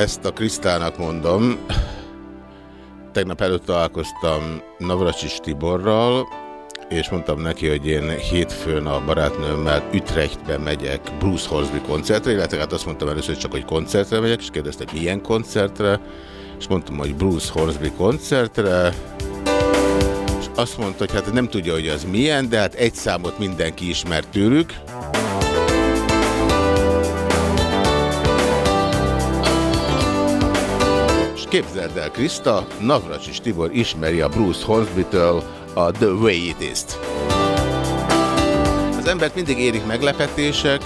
Ezt a Krisztának mondom. Tegnap előtt találkoztam Navracsis Tiborral, és mondtam neki, hogy én hétfőn a barátnőmmel Ütrechtbe megyek Bruce Horsby koncertre, illetve hát azt mondtam először csak, hogy koncertre megyek, és kérdezte, milyen koncertre, és mondtam, hogy Bruce Horsby koncertre, és azt mondta, hogy hát nem tudja, hogy az milyen, de hát egy számot mindenki ismer tőlük, képzeld el, Krista, Navracsis Tibor ismeri a Bruce Hornsby-től a The Way It Is-t. Az embert mindig érik meglepetések.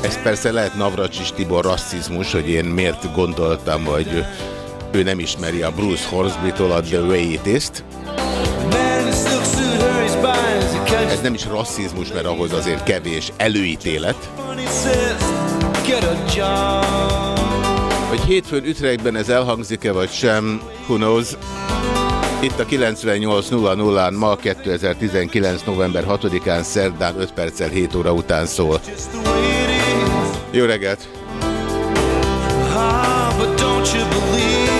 Ez persze lehet Navracsis Tibor rasszizmus, hogy én miért gondoltam, hogy ő nem ismeri a Bruce Hornsby-től a The Way It Is-t. Ez nem is rasszizmus, mert ahhoz azért kevés előítélet. Hogy hétfőn Ütrechtben ez elhangzik-e vagy sem, who knows. Itt a 98.00-án ma 2019. november 6-án szerdán 5 perccel 7 óra után szól. Jó reggelt! Said,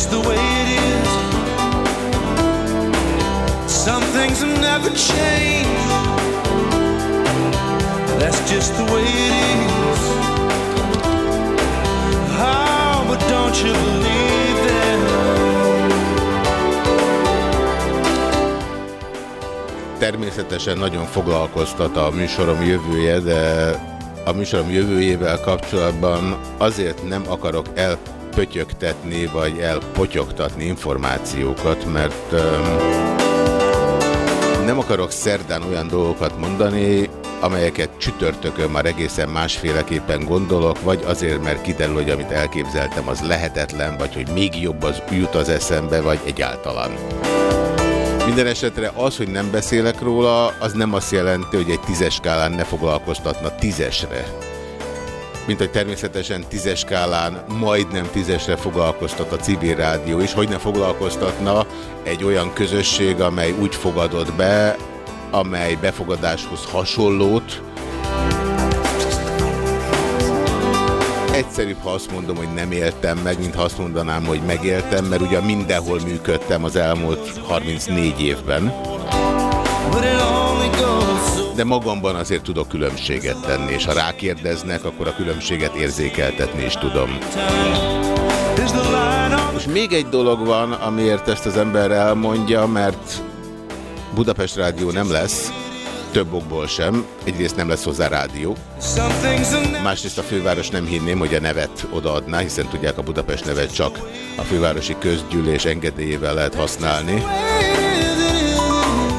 just the way it is. Some things have never changed. That's just the way it is. Oh, but don't you believe that? Természetesen nagyon foglalkoztat a műsorom jövője, de a műsorom jövőjével kapcsolatban azért nem akarok elpötyögtetni, vagy elpotyogtatni információkat, mert nem akarok szerdán olyan dolgokat mondani, amelyeket csütörtökön már egészen másféleképpen gondolok, vagy azért, mert kiderül, hogy amit elképzeltem, az lehetetlen, vagy hogy még jobb az jut az eszembe, vagy egyáltalán. Minden esetre az, hogy nem beszélek róla, az nem azt jelenti, hogy egy tízes skálán ne foglalkoztatna tízesre. Mint hogy természetesen tízes skálán majdnem tízesre foglalkoztat a civil rádió is, hogy ne foglalkoztatna egy olyan közösség, amely úgy fogadott be, amely befogadáshoz hasonlót. Egyszerűbb, ha azt mondom, hogy nem éltem meg, mint ha azt mondanám, hogy megéltem, mert ugye mindenhol működtem az elmúlt 34 évben. De magamban azért tudok különbséget tenni, és ha rákérdeznek, akkor a különbséget érzékeltetni is tudom. És még egy dolog van, amiért ezt az ember elmondja, mert Budapest Rádió nem lesz, több okból sem. Egyrészt nem lesz hozzá rádió, másrészt a főváros nem hinném, hogy a nevet odaadná, hiszen tudják, a Budapest nevet csak a fővárosi közgyűlés engedélyével lehet használni.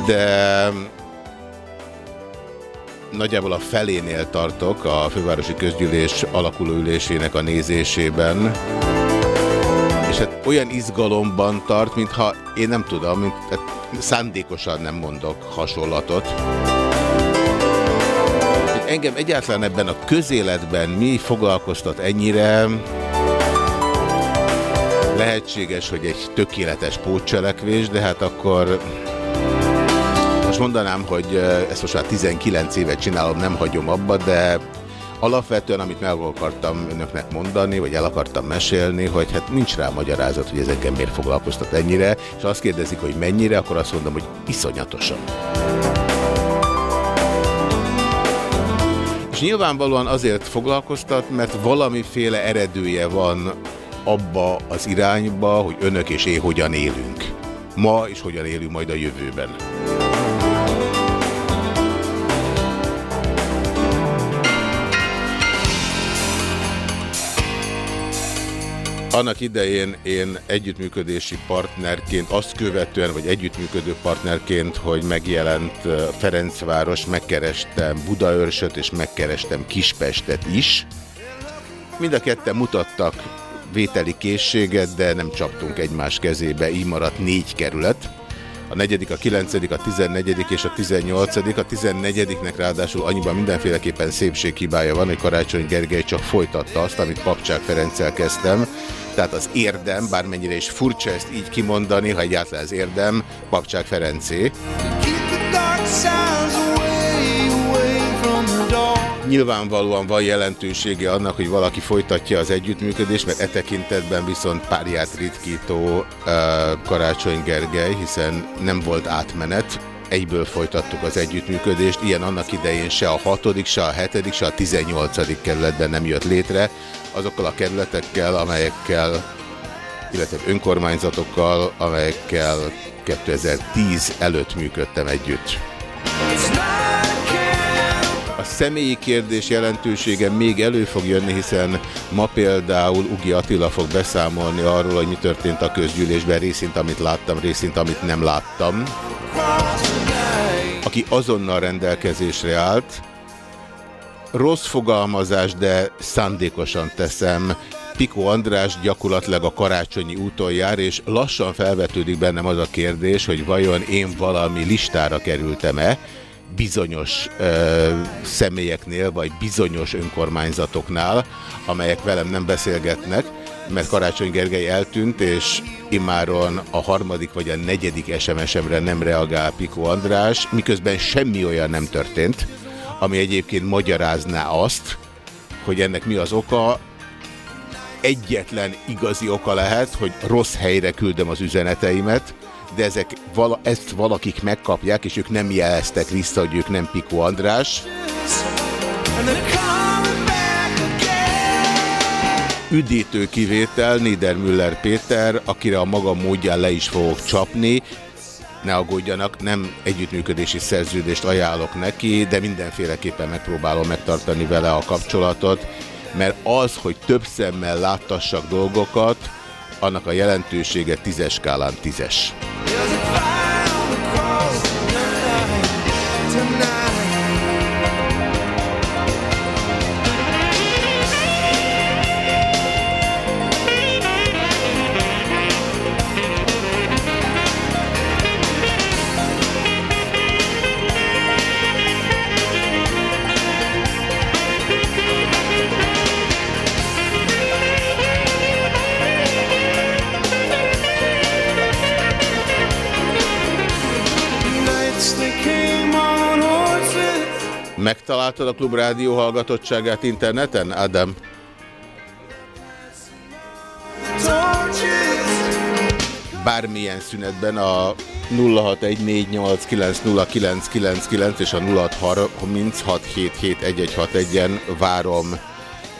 De nagyjából a felénél tartok a fővárosi közgyűlés alakuló ülésének a nézésében, és hát olyan izgalomban tart, mintha én nem tudom, mint, hát szándékosan nem mondok hasonlatot. Engem egyáltalán ebben a közéletben mi foglalkoztat ennyire, lehetséges, hogy egy tökéletes pótcselekvés, de hát akkor mondanám, hogy ezt most már 19 évet csinálom, nem hagyom abba, de alapvetően, amit meg akartam önöknek mondani, vagy el akartam mesélni, hogy hát nincs rá magyarázat, hogy ez engem miért foglalkoztat ennyire, és azt kérdezik, hogy mennyire, akkor azt mondom, hogy iszonyatosan. És nyilvánvalóan azért foglalkoztat, mert valamiféle eredője van abba az irányba, hogy önök és én hogyan élünk. Ma és hogyan élünk majd a jövőben. Annak idején én együttműködési partnerként, azt követően, vagy együttműködő partnerként, hogy megjelent Ferencváros, megkerestem Budaörsöt és megkerestem Kispestet is. Mind a ketten mutattak vételi készséget, de nem csaptunk egymás kezébe, így maradt négy kerület. A negyedik, a kilencedik, a tizennegyedik és a tizennyolcadik. A tizennegyediknek ráadásul annyiban mindenféleképpen szépséghibája van, hogy Karácsony Gergely csak folytatta azt, amit Papcsák Ferenccel kezdtem. Tehát az érdem, bármennyire is furcsa ezt így kimondani, ha egyáltalán az érdem, Papcsák Ferencé. Nyilvánvalóan van jelentősége annak, hogy valaki folytatja az együttműködést, mert e tekintetben viszont párját ritkító uh, Karácsony Gergely, hiszen nem volt átmenet, egyből folytattuk az együttműködést, ilyen annak idején se a hatodik, se a hetedik, se a tizennyolcadik kerületben nem jött létre, azokkal a kerületekkel, amelyekkel, illetve önkormányzatokkal, amelyekkel 2010 előtt működtem együtt. A személyi kérdés jelentősége még elő fog jönni, hiszen ma például Ugi Attila fog beszámolni arról, hogy mi történt a közgyűlésben, részint amit láttam, részint amit nem láttam. Aki azonnal rendelkezésre állt, rossz fogalmazás, de szándékosan teszem, Piko András gyakorlatilag a karácsonyi úton jár, és lassan felvetődik bennem az a kérdés, hogy vajon én valami listára kerültem-e, bizonyos ö, személyeknél, vagy bizonyos önkormányzatoknál, amelyek velem nem beszélgetnek, mert Karácsony Gergely eltűnt, és immáron a harmadik vagy a negyedik SMS-emre nem reagál Piko András, miközben semmi olyan nem történt, ami egyébként magyarázná azt, hogy ennek mi az oka. Egyetlen igazi oka lehet, hogy rossz helyre küldöm az üzeneteimet, de ezek vala, ezt valakik megkapják, és ők nem jeleztek vissza, hogy ők nem Piko András. Üdítő kivétel Niedermüller Péter, akire a maga módján le is fogok csapni, ne aggódjanak, nem együttműködési szerződést ajánlok neki, de mindenféleképpen megpróbálom megtartani vele a kapcsolatot, mert az, hogy több szemmel láttassak dolgokat, annak a jelentősége tízes skálán tízes. Megtaláltad a Klubrádió hallgatottságát interneten, Adam? Bármilyen szünetben a 0614890999 és a 0636771161-en várom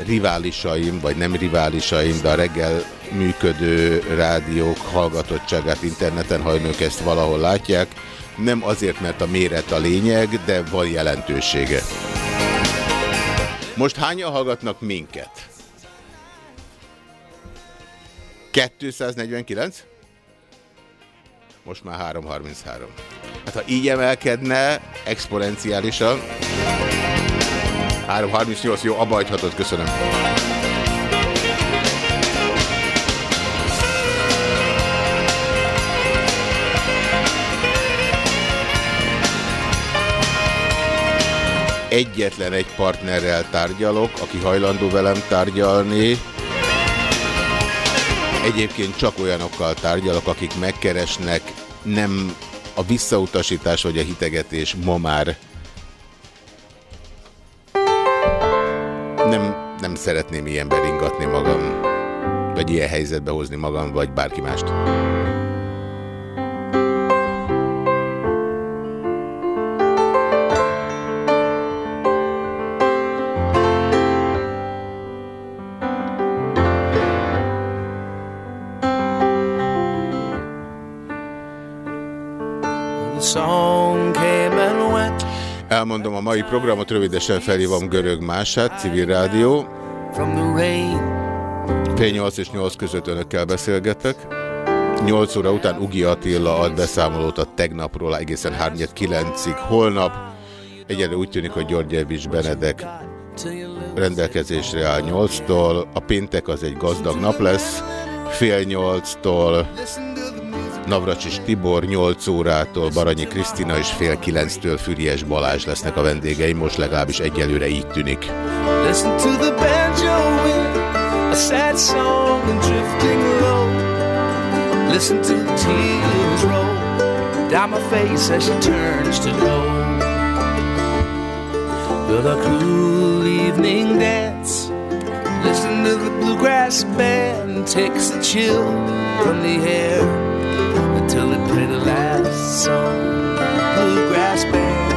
riválisaim, vagy nem riválisaim, de a reggel működő rádiók hallgatottságát interneten, ha önök ezt valahol látják nem azért, mert a méret a lényeg, de van jelentősége. Most hányan hallgatnak minket? 249? Most már 333. Hát ha így emelkedne exponenciálisan, 338, jó, abba hagyhatod, köszönöm. Egyetlen egy partnerrel tárgyalok, aki hajlandó velem tárgyalni. Egyébként csak olyanokkal tárgyalok, akik megkeresnek, nem a visszautasítás vagy a hitegetés ma már nem, nem szeretném ilyen beringatni magam, vagy ilyen helyzetbe hozni magam, vagy bárki mást. Elmondom a mai programot, rövidesen felhívom Görög Mását, civil rádió. Fél 8 és 8 között önökkel beszélgetek. 8 óra után Ugi Attila ad beszámolót a tegnapról egészen 3-9-ig. Holnap egyelőre úgy tűnik, hogy Györgyevics Benedek rendelkezésre áll 8-tól. A péntek az egy gazdag nap lesz. Fél 8-tól Navracsis Tibor 8 órától, Baranyi Krisztina és fél 9-től Füriás Balázs lesznek a vendégeim, most legalábbis egyelőre így tűnik. Listen to the bluegrass band takes a chill from the air until they play the last song. Bluegrass band.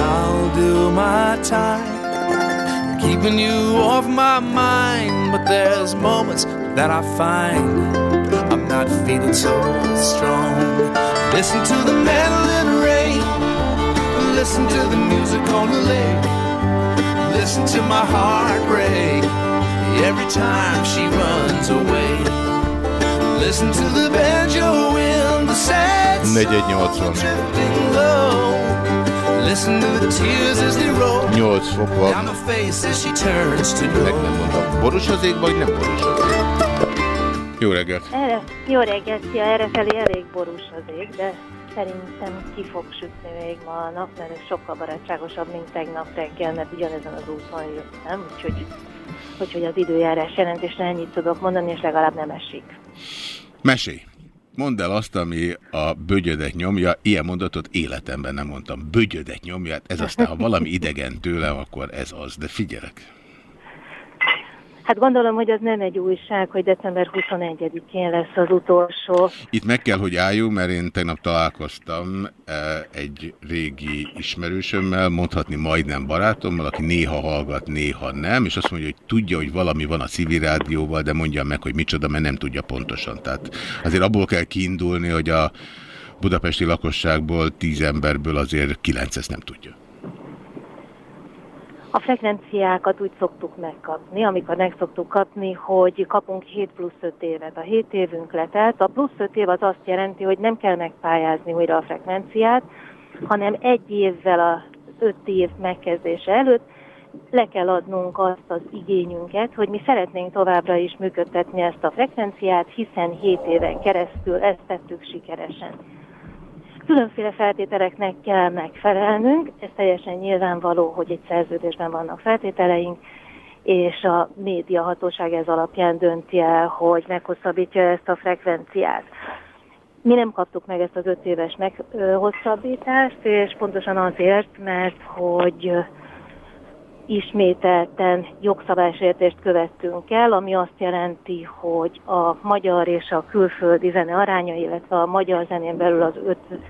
I'll do my time keeping you off my mind. But there's moments that I find I'm not feeling so strong. Listen to the rain, listen to the music on the lake, listen to my heart break every time she runs away. Listen to the banjo in the sad song 480. drifting 8 fok down van, the face as she turns to meg nem mondom. Boros az ég, vagy nem boros az ég? Jó reggelt! Erre, jó reggelt, szia, errefelé elég borús az ég, de szerintem ki fog sütni még ma a nap, mert ez sokkal barátságosabb, mint tegnap reggel, mert ugyanezen az úton jöttem, úgyhogy, úgyhogy az időjárás jelentésre ennyit tudok mondani, és legalább nem esik. Mesélj! Mondd el azt, ami a bögyödet nyomja. Ilyen mondatot életemben nem mondtam. Bögyödet nyomja. Hát ez aztán, ha valami idegen tőlem, akkor ez az. De figyelek. Hát gondolom, hogy az nem egy újság, hogy december 21-én lesz az utolsó. Itt meg kell, hogy álljunk, mert én tegnap találkoztam eh, egy régi ismerősömmel, mondhatni majdnem barátommal, aki néha hallgat, néha nem, és azt mondja, hogy tudja, hogy valami van a civil rádióval, de mondja meg, hogy micsoda, mert nem tudja pontosan. Tehát azért abból kell kiindulni, hogy a budapesti lakosságból tíz emberből azért kilenc ezt nem tudja. A frekvenciákat úgy szoktuk megkapni, amikor meg szoktuk kapni, hogy kapunk 7 plusz 5 évet. A 7 évünk letelt. A plusz 5 év az azt jelenti, hogy nem kell megpályázni újra a frekvenciát, hanem egy évvel az 5 év megkezdése előtt le kell adnunk azt az igényünket, hogy mi szeretnénk továbbra is működtetni ezt a frekvenciát, hiszen 7 éven keresztül ezt tettük sikeresen. Különféle feltételeknek kell megfelelnünk, ez teljesen nyilvánvaló, hogy egy szerződésben vannak feltételeink, és a médiahatóság ez alapján dönti el, hogy meghosszabbítja ezt a frekvenciát. Mi nem kaptuk meg ezt az öt éves meghosszabbítást, és pontosan azért, mert hogy ismételten jogszabálysértést követtünk el, ami azt jelenti, hogy a magyar és a külföldi zene aránya, illetve a magyar zenén belül az öt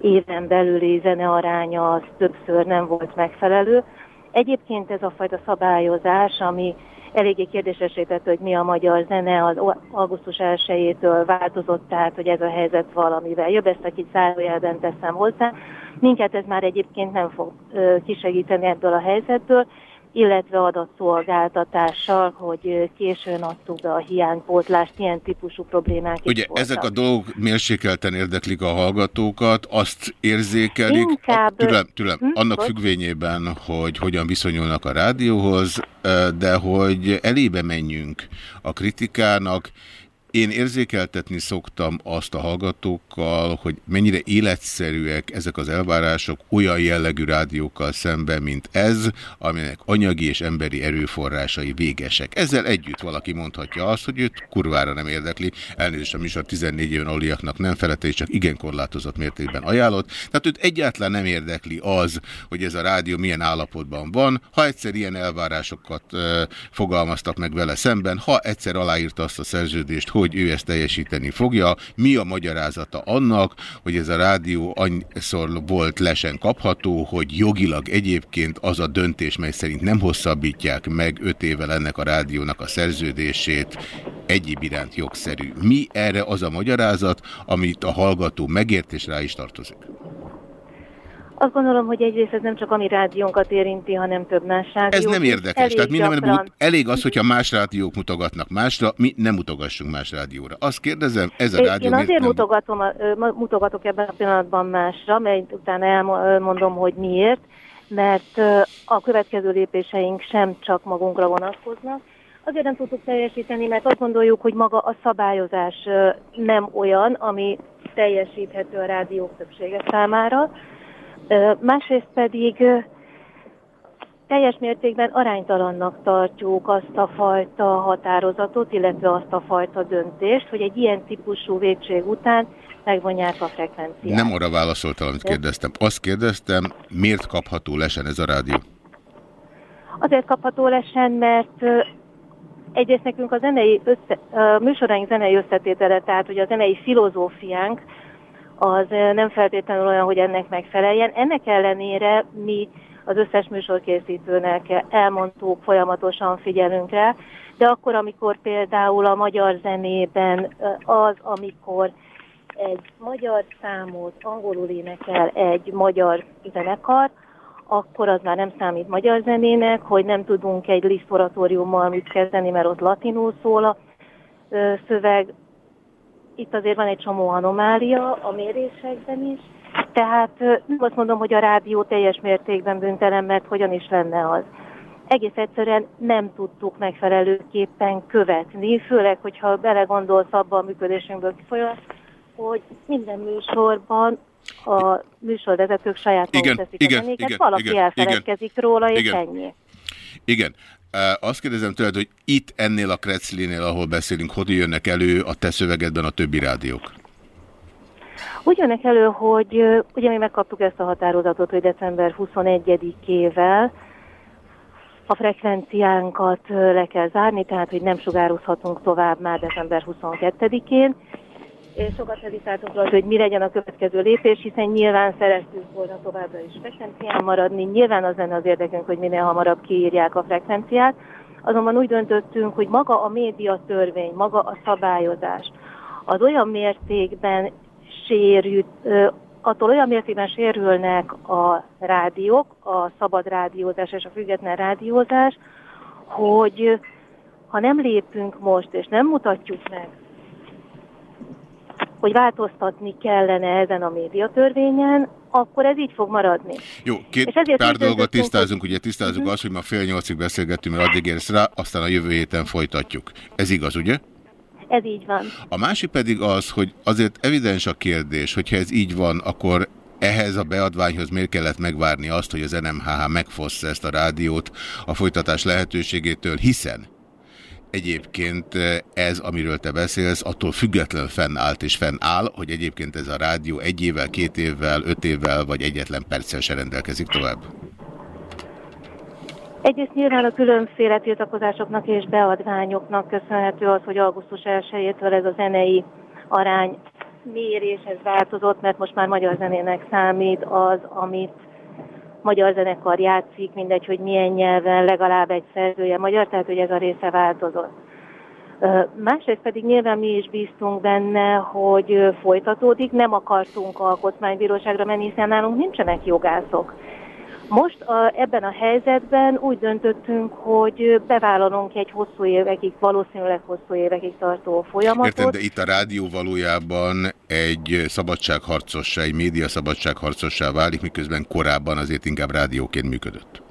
éven belüli zene aránya az többször nem volt megfelelő. Egyébként ez a fajta szabályozás, ami eléggé kérdésesé tette, hogy mi a magyar zene, az augusztus 1-től változott, tehát hogy ez a helyzet valamivel jobb, ezt aki zárójelben teszem hozzá. Minket ez már egyébként nem fog ö, kisegíteni ebből a helyzetből, illetve adatszolgáltatással, hogy későn adtuk be a hiánypótlást, ilyen típusú problémák Ugye voltak. ezek a dolgok mérsékelten érdeklik a hallgatókat, azt érzékelik, Inkább- a, türelem, türelem, Hm, annak bocs. függvényében, hogy hogyan viszonyulnak a rádióhoz, de hogy elébe menjünk a kritikának, Én érzékeltetni szoktam azt a hallgatókkal, hogy mennyire életszerűek ezek az elvárások olyan jellegű rádiókkal szemben, mint ez, aminek anyagi és emberi erőforrásai végesek. Ezzel együtt valaki mondhatja azt, hogy őt kurvára nem érdekli. Elnézést a műsor 14 éven aliaknak nem felette, és csak igen korlátozott mértékben ajánlott. Tehát őt egyáltalán nem érdekli az, hogy ez a rádió milyen állapotban van. Ha egyszer ilyen elvárásokat e, fogalmaztak meg vele szemben, ha egyszer aláírta azt a szerződést, hogy ő ezt teljesíteni fogja. Mi a magyarázata annak, hogy ez a rádió annyiszor volt lesen kapható, hogy jogilag egyébként az a döntés, mely szerint nem hosszabbítják meg öt évvel ennek a rádiónak a szerződését, egyéb iránt jogszerű. Mi erre az a magyarázat, amit a hallgató megért és rá is tartozik? Azt gondolom, hogy egyrészt ez nem csak a mi rádiónkat érinti, hanem több más rádiót. Ez nem érdekes. Elég Tehát minden, gyakran... elég az, hogyha más rádiók mutogatnak másra, mi nem mutogassunk más rádióra. Azt kérdezem, ez a rádió Én azért nem... mutogatom, mutogatok ebben a pillanatban másra, mert utána elmondom, hogy miért, mert a következő lépéseink sem csak magunkra vonatkoznak. Azért nem tudtuk teljesíteni, mert azt gondoljuk, hogy maga a szabályozás nem olyan, ami teljesíthető a rádiók többsége számára, Másrészt pedig teljes mértékben aránytalannak tartjuk azt a fajta határozatot, illetve azt a fajta döntést, hogy egy ilyen típusú végség után megvonják a frekvenciát. Nem arra válaszoltam, amit kérdeztem. Azt kérdeztem, miért kapható lesen ez a rádió? Azért kapható lesen, mert egyrészt nekünk a zenei össze, a műsoraink zenei összetétele, tehát hogy a zenei filozófiánk az nem feltétlenül olyan, hogy ennek megfeleljen. Ennek ellenére mi az összes műsorkészítőnek elmondtuk, folyamatosan figyelünk rá, de akkor, amikor például a magyar zenében az, amikor egy magyar számot angolul énekel egy magyar zenekar, akkor az már nem számít magyar zenének, hogy nem tudunk egy lisztoratóriummal mit kezdeni, mert ott latinul szól a szöveg, itt azért van egy csomó anomália a mérésekben is, tehát nem azt mondom, hogy a rádió teljes mértékben büntelen, mert hogyan is lenne az. Egész egyszerűen nem tudtuk megfelelőképpen követni, főleg, hogyha belegondolsz abba a működésünkből kifolyólag, hogy minden műsorban a műsorvezetők saját igen, teszik igen, a zenéket, igen, valaki igen, elfeledkezik igen, róla, és igen. ennyi. Igen. Azt kérdezem tőled, hogy itt ennél a Kreclinél, ahol beszélünk, hogy jönnek elő a te szövegedben a többi rádiók? Úgy jönnek elő, hogy ugye mi megkaptuk ezt a határozatot, hogy december 21-ével a frekvenciánkat le kell zárni, tehát hogy nem sugározhatunk tovább már december 22-én, sokat hezitáltunk rajta, hogy mi legyen a következő lépés, hiszen nyilván szerettünk volna továbbra is frekvencián maradni, nyilván az lenne az érdekünk, hogy minél hamarabb kiírják a frekvenciát, azonban úgy döntöttünk, hogy maga a média törvény, maga a szabályozás az olyan mértékben sérült, attól olyan mértékben sérülnek a rádiók, a szabad rádiózás és a független rádiózás, hogy ha nem lépünk most, és nem mutatjuk meg hogy változtatni kellene ezen a médiatörvényen, akkor ez így fog maradni. Jó, két pár dolgot tisztázunk, ugye tisztázunk uh mhm. -huh. azt, hogy ma fél nyolcig beszélgettünk, mert addig érsz rá, aztán a jövő héten folytatjuk. Ez igaz, ugye? Ez így van. A másik pedig az, hogy azért evidens a kérdés, hogyha ez így van, akkor ehhez a beadványhoz miért kellett megvárni azt, hogy az NMHH megfossza ezt a rádiót a folytatás lehetőségétől, hiszen egyébként eh, ez, amiről te beszélsz, attól független fennállt és fennáll, hogy egyébként ez a rádió egy évvel, két évvel, öt évvel vagy egyetlen perccel se rendelkezik tovább? Egyrészt nyilván a különféle tiltakozásoknak és beadványoknak köszönhető az, hogy augusztus 1-től ez a zenei arány méréshez változott, mert most már magyar zenének számít az, amit magyar zenekar játszik, mindegy, hogy milyen nyelven, legalább egy szerzője magyar, tehát hogy ez a része változott. Másrészt pedig nyilván mi is bíztunk benne, hogy folytatódik, nem akartunk alkotmánybíróságra menni, hiszen nálunk nincsenek jogászok. Most a, ebben a helyzetben úgy döntöttünk, hogy bevállalunk egy hosszú évekig, valószínűleg hosszú évekig tartó folyamatot. Értem, de itt a rádió valójában egy szabadságharcossá, egy média szabadságharcossá válik, miközben korábban azért inkább rádióként működött.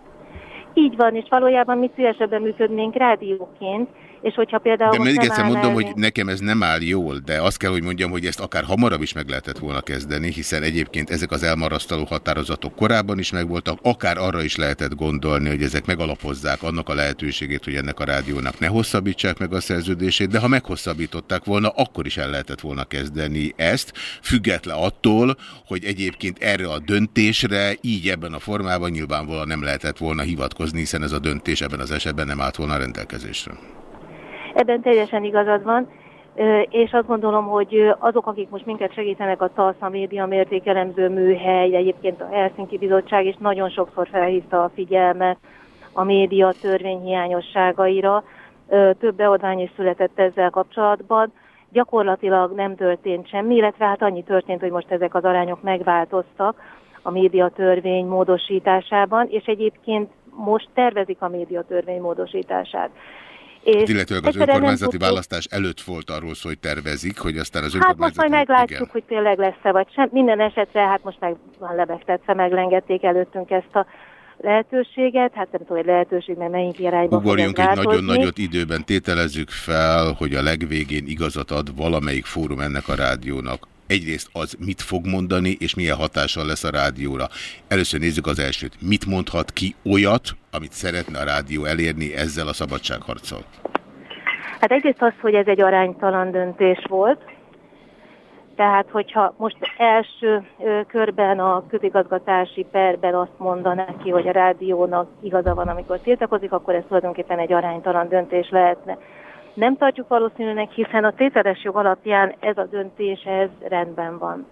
Így van, és valójában mi szívesebben működnénk rádióként, És hogyha például De még egyszer mondom, elő- hogy nekem ez nem áll jól, de azt kell, hogy mondjam, hogy ezt akár hamarabb is meg lehetett volna kezdeni, hiszen egyébként ezek az elmarasztaló határozatok korábban is megvoltak, akár arra is lehetett gondolni, hogy ezek megalapozzák annak a lehetőségét, hogy ennek a rádiónak ne hosszabbítsák meg a szerződését, de ha meghosszabbították volna, akkor is el lehetett volna kezdeni ezt, független attól, hogy egyébként erre a döntésre így ebben a formában nyilvánvalóan nem lehetett volna hivatkozni, hiszen ez a döntés ebben az esetben nem állt volna a rendelkezésre. Ebben teljesen igazad van, és azt gondolom, hogy azok, akik most minket segítenek, a TASZ, a média mértékelemző műhely, egyébként a Helsinki Bizottság is nagyon sokszor felhívta a figyelmet a média törvény hiányosságaira. Ö, Több beadvány is született ezzel kapcsolatban. Gyakorlatilag nem történt semmi, illetve hát annyi történt, hogy most ezek az arányok megváltoztak a média törvény módosításában, és egyébként most tervezik a média törvény módosítását. És Illetőleg az önkormányzati tudtuk- választás előtt volt arról szó, hogy tervezik, hogy aztán az Hát most önkormányzati... majd meglátjuk, Igen. hogy tényleg lesz-e vagy sem. Minden esetre hát most meg van lebegtetve, meglengedték előttünk ezt a lehetőséget. Hát nem tudom, hogy lehetőség, mert melyik irányba Ugorjunk egy nagyon nagyot időben, tételezzük fel, hogy a legvégén igazat ad valamelyik fórum ennek a rádiónak. Egyrészt az mit fog mondani, és milyen hatással lesz a rádióra. Először nézzük az elsőt. Mit mondhat ki olyat, amit szeretne a rádió elérni ezzel a szabadságharccal? Hát egyrészt az, hogy ez egy aránytalan döntés volt. Tehát, hogyha most első körben a közigazgatási perben azt mondaná ki, hogy a rádiónak igaza van, amikor tiltakozik, akkor ez tulajdonképpen egy aránytalan döntés lehetne. Nem tartjuk valószínűnek, hiszen a tételes jog alapján ez a döntés, ez rendben van.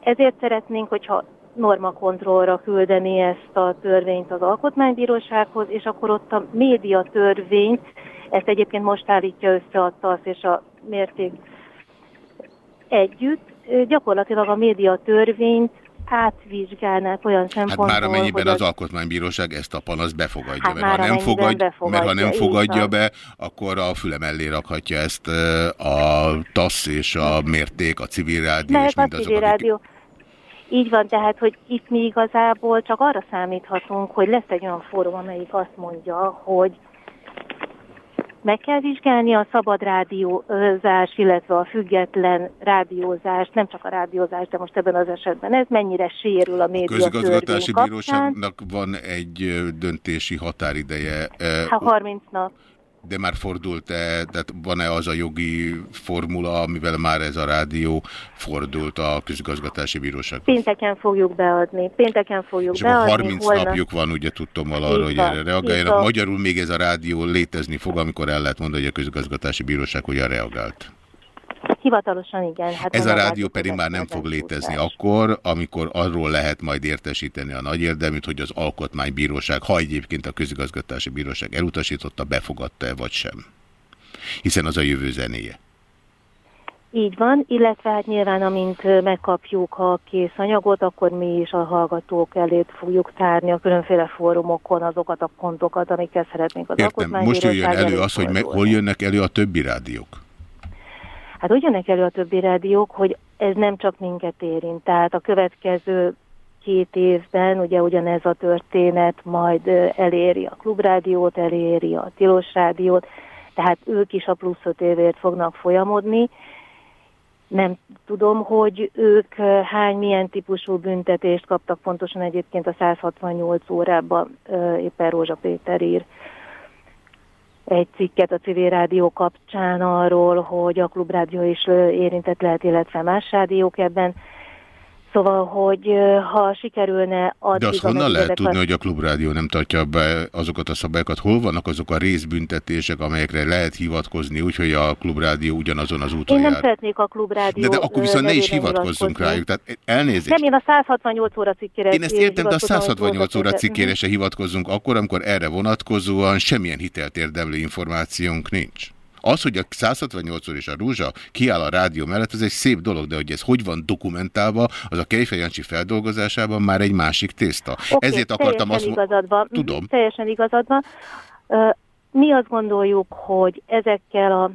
Ezért szeretnénk, hogyha normakontrollra küldeni ezt a törvényt az Alkotmánybírósághoz, és akkor ott a média törvényt, ezt egyébként most állítja össze a TASZ és a mérték együtt, gyakorlatilag a média törvényt átvizsgálnák olyan Hát szempontból, már amennyiben hogy az alkotmánybíróság ezt a panaszt befogadja, Hát mert, ha nem fogadj, befogadja, mert ha nem fogadja be, akkor a füle mellé rakhatja ezt a TASZ és a mérték, a civil rádió és Meg a mindazok, civil akik... rádió. Így van, tehát, hogy itt mi igazából csak arra számíthatunk, hogy lesz egy olyan fórum, amelyik azt mondja, hogy meg kell vizsgálni a szabad rádiózás, illetve a független rádiózás, nem csak a rádiózás, de most ebben az esetben ez mennyire sérül a A média közigazgatási törvény kapcsán. bíróságnak van egy döntési határideje, Hát 30 nap. De már fordult-e, tehát van-e az a jogi formula, amivel már ez a rádió fordult a közigazgatási bíróság? Pénteken fogjuk beadni. Pénteken fogjuk És beadni. 30 holnap- napjuk van, ugye tudtam arra, hogy erre reagáljanak. Magyarul még ez a rádió létezni fog, amikor el lehet mondani, hogy a közigazgatási bíróság hogyan reagált. Hivatalosan igen. Hát Ez a rádió pedig már nem fog létezni tudás. akkor, amikor arról lehet majd értesíteni a nagy érdeműt, hogy az alkotmánybíróság, ha egyébként a közigazgatási bíróság elutasította, befogadta-e vagy sem. Hiszen az a jövő zenéje. Így van, illetve hát nyilván amint megkapjuk a kész anyagot, akkor mi is a hallgatók elét fogjuk tárni a különféle fórumokon azokat a pontokat, amikkel szeretnénk az Értem, most jöjjön alkotmánybíróság elő az, hogy me- hol jönnek elő a többi rádiók. Hát úgy elő a többi rádiók, hogy ez nem csak minket érint. Tehát a következő két évben ugye ugyanez a történet majd eléri a klubrádiót, eléri a tilos rádiót, tehát ők is a plusz öt évért fognak folyamodni. Nem tudom, hogy ők hány, milyen típusú büntetést kaptak pontosan egyébként a 168 órában éppen Rózsa Péter ír egy cikket a civil rádió kapcsán arról, hogy a klubrádió is érintett lehet, illetve más rádiók ebben. Szóval, hogy ha sikerülne addig... De azt honnan lehet tudni, hogy a klubrádió nem tartja be azokat a szabályokat? Hol vannak azok a részbüntetések, amelyekre lehet hivatkozni, úgyhogy a klubrádió ugyanazon az úton Én nem jár? szeretnék a klubrádió De, de akkor viszont ne is hivatkozzunk rájuk. Tehát elnézést. Nem, én a 168 óra cikkére Én ezt értem, de a hivatkozom, hogy 168 óra Rózsa cikkére se hivatkozzunk akkor, amikor erre vonatkozóan semmilyen hitelt érdemlő információnk nincs. Az, hogy a 168 óra és a Rúzsa kiáll a rádió mellett, ez egy szép dolog, de hogy ez hogy van dokumentálva, az a Kejfej Jancsi feldolgozásában már egy másik tészta. Oké, Ezért akartam azt mondani. Tudom. Teljesen igazad van. Mi azt gondoljuk, hogy ezekkel a,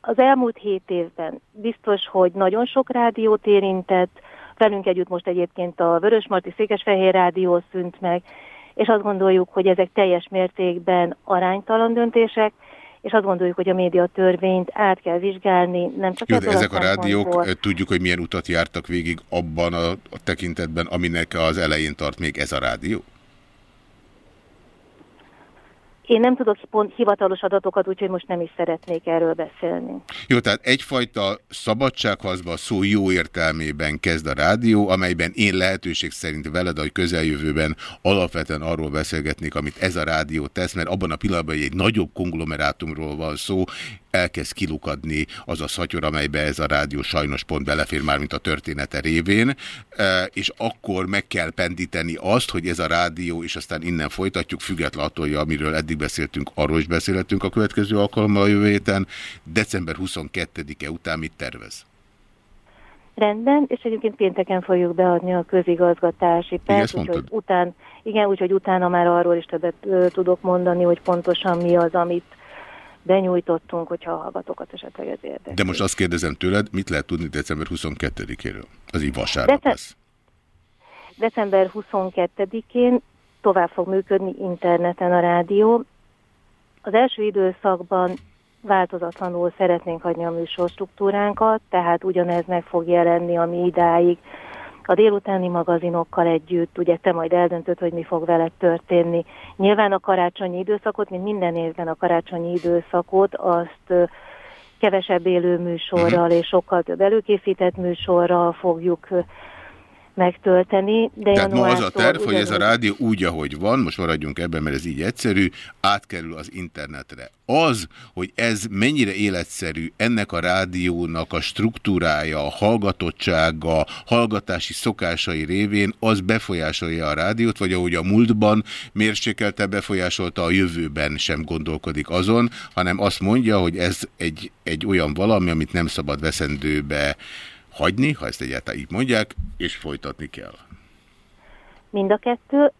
az elmúlt hét évben biztos, hogy nagyon sok rádiót érintett, velünk együtt most egyébként a Vörösmarty Székesfehér Rádió szűnt meg, és azt gondoljuk, hogy ezek teljes mértékben aránytalan döntések, és azt gondoljuk, hogy a médiatörvényt át kell vizsgálni, nem csak Jó, de ezek a rádiók, ö, tudjuk, hogy milyen utat jártak végig abban a, a tekintetben, aminek az elején tart még ez a rádió? Én nem tudok pont hivatalos adatokat, úgyhogy most nem is szeretnék erről beszélni. Jó, tehát egyfajta szabadsághazba a szó jó értelmében kezd a rádió, amelyben én lehetőség szerint veled a közeljövőben alapvetően arról beszélgetnék, amit ez a rádió tesz, mert abban a pillanatban, hogy egy nagyobb konglomerátumról van szó, elkezd kilukadni az a szatyor, amelybe ez a rádió sajnos pont belefér már, mint a története révén, e, és akkor meg kell pendíteni azt, hogy ez a rádió, és aztán innen folytatjuk, független attól, hogy amiről eddig beszéltünk, arról is beszélhetünk a következő alkalommal a jövő héten. December 22-e után mit tervez? Rendben, és egyébként pénteken fogjuk beadni a közigazgatási perc, úgyhogy után, igen, úgyhogy utána már arról is többet ö, tudok mondani, hogy pontosan mi az, amit benyújtottunk, hogyha a hallgatókat esetleg ez érdekli. De most azt kérdezem tőled, mit lehet tudni december 22-éről? Az így vasárnap Dece- lesz. December 22-én tovább fog működni interneten a rádió. Az első időszakban változatlanul szeretnénk hagyni a műsorstruktúránkat, tehát ugyanez meg fog jelenni, ami idáig a délutáni magazinokkal együtt, ugye te majd eldöntöd, hogy mi fog veled történni. Nyilván a karácsonyi időszakot, mint minden évben a karácsonyi időszakot, azt kevesebb élő műsorral és sokkal több előkészített műsorral fogjuk megtölteni. De Tehát ma az a terv, hogy ez a ugyanúgy- rádió úgy, ahogy van, most maradjunk ebben, mert ez így egyszerű, átkerül az internetre. Az, hogy ez mennyire életszerű, ennek a rádiónak a struktúrája, a hallgatottsága, hallgatási szokásai révén, az befolyásolja a rádiót, vagy ahogy a múltban mérsékelte befolyásolta, a jövőben sem gondolkodik azon, hanem azt mondja, hogy ez egy, egy olyan valami, amit nem szabad veszendőbe hagyni, ha ezt egyáltalán így mondják, és folytatni kell. Mind a kettő.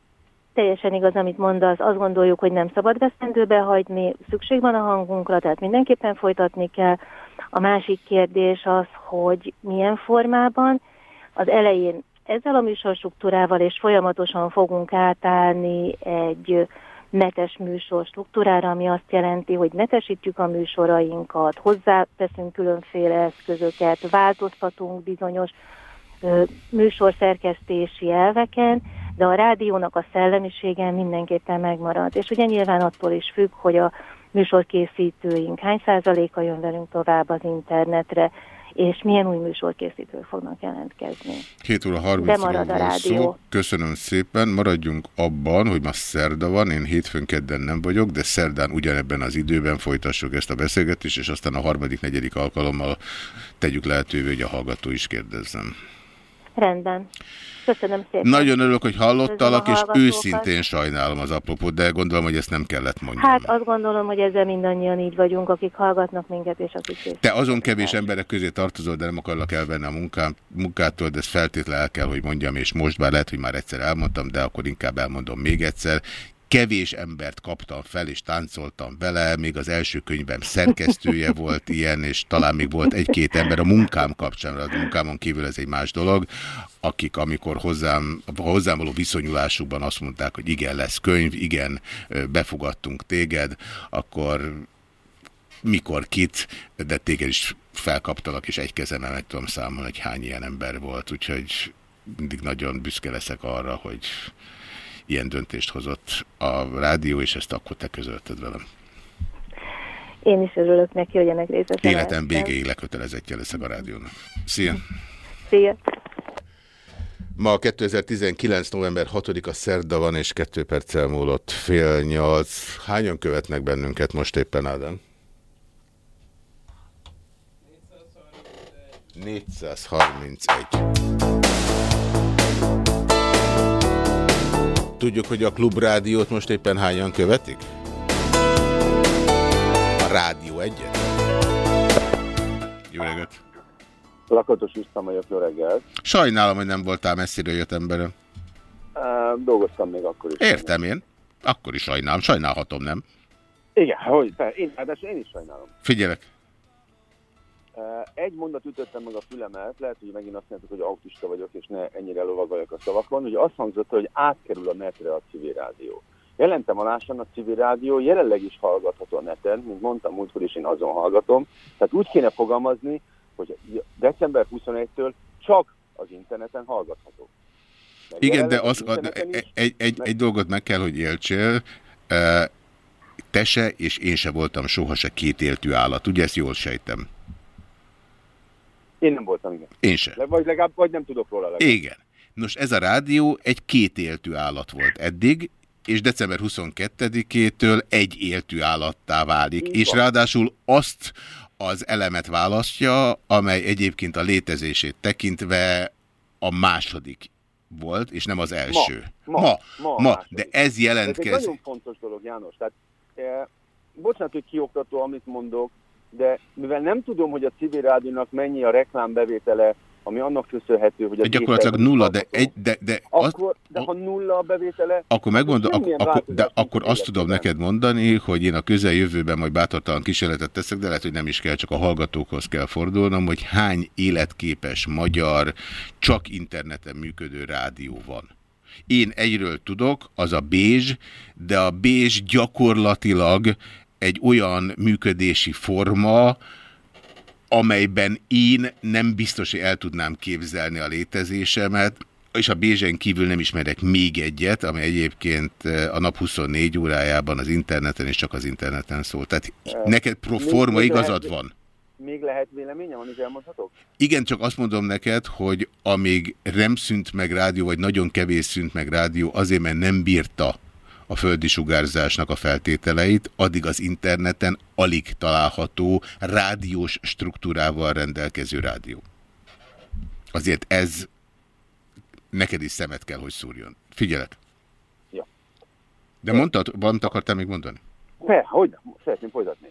Teljesen igaz, amit mondasz. Azt gondoljuk, hogy nem szabad veszendőbe hagyni, szükség van a hangunkra, tehát mindenképpen folytatni kell. A másik kérdés az, hogy milyen formában. Az elején ezzel a műsorstruktúrával és folyamatosan fogunk átállni egy netes műsor struktúrára, ami azt jelenti, hogy netesítjük a műsorainkat, hozzáteszünk különféle eszközöket, változtatunk bizonyos műsorszerkesztési elveken, de a rádiónak a szellemisége mindenképpen megmarad. És ugye nyilván attól is függ, hogy a műsorkészítőink hány százaléka jön velünk tovább az internetre, és milyen új műsorkészítők fognak jelentkezni. 7 óra De 30 marad a van szó. rádió. Köszönöm szépen. Maradjunk abban, hogy ma szerda van, én hétfőn kedden nem vagyok, de szerdán ugyanebben az időben folytassuk ezt a beszélgetést, és aztán a harmadik, negyedik alkalommal tegyük lehetővé, hogy a hallgató is kérdezzem. Rendben. Köszönöm szépen. Nagyon örülök, hogy hallottalak, és őszintén sajnálom az apropót, de gondolom, hogy ezt nem kellett mondjam. Hát azt gondolom, hogy ezzel mindannyian így vagyunk, akik hallgatnak minket, és akik. Te azon kevés emberek közé tartozol, de nem akarlak elvenni a munkám, munkától, de ezt feltétlenül el kell, hogy mondjam, és most bár lehet, hogy már egyszer elmondtam, de akkor inkább elmondom még egyszer. Kevés embert kaptam fel, és táncoltam vele, még az első könyvem szerkesztője volt ilyen, és talán még volt egy-két ember a munkám kapcsán, a munkámon kívül ez egy más dolog, akik amikor hozzám, hozzám való viszonyulásukban azt mondták, hogy igen, lesz könyv, igen, befogadtunk téged, akkor mikor kit, de téged is felkaptalak, és egy kezemmel meg tudom számolni, hogy hány ilyen ember volt, úgyhogy mindig nagyon büszke leszek arra, hogy ilyen döntést hozott a rádió, és ezt akkor te közölted velem. Én is örülök neki, hogy ennek részesen Életem végéig lekötelezettje leszek a rádiónak. Szia! Szia! Ma 2019. november 6-a szerda van, és kettő perccel múlott fél nyolc. Hányan követnek bennünket most éppen, Ádám? 431. Tudjuk, hogy a klubrádiót most éppen hányan követik? A rádió egyet? Jó reggelt! Lakatos István vagyok, jó reggelt. Sajnálom, hogy nem voltál messziről jött emberem. Uh, dolgoztam még akkor is. Értem én. Akkor is sajnálom. Sajnálhatom, nem? Igen, hogy, én, én is sajnálom. Figyelek. Egy mondat ütöttem meg a fülemet, lehet, hogy megint azt mondtuk, hogy autista vagyok, és ne ennyire lovagoljak a szavakon, hogy azt hangzott, hogy átkerül a netre a civil rádió. Jelentem alásan a civil rádió jelenleg is hallgatható a neten, mint mondtam múltkor is, én azon hallgatom. Tehát úgy kéne fogalmazni, hogy december 21-től csak az interneten hallgatható. Mert Igen, de az, interneten is, egy, egy, meg- egy dolgot meg kell, hogy éltsél. E, Te se, és én se voltam soha se kétéltű állat. Ugye ezt jól sejtem? Én nem voltam, igen. Én se. Le- Vagy legalább, vagy nem tudok róla legalább. Igen. Nos, ez a rádió egy kétéltű állat volt eddig, és december 22-től egy éltű állattá válik, Így és ráadásul azt az elemet választja, amely egyébként a létezését tekintve a második volt, és nem az első. Ma. ma, Ma ma második. de ez Ez egy jelentkezik. nagyon fontos dolog, János. Tehát, eh, bocsánat, hogy kioktató, amit mondok, de mivel nem tudom, hogy a civil rádiónak mennyi a reklámbevétele, ami annak köszönhető, hogy a Gyakorlatilag nulla, de, egy, de, de az, akkor, de ha nulla a bevétele, Akkor megmondom, semmilyen akkor, de akkor az azt tudom neked mondani, hogy én a közeljövőben majd bátortalan kísérletet teszek, de lehet, hogy nem is kell, csak a hallgatókhoz kell fordulnom, hogy hány életképes magyar, csak interneten működő rádió van. Én egyről tudok, az a Bézs, de a Bézs gyakorlatilag egy olyan működési forma, amelyben én nem biztos, hogy el tudnám képzelni a létezésemet, és a Bézsen kívül nem ismerek még egyet, ami egyébként eh, a nap 24 órájában az interneten és csak az interneten szól. Tehát neked pro még- forma még igazad van. még lehet véleményem, amit elmondhatok? Igen, csak azt mondom neked, hogy amíg nem szűnt meg rádió, vagy nagyon kevés szűnt meg rádió, azért, mert nem bírta a földi sugárzásnak a feltételeit, addig az interneten alig található rádiós struktúrával rendelkező rádió. Azért ez neked is szemet kell, hogy szúrjon. Figyelek. Ja. De mondtad, valamit akartál még mondani? Persze, hogy nem, szeretném folytatni.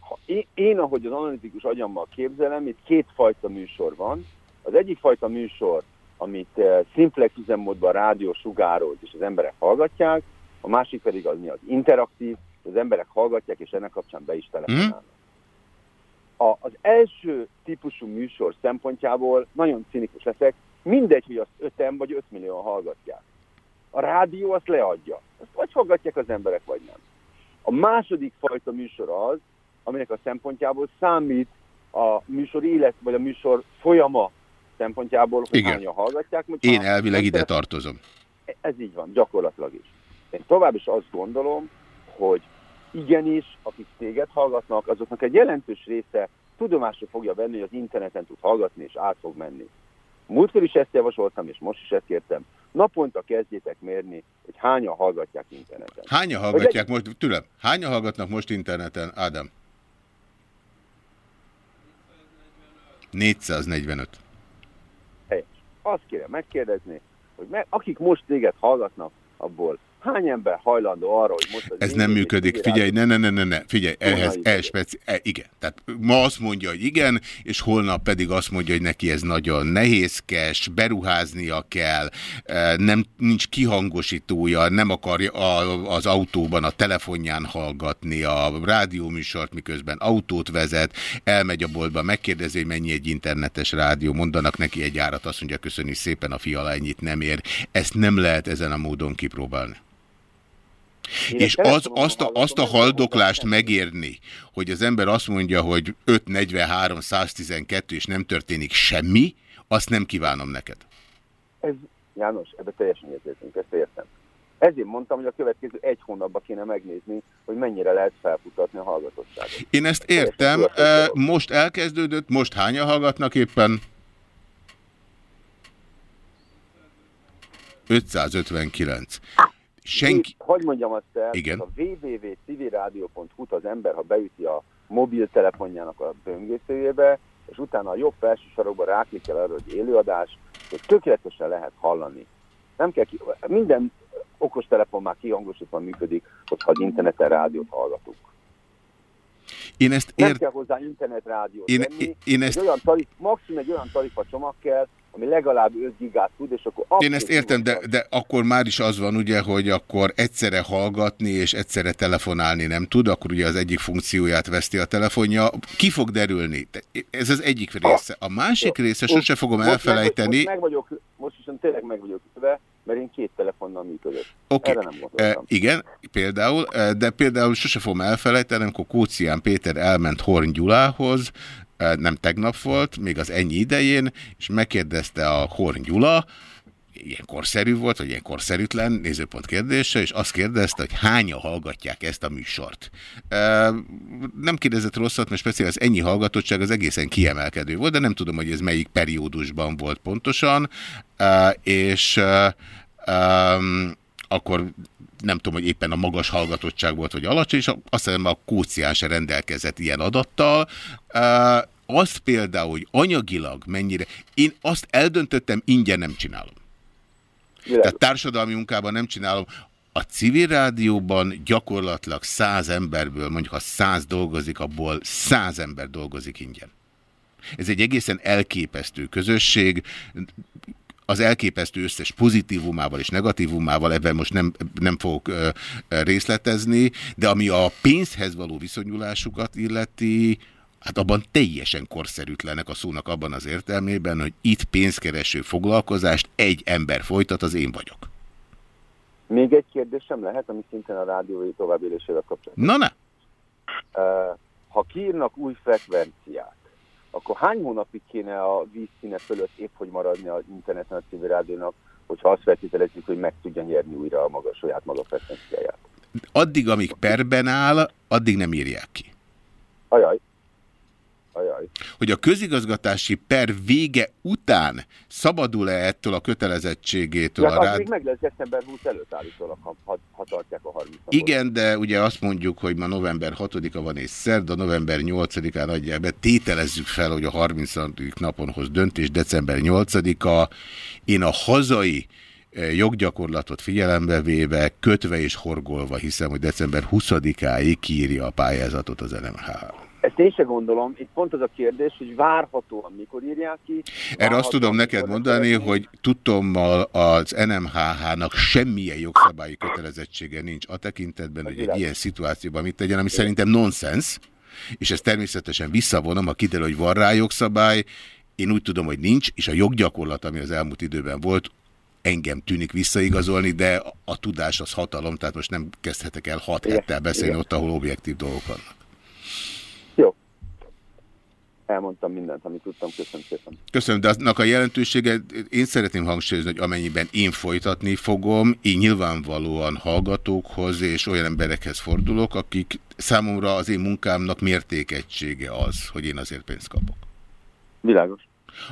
Ha én, én, ahogy az analitikus agyammal képzelem, itt kétfajta műsor van. Az egyik fajta műsor, amit eh, simplex üzemmódban rádió sugároz, és az emberek hallgatják, a másik pedig az mi az interaktív, az emberek hallgatják, és ennek kapcsán be is telefonálnak. A, az első típusú műsor szempontjából nagyon cinikus leszek, mindegy, hogy azt öten vagy öt millióan hallgatják. A rádió azt leadja. Azt vagy hallgatják az emberek, vagy nem. A második fajta műsor az, aminek a szempontjából számít a műsor élet, vagy a műsor folyama szempontjából, hogy Igen. hányan hallgatják. Én elvileg ide tartozom. ez így van, gyakorlatilag is. Én tovább is azt gondolom, hogy igenis, akik téged hallgatnak, azoknak egy jelentős része tudomásra fogja venni, hogy az interneten tud hallgatni, és át fog menni. Múltkor is ezt javasoltam, és most is ezt kértem. Naponta kezdjétek mérni, hogy hányan hallgatják interneten. Hányan hallgatják most, tőlem, hányan hallgatnak most interneten, Ádám? 445. Helyes. Azt kérem megkérdezni, hogy me- akik most téged hallgatnak, abból hány ember hajlandó arra, hogy most... Ez nem működik. Figyelj, ne, ne, ne, ne, ne. Figyelj, ehhez is elspeci... E, igen. Tehát ma azt mondja, hogy igen, és holnap pedig azt mondja, hogy neki ez nagyon nehézkes, beruháznia kell, e, nem, nincs kihangosítója, nem akarja az autóban a telefonján hallgatni a rádióműsort, miközben autót vezet, elmegy a boltba, megkérdezi, hogy mennyi egy internetes rádió, mondanak neki egy árat, azt mondja, köszöni szépen, a fiala ennyit nem ér. Ezt nem lehet ezen a módon kipróbálni. Én És az, azt, a, azt a haldoklást megérni, hogy az ember azt mondja, hogy 543 112 és nem történik semmi, azt nem kívánom neked. Ez, János, ebbe teljesen egyetértünk, ezt értem. Ezért mondtam, hogy a következő egy hónapban kéne megnézni, hogy mennyire lehet felfutatni a hallgatottságot. Én ezt értem, most elkezdődött, most hányan hallgatnak éppen? 559. Senki... Hogy mondjam azt el, Igen. a www.civilradio.hu az ember, ha beüti a mobiltelefonjának a böngészőjébe, és utána a jobb felső sarokba ráklikkel arra, hogy élőadás, hogy tökéletesen lehet hallani. Nem kell ki... Minden okostelefon már kihangosítva működik, hogyha az interneten rádiót hallgatunk. Én ezt Nem ért... kell hozzá internetrádiót Én- venni, én- én ezt- egy olyan tarif, maximum egy olyan tarifa csomag kell, ami legalább 5 gigát tud, és akkor... Én ezt értem, de, de akkor már is az van, ugye, hogy akkor egyszerre hallgatni és egyszerre telefonálni nem tud, akkor ugye az egyik funkcióját veszti a telefonja. Ki fog derülni? Ez az egyik része. A másik része, sose fogom Most meg- elfelejteni, Most meg, vagyok, most viszont tényleg meg vagyok ülve, mert én két telefonnal működök. Oké, nem e, igen, például, e, de például sose fogom elfelejteni, amikor Kócián Péter elment Horn Gyulához, nem tegnap volt, még az ennyi idején, és megkérdezte a Horn Gyula, ilyen korszerű volt, vagy ilyen korszerűtlen nézőpont kérdése, és azt kérdezte, hogy hányan hallgatják ezt a műsort. Nem kérdezett rosszat, mert speciál az ennyi hallgatottság az egészen kiemelkedő volt, de nem tudom, hogy ez melyik periódusban volt pontosan, és akkor nem tudom, hogy éppen a magas hallgatottság volt, vagy alacsony, és azt hiszem a kócián se rendelkezett ilyen adattal. Azt például, hogy anyagilag mennyire, én azt eldöntöttem, ingyen nem csinálom. Tehát társadalmi munkában nem csinálom. A civil rádióban gyakorlatilag száz emberből, mondjuk ha száz dolgozik, abból száz ember dolgozik ingyen. Ez egy egészen elképesztő közösség, az elképesztő összes pozitívumával és negatívumával, ebben most nem, nem fogok ö, részletezni, de ami a pénzhez való viszonyulásukat illeti, hát abban teljesen korszerűtlenek a szónak abban az értelmében, hogy itt pénzkereső foglalkozást egy ember folytat, az én vagyok. Még egy kérdésem lehet, ami szintén a rádiói továbbélésével kapcsolatban. Na ne! Ha kiírnak új frekvenciát, akkor hány hónapig kéne a vízszíne fölött épp hogy maradni az interneten a civil rádiónak, hogyha azt feltételezzük, hogy meg tudja nyerni újra a maga saját maga frekvenciáját? Addig, amíg perben áll, addig nem írják ki. Ajaj. Ajaj. Hogy a közigazgatási per vége után szabadul-e ettől a kötelezettségétől Ja, a rád... még meg lesz december 20 előtt állítólag, ha, ha, tartják a 30 napot. Igen, de ugye azt mondjuk, hogy ma november 6-a van és szerda, november 8-án adják be. Tételezzük fel, hogy a 30. napon hoz döntés, december 8-a. Én a hazai eh, joggyakorlatot figyelembe véve, kötve és horgolva hiszem, hogy december 20-áig kiírja a pályázatot az NMH. Ezt én se gondolom. Itt pont az a kérdés, hogy várhatóan mikor írják ki. Erre azt tudom neked mondani, hogy tudtommal az NMHH-nak semmilyen jogszabályi kötelezettsége nincs a tekintetben, hogy egy ilyen szituációban mit tegyen, ami szerintem nonsens, és ezt természetesen visszavonom, ha kiderül, hogy van rá jogszabály, én úgy tudom, hogy nincs, és a joggyakorlat, ami az elmúlt időben volt, engem tűnik visszaigazolni, de a, tudás az hatalom, tehát most nem kezdhetek el hat hettel beszélni ott, ahol objektív dolgok vannak. Elmondtam mindent, amit tudtam. Köszönöm szépen. Köszönöm, de aznak a jelentősége, én szeretném hangsúlyozni, hogy amennyiben én folytatni fogom, én nyilvánvalóan hallgatókhoz és olyan emberekhez fordulok, akik számomra az én munkámnak mértékegysége az, hogy én azért pénzt kapok. Világos.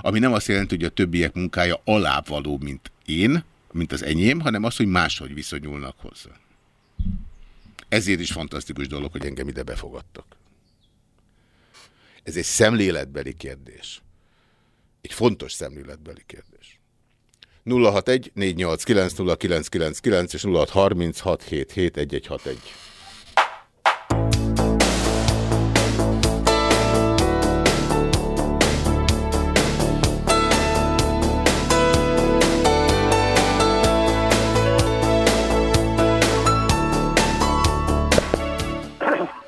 Ami nem azt jelenti, hogy a többiek munkája alávaló, mint én, mint az enyém, hanem az, hogy máshogy viszonyulnak hozzá. Ezért is fantasztikus dolog, hogy engem ide befogadtak. Ez egy szemléletbeli kérdés. Egy fontos szemléletbeli kérdés. 061 489 0999 és 0636 771161.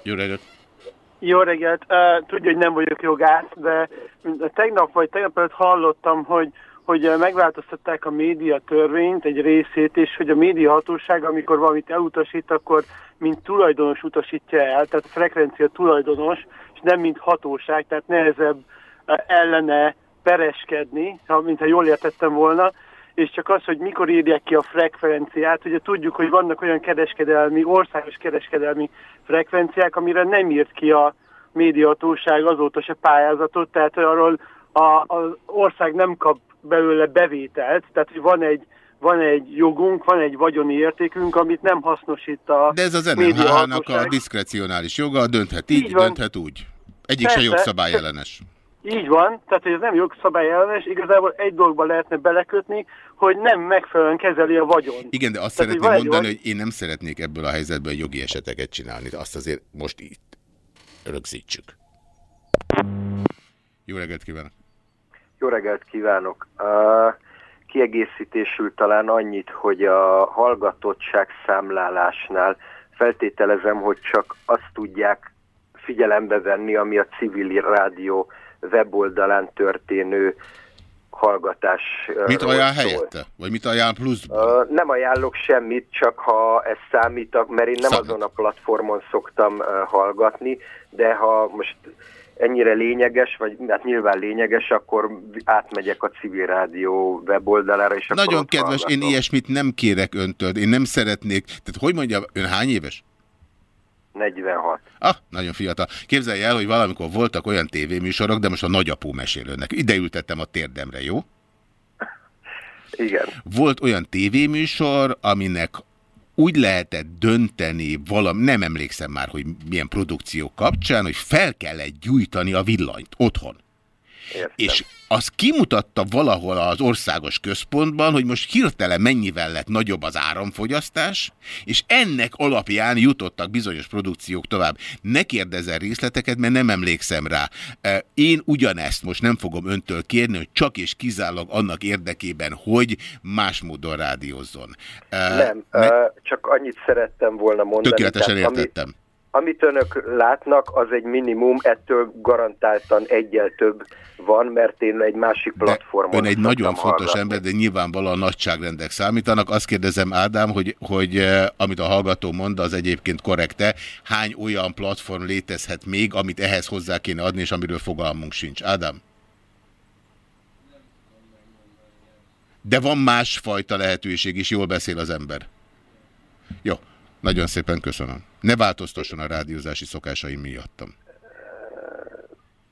Jó reggelt! Jó reggelt! Uh, tudja, hogy nem vagyok jogász, de tegnap vagy tegnap előtt hallottam, hogy, hogy megváltoztatták a média törvényt, egy részét, és hogy a média hatóság, amikor valamit elutasít, akkor mint tulajdonos utasítja el, tehát frekvencia tulajdonos, és nem mint hatóság, tehát nehezebb ellene pereskedni, ha, mintha jól értettem volna, és csak az, hogy mikor írják ki a frekvenciát, ugye tudjuk, hogy vannak olyan kereskedelmi, országos kereskedelmi frekvenciák, amire nem írt ki a médiatóság azóta se pályázatot, tehát arról az ország nem kap belőle bevételt, tehát hogy van egy, van egy jogunk, van egy vagyoni értékünk, amit nem hasznosít a De ez az NMH-nak a diszkrecionális joga, dönthet így, így dönthet úgy. Egyik Persze. se jogszabály ellenes. Így van, tehát hogy ez nem jogszabály ellenes, igazából egy dologba lehetne belekötni, hogy nem megfelelően kezeli a vagyon. Igen, de azt Tehát, szeretném hogy mondani, hogy én nem szeretnék ebből a helyzetből jogi eseteket csinálni. Azt azért most itt rögzítsük. Jó reggelt kívánok! Jó reggelt kívánok! Uh, kiegészítésül talán annyit, hogy a hallgatottság számlálásnál feltételezem, hogy csak azt tudják figyelembe venni, ami a civil rádió weboldalán történő hallgatás. Mit ajánl helyette? Vagy mit ajánl pluszban? Nem ajánlok semmit, csak ha ez számít, mert én nem Számít. azon a platformon szoktam hallgatni, de ha most ennyire lényeges, vagy hát nyilván lényeges, akkor átmegyek a civil rádió weboldalára, és Nagyon kedves, én hallgatom. ilyesmit nem kérek öntől. Én nem szeretnék, tehát hogy mondjam, ön hány éves? 46. Ah, nagyon fiatal. Képzelj el, hogy valamikor voltak olyan tévéműsorok, de most a nagyapó mesél önnek. Ide ültettem a térdemre, jó? Igen. Volt olyan tévéműsor, aminek úgy lehetett dönteni valami, nem emlékszem már, hogy milyen produkció kapcsán, hogy fel kellett gyújtani a villanyt otthon. Értem. És az kimutatta valahol az országos központban, hogy most hirtelen mennyivel lett nagyobb az áramfogyasztás, és ennek alapján jutottak bizonyos produkciók tovább. Ne kérdezzen részleteket, mert nem emlékszem rá. E, Én ugyanezt most nem fogom öntől kérni, hogy csak és kizárólag annak érdekében, hogy más módon rádiózzon. E, Nem, ne- uh, csak annyit szerettem volna mondani. Tökéletesen tehát ami- értettem. Amit önök látnak, az egy minimum, ettől garantáltan egyel több van, mert én egy másik platformon Ön egy nagyon fontos hallgatni. ember, de nyilvánvalóan nagyságrendek számítanak. Azt kérdezem, Ádám, hogy, hogy eh, amit a hallgató mond, az egyébként korrekte. Hány olyan platform létezhet még, amit ehhez hozzá kéne adni, és amiről fogalmunk sincs? Ádám? De van másfajta lehetőség is, jól beszél az ember. Jó, nagyon szépen köszönöm. Ne változtasson a rádiózási szokásaim miattam.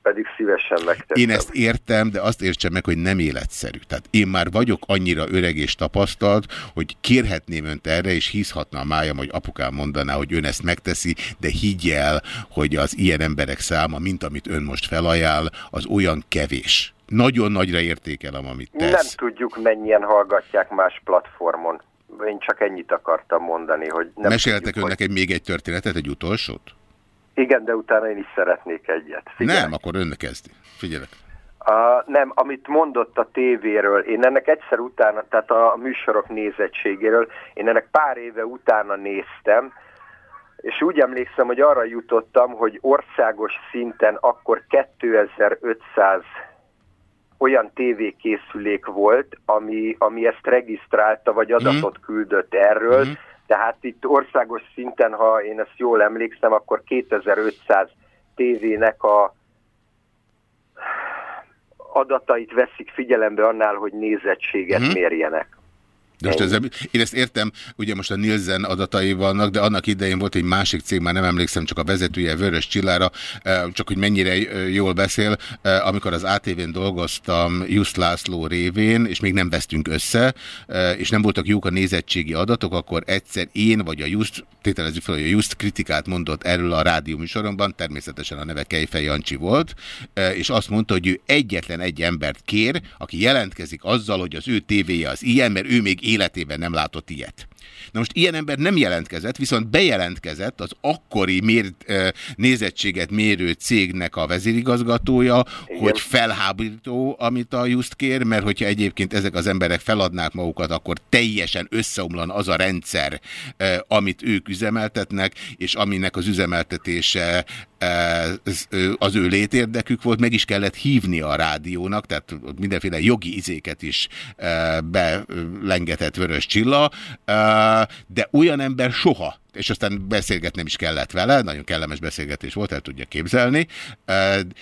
Pedig szívesen megteszem. Én ezt értem, de azt értsem meg, hogy nem életszerű. Tehát én már vagyok annyira öreg és tapasztalt, hogy kérhetném önt erre, és hízhatna a májam, hogy apukám mondaná, hogy ön ezt megteszi, de higgy el, hogy az ilyen emberek száma, mint amit ön most felajánl, az olyan kevés. Nagyon nagyra értékelem, amit Nem tesz. tudjuk, mennyien hallgatják más platformon. Én csak ennyit akartam mondani, hogy nem Meséltek tudjuk, önnek egy, még egy történetet, egy utolsót? Hogy... Igen, de utána én is szeretnék egyet. Figyelj. Nem, akkor ön kezdi. Figyelek. Uh, nem, amit mondott a tévéről, én ennek egyszer utána, tehát a műsorok nézettségéről, én ennek pár éve utána néztem, és úgy emlékszem, hogy arra jutottam, hogy országos szinten akkor 2500 olyan tévékészülék volt, ami, ami ezt regisztrálta, vagy adatot küldött erről, Mhm. tehát itt országos szinten, ha én ezt jól emlékszem, akkor 2500 tévének a adatait veszik figyelembe annál, hogy nézettséget Mhm. mérjenek. De most ez, én ezt értem, ugye most a Nielsen adatai vannak, de annak idején volt egy másik cég, már nem emlékszem, csak a vezetője Vörös Csillára, eh, csak hogy mennyire eh, jól beszél, eh, amikor az ATV-n dolgoztam Just László révén, és még nem vesztünk össze, és nem voltak jók a nézettségi adatok, akkor egyszer én vagy a Just, tételezzük fel, hogy a Just kritikát mondott erről a rádió műsoromban, természetesen a neve Kejfej Jancsi volt, és azt mondta, hogy ő egyetlen egy embert kér, aki jelentkezik azzal, hogy az ő tévéje az ilyen, mert ő még életében nem látott ilyet. Na most ilyen ember nem jelentkezett, viszont bejelentkezett az akkori mér, eh, nézettséget mérő cégnek a vezérigazgatója, Igen. hogy felháborító, amit a Just kér, mert hogyha egyébként ezek az emberek feladnák magukat, akkor teljesen összeomlan az a rendszer, amit ők üzemeltetnek, és aminek az üzemeltetése az- ő létérdekük volt, meg is kellett hívni a rádiónak, tehát mindenféle jogi izéket is belengetett Vörös Csilla, de olyan ember soha, és aztán beszélgetnem is kellett vele, nagyon kellemes beszélgetés volt, el tudja képzelni,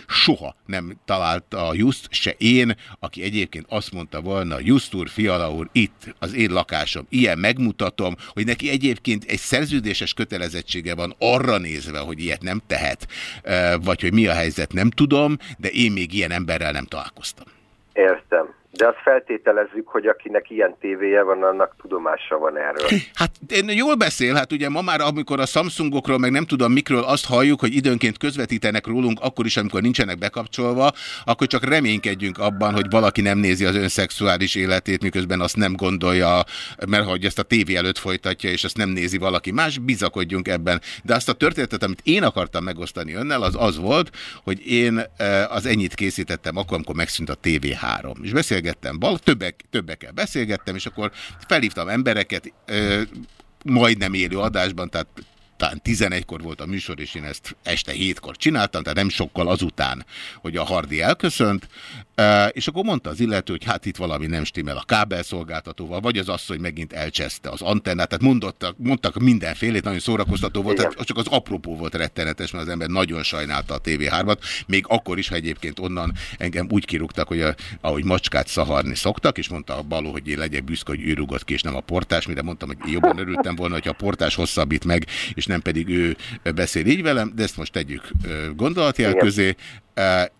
soha nem talált a Just, se én, aki egyébként azt mondta volna, Just úr, Fiala úr, itt az én lakásom, ilyen megmutatom, hogy neki egyébként egy szerződéses kötelezettsége van arra nézve, hogy ilyet nem tehet, eh, vagy hogy mi a helyzet, nem tudom, de én még ilyen emberrel nem találkoztam. Értem. De azt feltételezzük, hogy akinek ilyen tévéje van, annak tudomása van erről. Hát én jól beszél, hát ugye ma már amikor a Samsungokról, meg nem tudom mikről azt halljuk, hogy időnként közvetítenek rólunk, akkor is, amikor nincsenek bekapcsolva, akkor csak reménykedjünk abban, hogy valaki nem nézi az önszexuális életét, miközben azt nem gondolja, mert hogy ezt a tévé előtt folytatja, és azt nem nézi valaki más, bizakodjunk ebben. De azt a történetet, amit én akartam megosztani önnel, az az volt, hogy én eh, az ennyit készítettem akkor, amikor megszűnt a TV3. És beszélgettem, bal, többek, többekkel beszélgettem, és akkor felhívtam embereket, eh, majdnem élő adásban, tehát talán 11-kor volt a műsor, és én ezt este 7-kor csináltam, tehát nem sokkal azután, hogy a Hardi elköszönt, és akkor mondta az illető, hogy hát itt valami nem stimmel a kábelszolgáltatóval, vagy az asszony megint elcseszte az antennát, tehát mondottak, mondtak mindenfélét, nagyon szórakoztató volt, tehát csak az apropó volt rettenetes, mert az ember nagyon sajnálta a TV3-at, még akkor is, ha egyébként onnan engem úgy kirúgtak, hogy a, ahogy macskát szaharni szoktak, és mondta a Baló, hogy én legyek büszke, hogy ő rúgott ki, és nem a portás, mire mondtam, hogy jobban örültem volna, hogy a portás hosszabbít meg, és nem pedig ő beszél így velem, de ezt most tegyük gondolatjel közé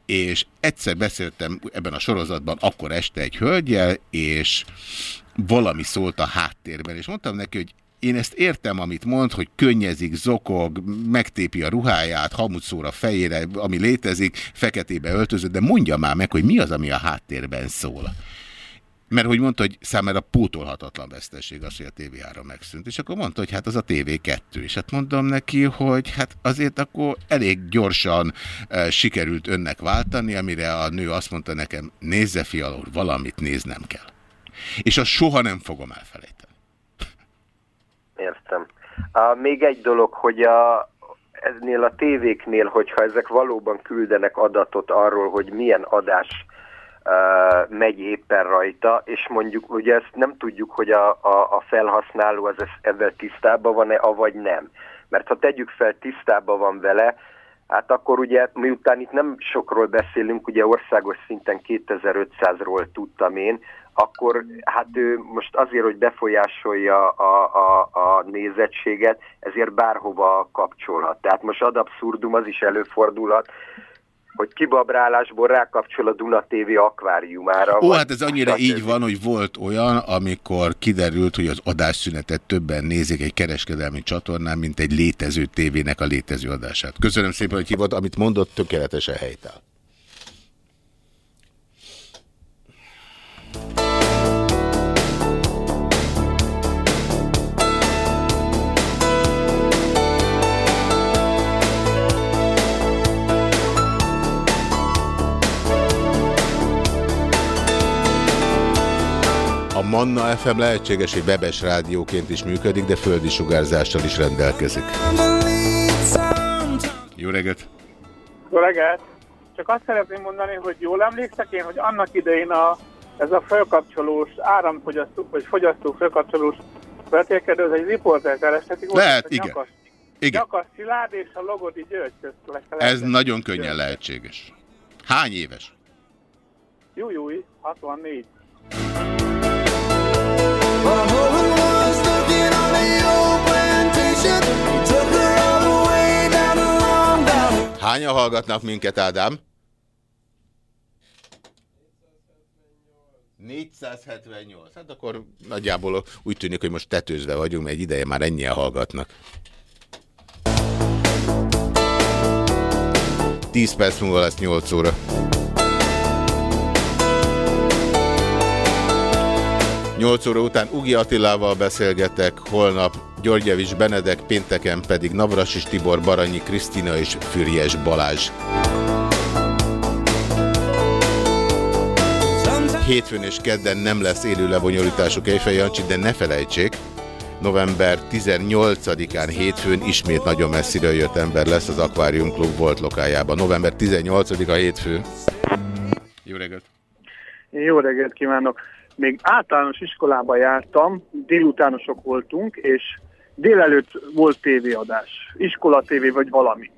és egyszer beszéltem ebben a sorozatban akkor este egy hölgyel, és valami szólt a háttérben, és mondtam neki, hogy én ezt értem, amit mond, hogy könnyezik, zokog, megtépi a ruháját, hamut a fejére, ami létezik, feketébe öltözött, de mondja már meg, hogy mi az, ami a háttérben szól. Mert hogy mondta, hogy számára pótolhatatlan veszteség az, hogy a TV3 megszűnt. És akkor mondta, hogy hát az a TV2. És hát mondom neki, hogy hát azért akkor elég gyorsan e, sikerült önnek váltani, amire a nő azt mondta nekem, nézze fialó, valamit néznem kell. És azt soha nem fogom elfelejteni. Értem. Uh, még egy dolog, hogy a, eznél a tévéknél, hogyha ezek valóban küldenek adatot arról, hogy milyen adás megy éppen rajta, és mondjuk ugye ezt nem tudjuk, hogy a, a, a felhasználó az ezzel tisztában van-e, avagy nem. Mert ha tegyük fel, tisztában van vele, hát akkor ugye miután itt nem sokról beszélünk, ugye országos szinten 2500-ról tudtam én, akkor hát ő most azért, hogy befolyásolja a, a, a nézettséget, ezért bárhova kapcsolhat. Tehát most ad abszurdum, az is előfordulhat, hogy kibabrálásból rákapcsol a Duna TV akváriumára. Ó, hát ez annyira így van, hogy volt olyan, amikor kiderült, hogy az adásszünetet többen nézik egy kereskedelmi csatornán, mint egy létező tévének a létező adását. Köszönöm szépen, hogy hívott, amit mondott, tökéletesen helytáll. Manna FM lehetséges, hogy webes rádióként is működik, de földi sugárzással is rendelkezik. Jó reggelt! Jó reggelt! Csak azt szeretném mondani, hogy jól emlékszek én, hogy annak idején a, ez a fölkapcsolós, áramfogyasztó, vagy fogyasztó fölkapcsolós vetélkedő, ez egy riporter kerestetik. Lehet, igen. Nyakas, igen. Nyakas Szilárd és a Logodi György közt. Ez nagyon könnyen György. lehetséges. Hány éves? Jó, 64. Hányan hallgatnak minket, Ádám? 478. Hát akkor nagyjából úgy tűnik, hogy most tetőzve vagyunk, mert egy ideje már ennyien hallgatnak. 10 perc múlva lesz 8 óra. 8 óra után Ugi Attilával beszélgetek, holnap Györgyevics Benedek, pénteken pedig Navrasis Tibor, Baranyi Krisztina és Füriyes Balázs. Hétfőn és kedden nem lesz élő lebonyolítású Kejfej Jancsi, de ne felejtsék, november 18-án hétfőn ismét nagyon messziről jött ember lesz az Aquarium Club volt lokájában. November 18-a hétfő. Jó reggelt! Jó reggelt kívánok! Még általános iskolába jártam, délutánosok voltunk, és délelőtt volt tévéadás, iskola tévé vagy valami.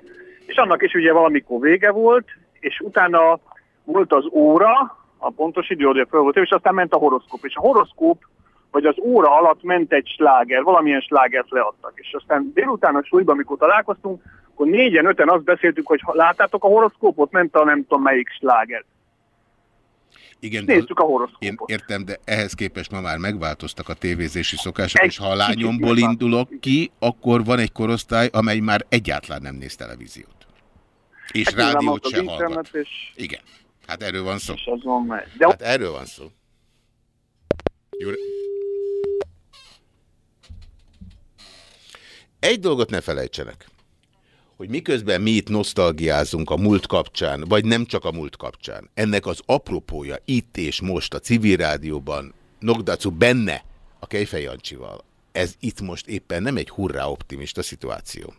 És annak is ugye valamikor vége volt, és utána volt az óra, a pontos idő, föl volt, és aztán ment a horoszkóp. És a horoszkóp, vagy az óra alatt ment egy sláger, valamilyen slágert leadtak. És aztán délután a súlyban, amikor találkoztunk, akkor négyen, öten azt beszéltük, hogy láttátok a horoszkópot, ment a nem tudom melyik sláger. Igen, Nézzük a horoszkópot. Én értem, de ehhez képest ma már megváltoztak a tévézési szokások, egy és ha a lányomból indulok ki, akkor van egy korosztály, amely már egyáltalán nem néz televíziót. És hát rádiót se hallgat. És... Igen, hát erről van szó. van De... Hát erről van szó. Jó. Egy dolgot ne felejtsenek hogy miközben mi itt nosztalgiázunk a múlt kapcsán, vagy nem csak a múlt kapcsán, ennek az apropója itt és most a civil rádióban, Nogdacu benne a Kejfej Jancsival, ez itt most éppen nem egy hurrá optimista szituáció.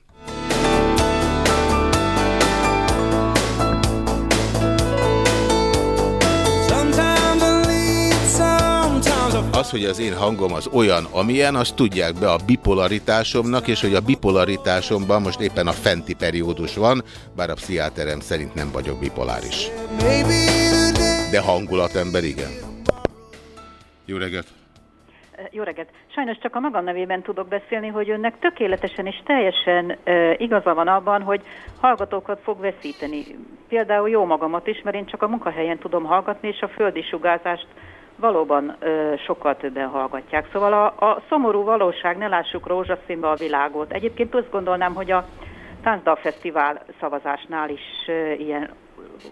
Az, hogy az én hangom az olyan, amilyen, azt tudják be a bipolaritásomnak, és hogy a bipolaritásomban most éppen a fenti periódus van, bár a pszichiáterem szerint nem vagyok bipoláris. De hangulatember igen. Jó reggelt! Jó reggelt! Sajnos csak a magam nevében tudok beszélni, hogy önnek tökéletesen és teljesen e, igaza van abban, hogy hallgatókat fog veszíteni. Például jó magamat is, mert én csak a munkahelyen tudom hallgatni, és a földi sugárzást valóban ö, sokkal többen hallgatják. Szóval a, a szomorú valóság, ne lássuk rózsaszínbe a világot. Egyébként azt gondolnám, hogy a Táncdal Fesztivál szavazásnál is ö, ilyen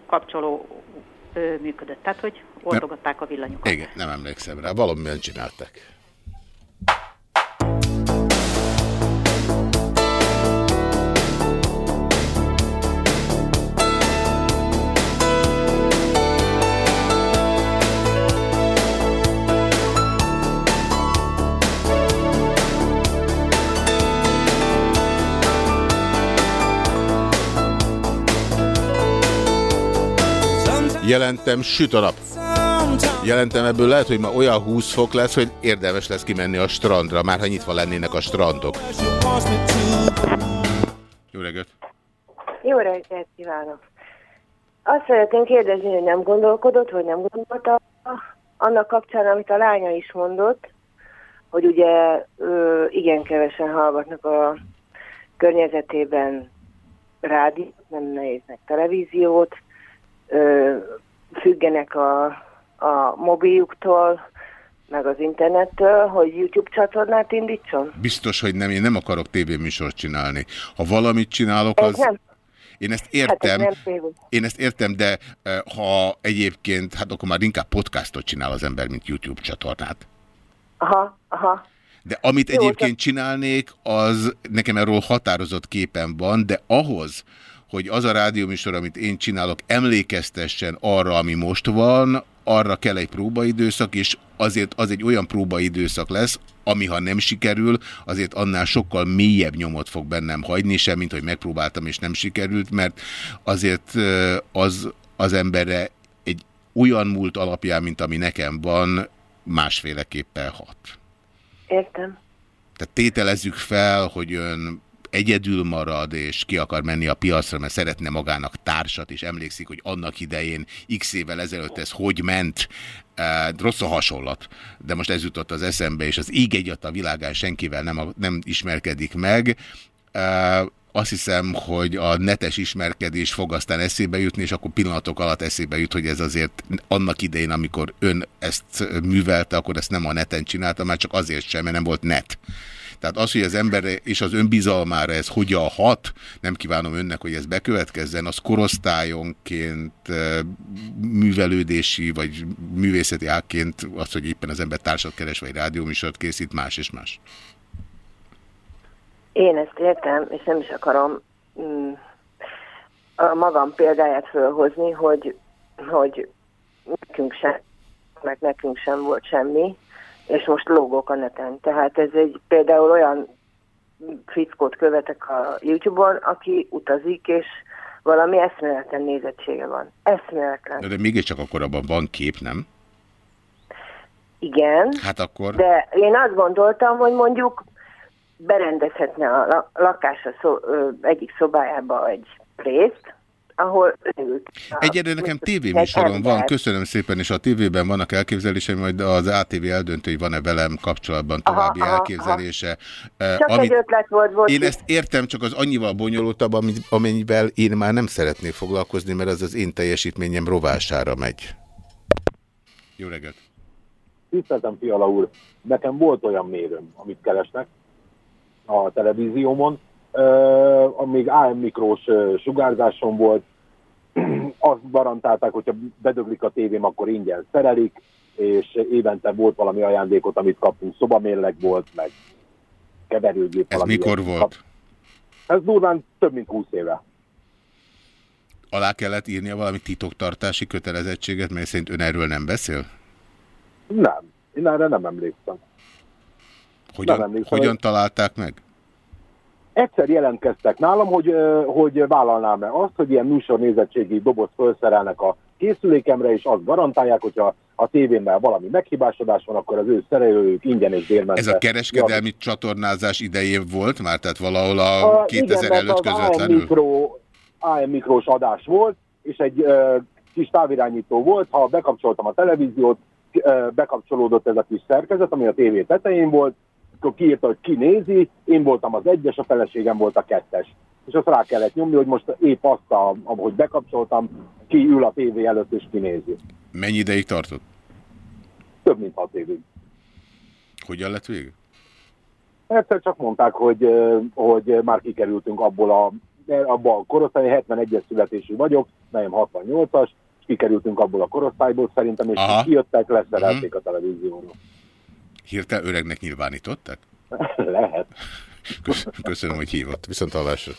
kapcsoló ö, működött. Tehát, hogy oldogatták a villanyokat. Igen, nem emlékszem rá. Valamilyen csináltak. Jelentem, süt a nap. Jelentem ebből lehet, hogy ma olyan 20 fok lesz, hogy érdemes lesz kimenni a strandra, már ha nyitva lennének a strandok. Jó reggelt! Jó reggelt kívánok! Azt szeretném kérdezni, hogy nem gondolkodott, vagy nem gondolta annak kapcsán, amit a lánya is mondott, hogy ugye ö, igen kevesen hallgatnak a környezetében rádiót, nem néznek televíziót, ö, függenek a, a mobiljuktól, meg az internettől, hogy YouTube csatornát indítson? Biztos, hogy nem, én nem akarok tévéműsort csinálni. Ha valamit csinálok, Ez az... nem. Én ezt Hát ez értem, tévé. én ezt értem, de ha egyébként, hát akkor már inkább podcastot csinál az ember, mint YouTube csatornát. Aha, aha. De amit Jó, egyébként csinálnék, az nekem erről határozott képen van, de ahhoz, hogy az a rádióműsor, amit én csinálok, emlékeztessen arra, ami most van, arra kell egy próbaidőszak, és azért az egy olyan próbaidőszak lesz, ami ha nem sikerül, azért annál sokkal mélyebb nyomot fog bennem hagyni, sem, mint hogy megpróbáltam és nem sikerült, mert azért az az emberre egy olyan múlt alapján, mint ami nekem van, másféleképpen hat. Értem. Tehát tételezzük fel, hogy ön egyedül marad, és ki akar menni a piacra, mert szeretne magának társat, és emlékszik, hogy annak idején x évvel ezelőtt ez hogy ment. Rossz a hasonlat, de most ez jutott az eszembe, és az íg egyat a világán senkivel nem, nem ismerkedik meg. Azt hiszem, hogy a netes ismerkedés fog aztán eszébe jutni, és akkor pillanatok alatt eszébe jut, hogy ez azért annak idején, amikor ön ezt művelte, akkor ezt nem a neten csinálta, már csak azért sem, mert nem volt net. Tehát az, hogy az ember és az önbizalmára ez hogyan hat, nem kívánom önnek, hogy ez bekövetkezzen, az korosztályonként, művelődési vagy művészeti ágként az, hogy éppen az ember társat keres vagy rádióműsort készít, más és más. Én ezt értem, és nem is akarom mm, a magam példáját fölhozni, hogy, hogy nekünk sem, meg nekünk sem volt semmi, és most lógok a neten. Tehát ez egy például olyan fickót követek a YouTube-on, aki utazik, és valami eszméletlen nézettsége van. Eszméletlen. De mégiscsak akkor abban van kép, nem? Igen. Hát akkor... De én azt gondoltam, hogy mondjuk berendezhetne a la- lakása szó, ö, egyik szobájába egy részt, ahol a- Egyedül nekem ember. van, köszönöm szépen, és a tévében vannak elképzelései, majd az ATV eldöntő, hogy van-e velem kapcsolatban további Aha, aha, elképzelése. Eh, Csak egy ötlet volt, volt. Én ezt értem, csak az annyival bonyolultabb, amennyivel én már nem szeretnék foglalkozni, mert az az én teljesítményem rovására megy. Jó reggelt! Tiszteltem, Fiala úr, nekem volt olyan mérőm, amit keresnek a televíziómon, uh, még AM mikrós ö, sugárzásom volt, azt garantálták, hogyha bedöglik a tévém, akkor ingyen szerelik, és évente volt valami ajándékot, amit kaptunk, szobamérleg volt, meg keverőgép. Ez mikor ilyesmit volt? Ez durván több mint 20 éve. Alá kellett írnia valami titoktartási kötelezettséget, mely szerint ön erről nem beszél? Nem, én erre nem emlékszem. Hogyan, emlékszem, hogyan találták meg? Egyszer jelentkeztek nálam, hogy, hogy vállalnám-e azt, hogy ilyen műsornézettségi doboz felszerelnek a készülékemre, és azt garantálják, hogyha a tévémmel valami meghibásodás van, akkor az ő szerelőjük ingyen és bérmentve. Ez a kereskedelmi csatornázás idején volt már, tehát valahol a 2000 igen, előtt az AM, közvetlenül? mikro, AM mikrós adás volt, és egy ö, kis távirányító volt, ha bekapcsoltam a televíziót, ö, bekapcsolódott ez a kis szerkezet, ami a tévé tetején volt, akkor kiírta, hogy ki nézi, én voltam az egyes, a feleségem volt a kettes. És azt rá kellett nyomni, hogy most épp azt, a, ahogy bekapcsoltam, ki ül a tévé előtt és kinézi. Mennyi ideig tartott? Több mint hat évig. Hogyan lett végül? Egyszer csak mondták, hogy, hogy már kikerültünk abból a, abból a korosztály, 71-es születésű vagyok, melyem 68-as, és kikerültünk abból a korosztályból szerintem, és Aha. kijöttek, leszerelték a televízióról. Hirtelen öregnek nyilvánították? Lehet. Kösz- Köszönöm, hogy hívott. Viszont hallásra.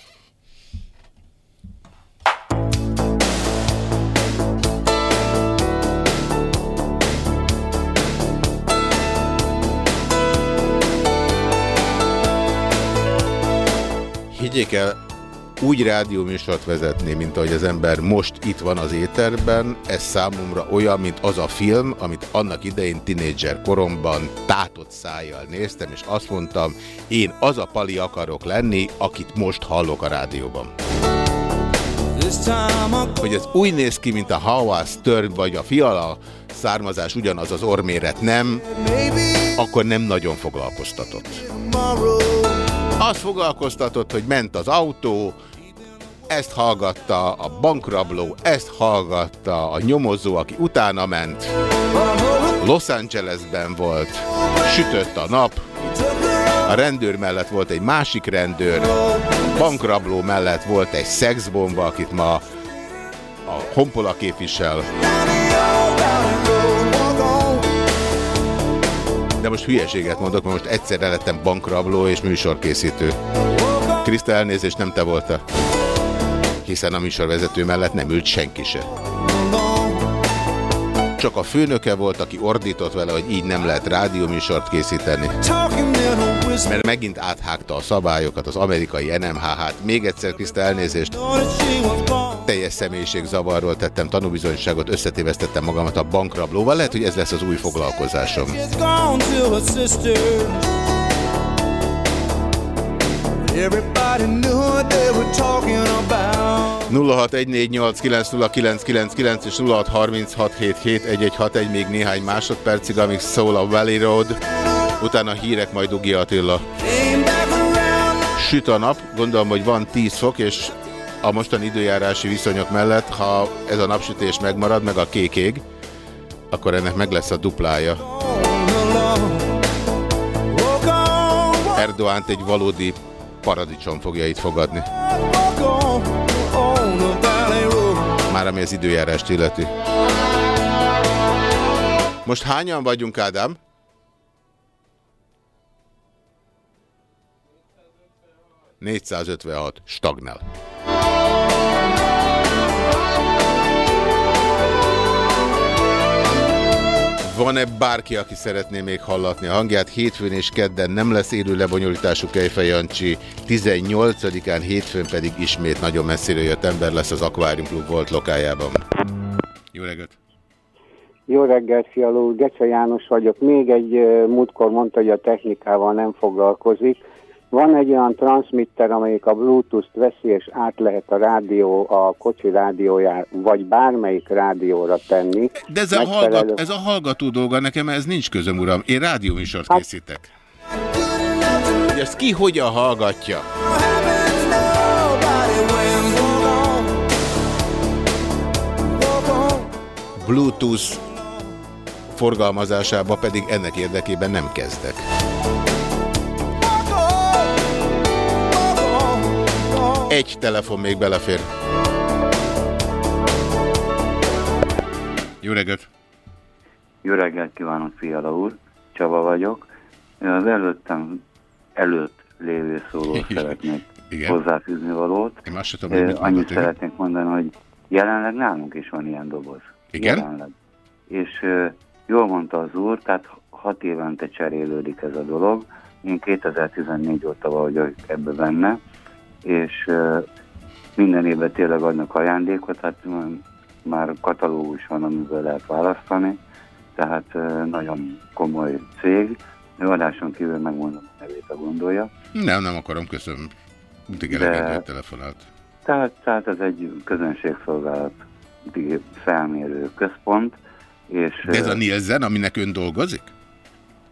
Higgyék el, úgy rádióműsort vezetni, mint ahogy az ember most itt van az éterben, ez számomra olyan, mint az a film, amit annak idején tinédzser koromban tátott szájjal néztem, és azt mondtam, én az a pali akarok lenni, akit most hallok a rádióban. Hogy ez úgy néz ki, mint a Howard Stern vagy a Fiala származás ugyanaz az orméret nem, akkor nem nagyon foglalkoztatott. Azt foglalkoztatott, hogy ment az autó, ezt hallgatta a bankrabló, ezt hallgatta a nyomozó, aki utána ment. Los Angelesben volt, sütött a nap, a rendőr mellett volt egy másik rendőr, bankrabló mellett volt egy szexbomba, akit ma a honpola képvisel. De most hülyeséget mondok, mert most egyszerre lettem bankrabló és műsorkészítő. Kriszta elnézést nem te voltál. Hiszen a műsorvezető mellett nem ült senki se. Csak a főnöke volt, aki ordított vele, hogy így nem lehet rádióműsort készíteni. Mert megint áthágta a szabályokat, az amerikai NMHH-t. Még egyszer, Kriszta, elnézést. Teljes személyiségzavarról tettem tanúbizonyságot, összetévesztettem magamat a bankrablóval. Lehet, hogy ez lesz az új foglalkozásom. Everybody knew 0614890999 és 0636771161 még néhány másodpercig, amíg szól a Valley Road. Utána hírek majd Ugi Attila. Süt a nap, gondolom, hogy van 10 fok, és a mostani időjárási viszonyok mellett, ha ez a napsütés megmarad, meg a kék ég, akkor ennek meg lesz a duplája. Erdoánt egy valódi paradicsom fogja itt fogadni. Már ami az időjárást illeti. Most hányan vagyunk, Ádám? Négyszázötvenhat. Stagnál. Van-e bárki, aki szeretné még hallatni a hangját? Hétfőn és kedden nem lesz élő lebonyolítású Kejfej Jancsi, 18-án hétfőn pedig ismét nagyon messziről jött ember lesz az Aquarium Club volt lokájában. Jó reggelt! Jó reggelt, fialó úr, Gecse János vagyok. Még egy ö, múltkor mondta, hogy a technikával nem foglalkozik. Van egy olyan transmitter, amelyik a Bluetooth-t veszi, és át lehet a rádió, a kocsi rádiójára, vagy bármelyik rádióra tenni. De ez a, Megfelelő- hallgat, ez a hallgató dolga, nekem ez nincs közöm, uram. Én rádióműsort készítek. Hogy ezt ki hogyan hallgatja? Bluetooth forgalmazásába pedig ennek érdekében nem kezdek. Egy telefon még belefér. Jó reggelt! Jó reggelt kívánok, Fiala úr! Csaba vagyok. Én az előttem előtt lévő szóló szeretnék Igen. hozzáfűzni valót. Én azt tudom, hogy Annyit mondott, szeretnék mondani, hogy jelenleg nálunk is van ilyen doboz. Igen? Jelenleg. És jól mondta az úr, tehát hat évente cserélődik ez a dolog. Én 2014 óta vagyok ebbe benne, és minden évben tényleg adnak ajándékot, tehát már katalógus van, amiből lehet választani, tehát nagyon komoly cég, ő adáson kívül megmondom a nevét, a gondolja. Nem, nem akarom, köszönöm. Mindig elegendő, telefonált. Tehát, tehát ez egy közönségszolgálat felmérő központ, és... De ez a Nielsen, aminek ön dolgozik?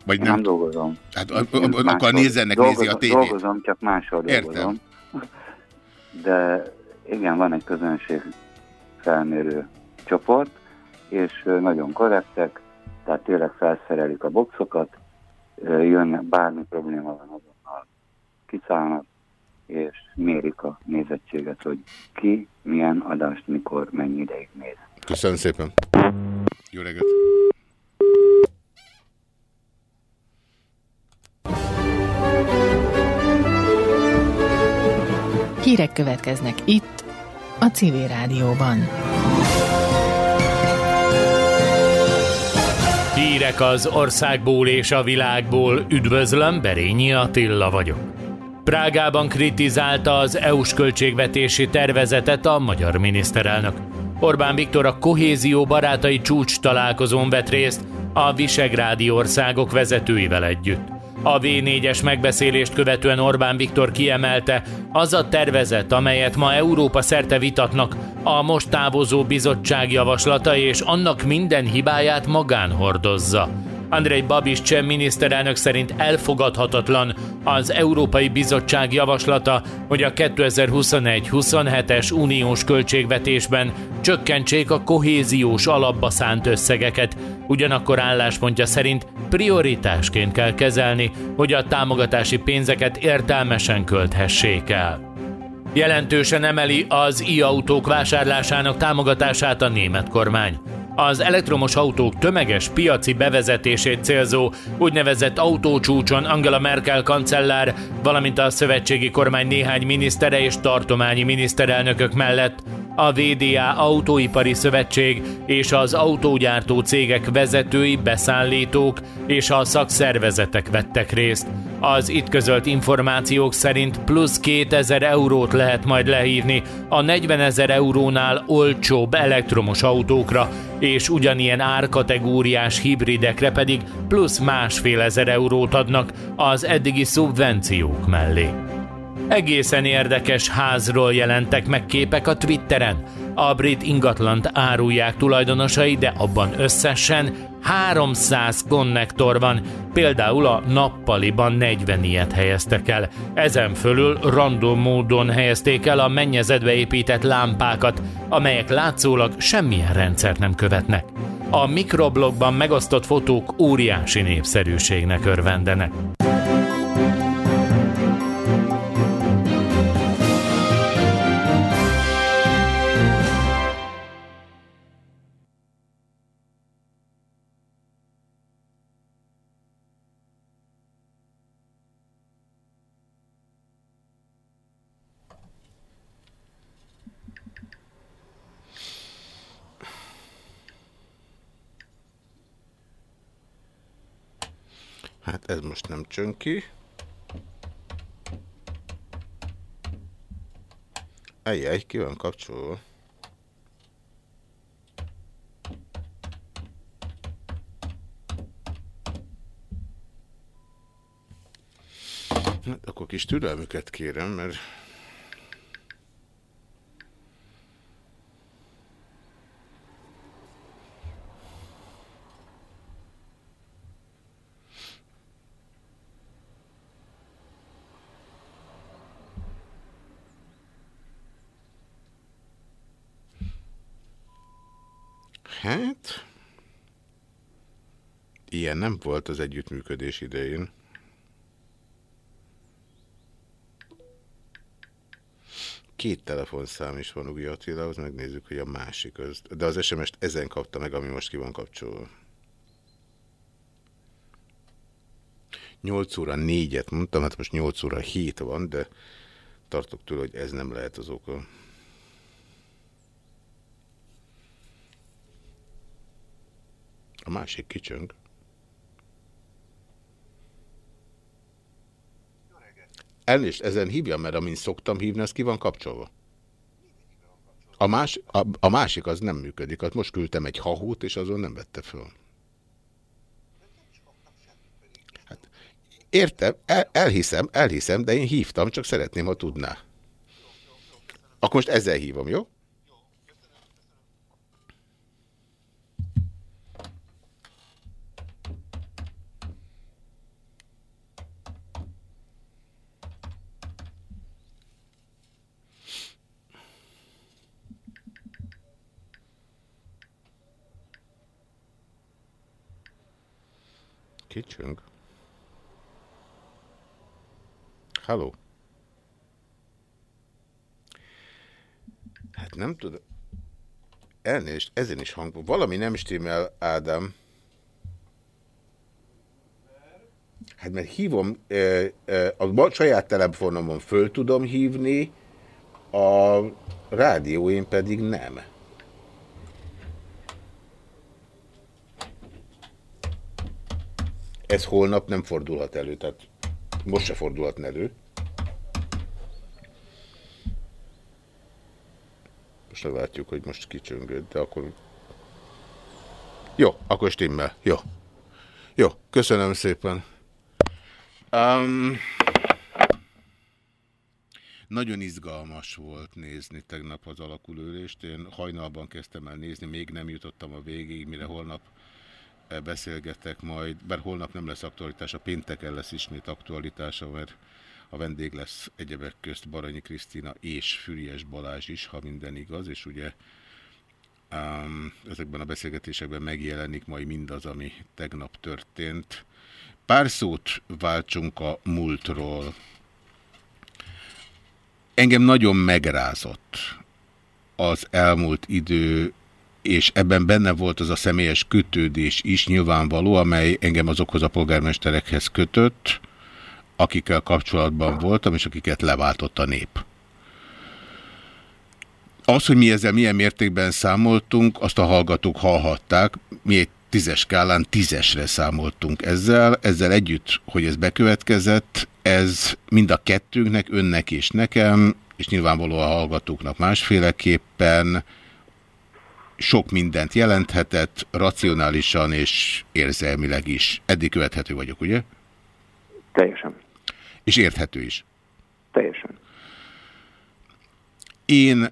Vagy nem? nem dolgozom. Hát akkor a Nielsennek nézi a tévét. Dolgozom, csak máshol Értem. De igen, van egy közönség felmérő csoport, és nagyon korrektek, tehát tényleg felszerelik a boxokat, jönnek, bármi probléma van azonnal kiszállnak, és mérik a nézettséget, hogy ki, milyen adást, mikor, mennyi ideig néz. Köszönöm szépen. Jó reggelt. Hírek következnek itt, a CV Rádióban. Hírek az országból és a világból. Üdvözlöm, Berényi Attila vagyok. Prágában kritizálta az EU-s költségvetési tervezetet a magyar miniszterelnök. Orbán Viktor a kohézió barátai csúcs találkozón vett részt a visegrádi országok vezetőivel együtt. A V4-es megbeszélést követően Orbán Viktor kiemelte, az a tervezet, amelyet ma Európa szerte vitatnak, a most távozó bizottság javaslata és annak minden hibáját magán hordozza. Andrei Babis cseh miniszterelnök szerint elfogadhatatlan az Európai Bizottság javaslata, hogy a 2021-27-es uniós költségvetésben csökkentsék a kohéziós alapba szánt összegeket. Ugyanakkor álláspontja szerint prioritásként kell kezelni, hogy a támogatási pénzeket értelmesen költhessék el. Jelentősen emeli az i-autók vásárlásának támogatását a német kormány. Az elektromos autók tömeges piaci bevezetését célzó úgynevezett autócsúcson Angela Merkel kancellár, valamint a szövetségi kormány néhány minisztere és tartományi miniszterelnökök mellett a VDA Autóipari Szövetség és az autógyártó cégek vezetői, beszállítók és a szakszervezetek vettek részt. Az itt közölt információk szerint plusz 2000 eurót lehet majd lehívni a 40 ezer eurónál olcsóbb elektromos autókra, és ugyanilyen árkategóriás hibridekre pedig plusz másfél ezer eurót adnak az eddigi szubvenciók mellé. Egészen érdekes házról jelentek meg képek a Twitteren. A brit ingatlant árulják tulajdonosai, de abban összesen 300 konnektor van, például a nappaliban 40 ilyet helyeztek el. Ezen fölül random módon helyezték el a mennyezetbe épített lámpákat, amelyek látszólag semmilyen rendszert nem követnek. A mikroblogban megosztott fotók óriási népszerűségnek örvendenek. Ez most nem csönki. Ejjej, ki van kapcsolva? Hát akkor kis türelmüket kérem, mert Hát, ilyen nem volt az együttműködés idején. Két telefonszám is van Ugi Attilához, megnézzük, hogy a másik az. De az SMS-t ezen kapta meg, ami most ki van kapcsolva. 8 óra 4-et mondtam, hát most 8 óra 7 van, de tartok tőle, hogy ez nem lehet az oka. A másik kicsöng. Elnézést, ezen hívja, mert amint szoktam hívni, az ki van kapcsolva. A, más, a, a másik az nem működik. hát most küldtem egy hahút, és azon nem vette föl. Hát, értem, el, elhiszem, elhiszem, de én hívtam, csak szeretném, ha tudná. Akkor most ezzel hívom, jó? Kicsünk. Hello. Hát nem tudom. Elnézést, ezen is hang. Valami nem stimmel, Ádám. Hát mert hívom, a saját telefonomon föl tudom hívni, a rádióén pedig nem. Ez holnap nem fordulhat elő, tehát most se fordulhat elő. Most látjuk, hogy most kicsöngött, de akkor... Jó, akkor stimmel. Jó. Jó, köszönöm szépen. Um, nagyon izgalmas volt nézni tegnap az alakulőrést. Én hajnalban kezdtem el nézni, még nem jutottam a végig, mire holnap beszélgetek majd, bár holnap nem lesz aktualitás, a pénteken lesz ismét aktualitása, mert a vendég lesz egyebek közt Baranyi Krisztina és Füriás Balázs is, ha minden igaz, és ugye um, ezekben a beszélgetésekben megjelenik majd mindaz, ami tegnap történt. Pár szót váltsunk a múltról. Engem nagyon megrázott az elmúlt idő és ebben benne volt az a személyes kötődés is nyilvánvaló, amely engem azokhoz a polgármesterekhez kötött, akikkel kapcsolatban voltam, és akiket leváltott a nép. Az, hogy mi ezzel milyen mértékben számoltunk, azt a hallgatók hallhatták, mi egy tízes skálán tízesre számoltunk ezzel, ezzel együtt, hogy ez bekövetkezett, ez mind a kettőnknek, önnek és nekem, és nyilvánvaló a hallgatóknak másféleképpen, sok mindent jelenthetett, racionálisan és érzelmileg is. Eddig követhető vagyok, ugye? Teljesen. És érthető is? Teljesen. Én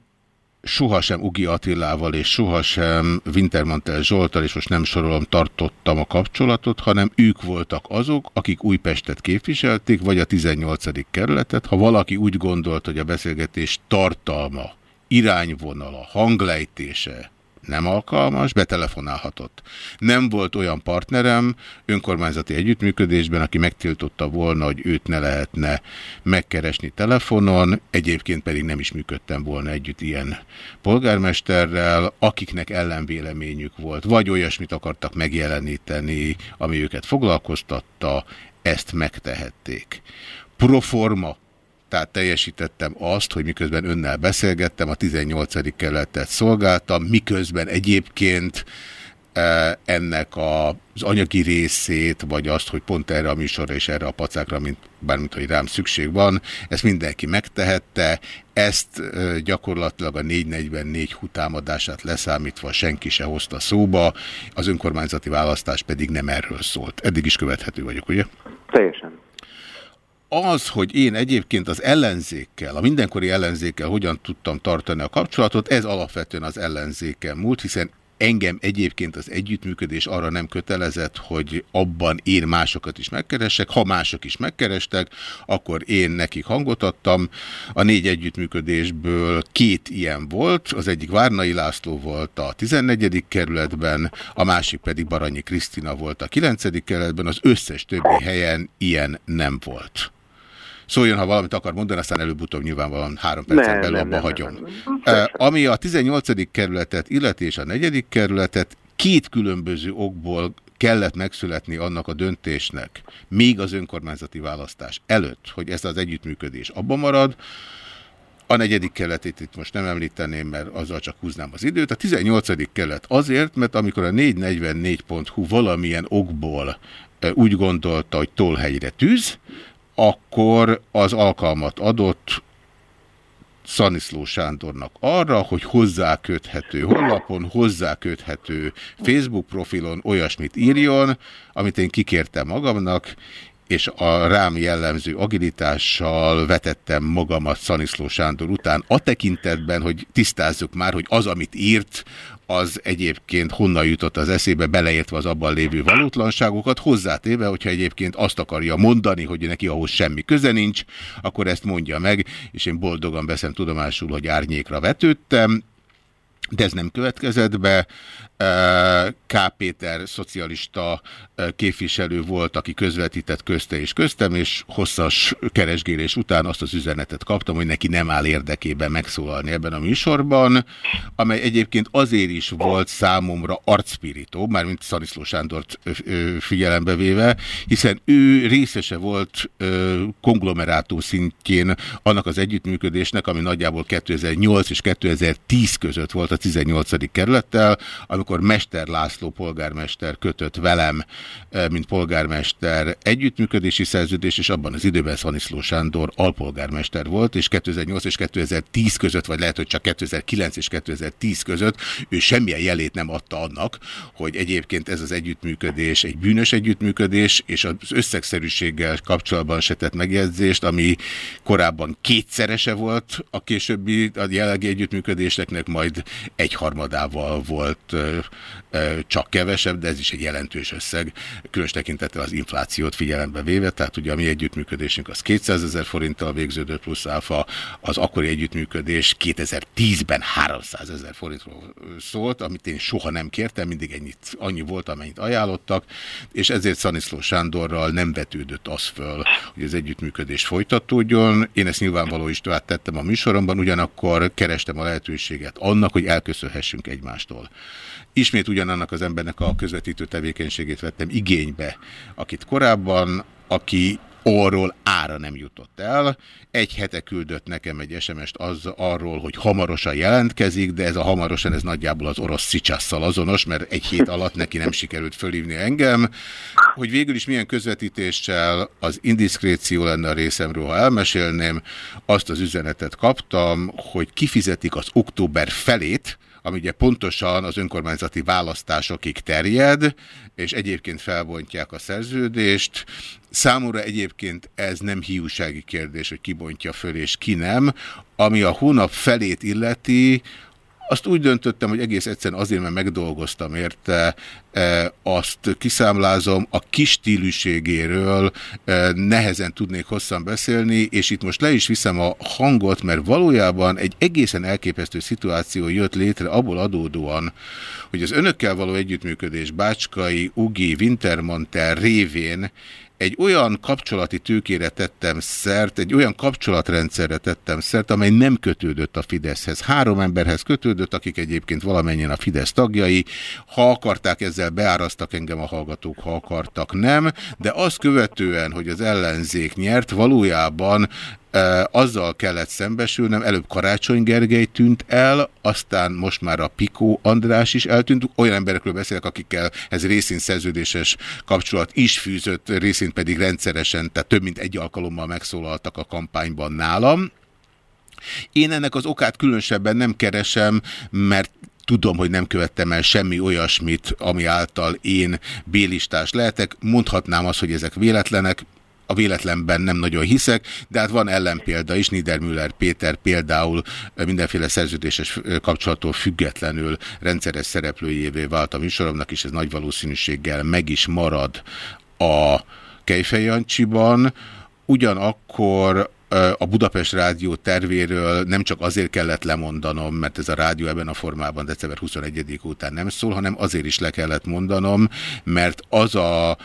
sohasem Ugi Attilával és sohasem Wintermantel Zsoltal, és most nem sorolom, tartottam a kapcsolatot, hanem ők voltak azok, akik Újpestet képviselték, vagy a 18. kerületet. Ha valaki úgy gondolt, hogy a beszélgetés tartalma, irányvonala, hanglejtése nem alkalmas, betelefonálhatott. Nem volt olyan partnerem önkormányzati együttműködésben, aki megtiltotta volna, hogy őt ne lehetne megkeresni telefonon, egyébként pedig nem is működtem volna együtt ilyen polgármesterrel, akiknek ellenvéleményük volt, vagy olyasmit akartak megjeleníteni, ami őket foglalkoztatta, ezt megtehették. Proforma tehát teljesítettem azt, hogy miközben önnel beszélgettem, a 18. kerületet szolgáltam, miközben egyébként e, ennek az anyagi részét, vagy azt, hogy pont erre a műsorra és erre a pacákra, mint, bármint, hogy rám szükség van, ezt mindenki megtehette, ezt e, gyakorlatilag a 444 hutámadását leszámítva senki se hozta szóba, az önkormányzati választás pedig nem erről szólt. Eddig is követhető vagyok, ugye? Teljesen az, hogy én egyébként az ellenzékkel, a mindenkori ellenzékkel hogyan tudtam tartani a kapcsolatot, ez alapvetően az ellenzékkel múlt, hiszen engem egyébként az együttműködés arra nem kötelezett, hogy abban én másokat is megkeresek. Ha mások is megkerestek, akkor én nekik hangot adtam. A négy együttműködésből két ilyen volt, az egyik Várnai László volt a 14. kerületben, a másik pedig Baranyi Krisztina volt a 9. kerületben, az összes többi helyen ilyen nem volt. Szóljon, ha valamit akar mondani, aztán előbb-utóbb nyilvánvalóan három percen belül abba hagyom. Nem, nem, nem. Ami a 18. kerületet illeti és a 4. kerületet két különböző okból kellett megszületni annak a döntésnek, még az önkormányzati választás előtt, hogy ez az együttműködés abba marad, a negyedik keletét itt most nem említeném, mert azzal csak húznám az időt. A 18. kelet azért, mert amikor a 444.hu valamilyen okból úgy gondolta, hogy tolhelyre tűz, akkor az alkalmat adott Szaniszló Sándornak arra, hogy hozzáköthető honlapon, hozzáköthető Facebook profilon olyasmit írjon, amit én kikértem magamnak, és a rám jellemző agilitással vetettem magamat Szaniszló Sándor után a tekintetben, hogy tisztázzuk már, hogy az, amit írt, az egyébként honnan jutott az eszébe, beleértve az abban lévő valótlanságokat, hozzátéve, hogyha egyébként azt akarja mondani, hogy neki ahhoz semmi köze nincs, akkor ezt mondja meg, és én boldogan veszem tudomásul, hogy árnyékra vetődtem, de ez nem következett be. K. Péter szocialista képviselő volt, aki közvetített közte és köztem, és hosszas keresgélés után azt az üzenetet kaptam, hogy neki nem áll érdekében megszólalni ebben a műsorban, amely egyébként azért is volt számomra arcspirító, mármint Szaniszló Sándort figyelembe véve, hiszen ő részese volt konglomerátó szintjén annak az együttműködésnek, ami nagyjából 2008 és 2010 között volt a 18. kerülettel, amikor Mester László polgármester kötött velem, eh, mint polgármester együttműködési szerződés, és abban az időben Szaniszló Sándor alpolgármester volt, és 2008 és 2010 között, vagy lehet, hogy csak 2009 és 2010 között ő semmilyen jelét nem adta annak, hogy egyébként ez az együttműködés egy bűnös együttműködés, és az összegszerűséggel kapcsolatban se tett megjegyzést, ami korábban kétszerese volt a későbbi a jelenlegi együttműködéseknek, majd egyharmadával volt csak kevesebb, de ez is egy jelentős összeg, különös tekintettel az inflációt figyelembe véve, tehát ugye a mi együttműködésünk az 200 ezer forinttal végződött plusz áfa, az akkori együttműködés 2010-ben 300 ezer forintról szólt, amit én soha nem kértem, mindig ennyit, annyi volt, amennyit ajánlottak, és ezért Szaniszló Sándorral nem vetődött az föl, hogy az együttműködés folytatódjon. Én ezt nyilvánvaló is tovább tettem a műsoromban, ugyanakkor kerestem a lehetőséget annak, hogy elköszönhessünk egymástól. Ismét ugyanannak az embernek a közvetítő tevékenységét vettem igénybe, akit korábban, aki orról ára nem jutott el. Egy hete küldött nekem egy SMS-t az, arról, hogy hamarosan jelentkezik, de ez a hamarosan ez nagyjából az orosz szicsásszal azonos, mert egy hét alatt neki nem sikerült fölhívni engem. Hogy végül is milyen közvetítéssel az indiszkréció lenne a részemről, ha elmesélném, azt az üzenetet kaptam, hogy kifizetik az október felét, ami ugye pontosan az önkormányzati választásokig terjed, és egyébként felbontják a szerződést. Számomra egyébként ez nem hiúsági kérdés, hogy ki bontja föl és ki nem. Ami a hónap felét illeti, azt úgy döntöttem, hogy egész egyszerűen azért, mert megdolgoztam érte, e, azt kiszámlázom, a kis stílűségéről e, nehezen tudnék hosszan beszélni, és itt most le is viszem a hangot, mert valójában egy egészen elképesztő szituáció jött létre abból adódóan, hogy az önökkel való együttműködés Bácskai, Ugi, Wintermantel révén egy olyan kapcsolati tőkére tettem szert, egy olyan kapcsolatrendszerre tettem szert, amely nem kötődött a Fideszhez. Három emberhez kötődött, akik egyébként valamennyien a Fidesz tagjai. Ha akarták, ezzel beárasztak engem a hallgatók, ha akartak, nem. De azt követően, hogy az ellenzék nyert, valójában azzal kellett szembesülnem, előbb Karácsony Gergely tűnt el, aztán most már a Pikó András is eltűnt. Olyan emberekről beszélek, akikkel ez részint szerződéses kapcsolat is fűzött, részint pedig rendszeresen, tehát több mint egy alkalommal megszólaltak a kampányban nálam. Én ennek az okát különösebben nem keresem, mert tudom, hogy nem követtem el semmi olyasmit, ami által én bélistás lehetek. Mondhatnám azt, hogy ezek véletlenek, a véletlenben nem nagyon hiszek, de hát van ellenpélda is, Niedermüller Péter például mindenféle szerződéses kapcsolattól függetlenül rendszeres szereplőjévé vált a műsoromnak, és ez nagy valószínűséggel meg is marad a Kejfej Jancsiban. Ugyanakkor a Budapest Rádió tervéről nem csak azért kellett lemondanom, mert ez a rádió ebben a formában december 21 után nem szól, hanem azért is le kellett mondanom, mert az a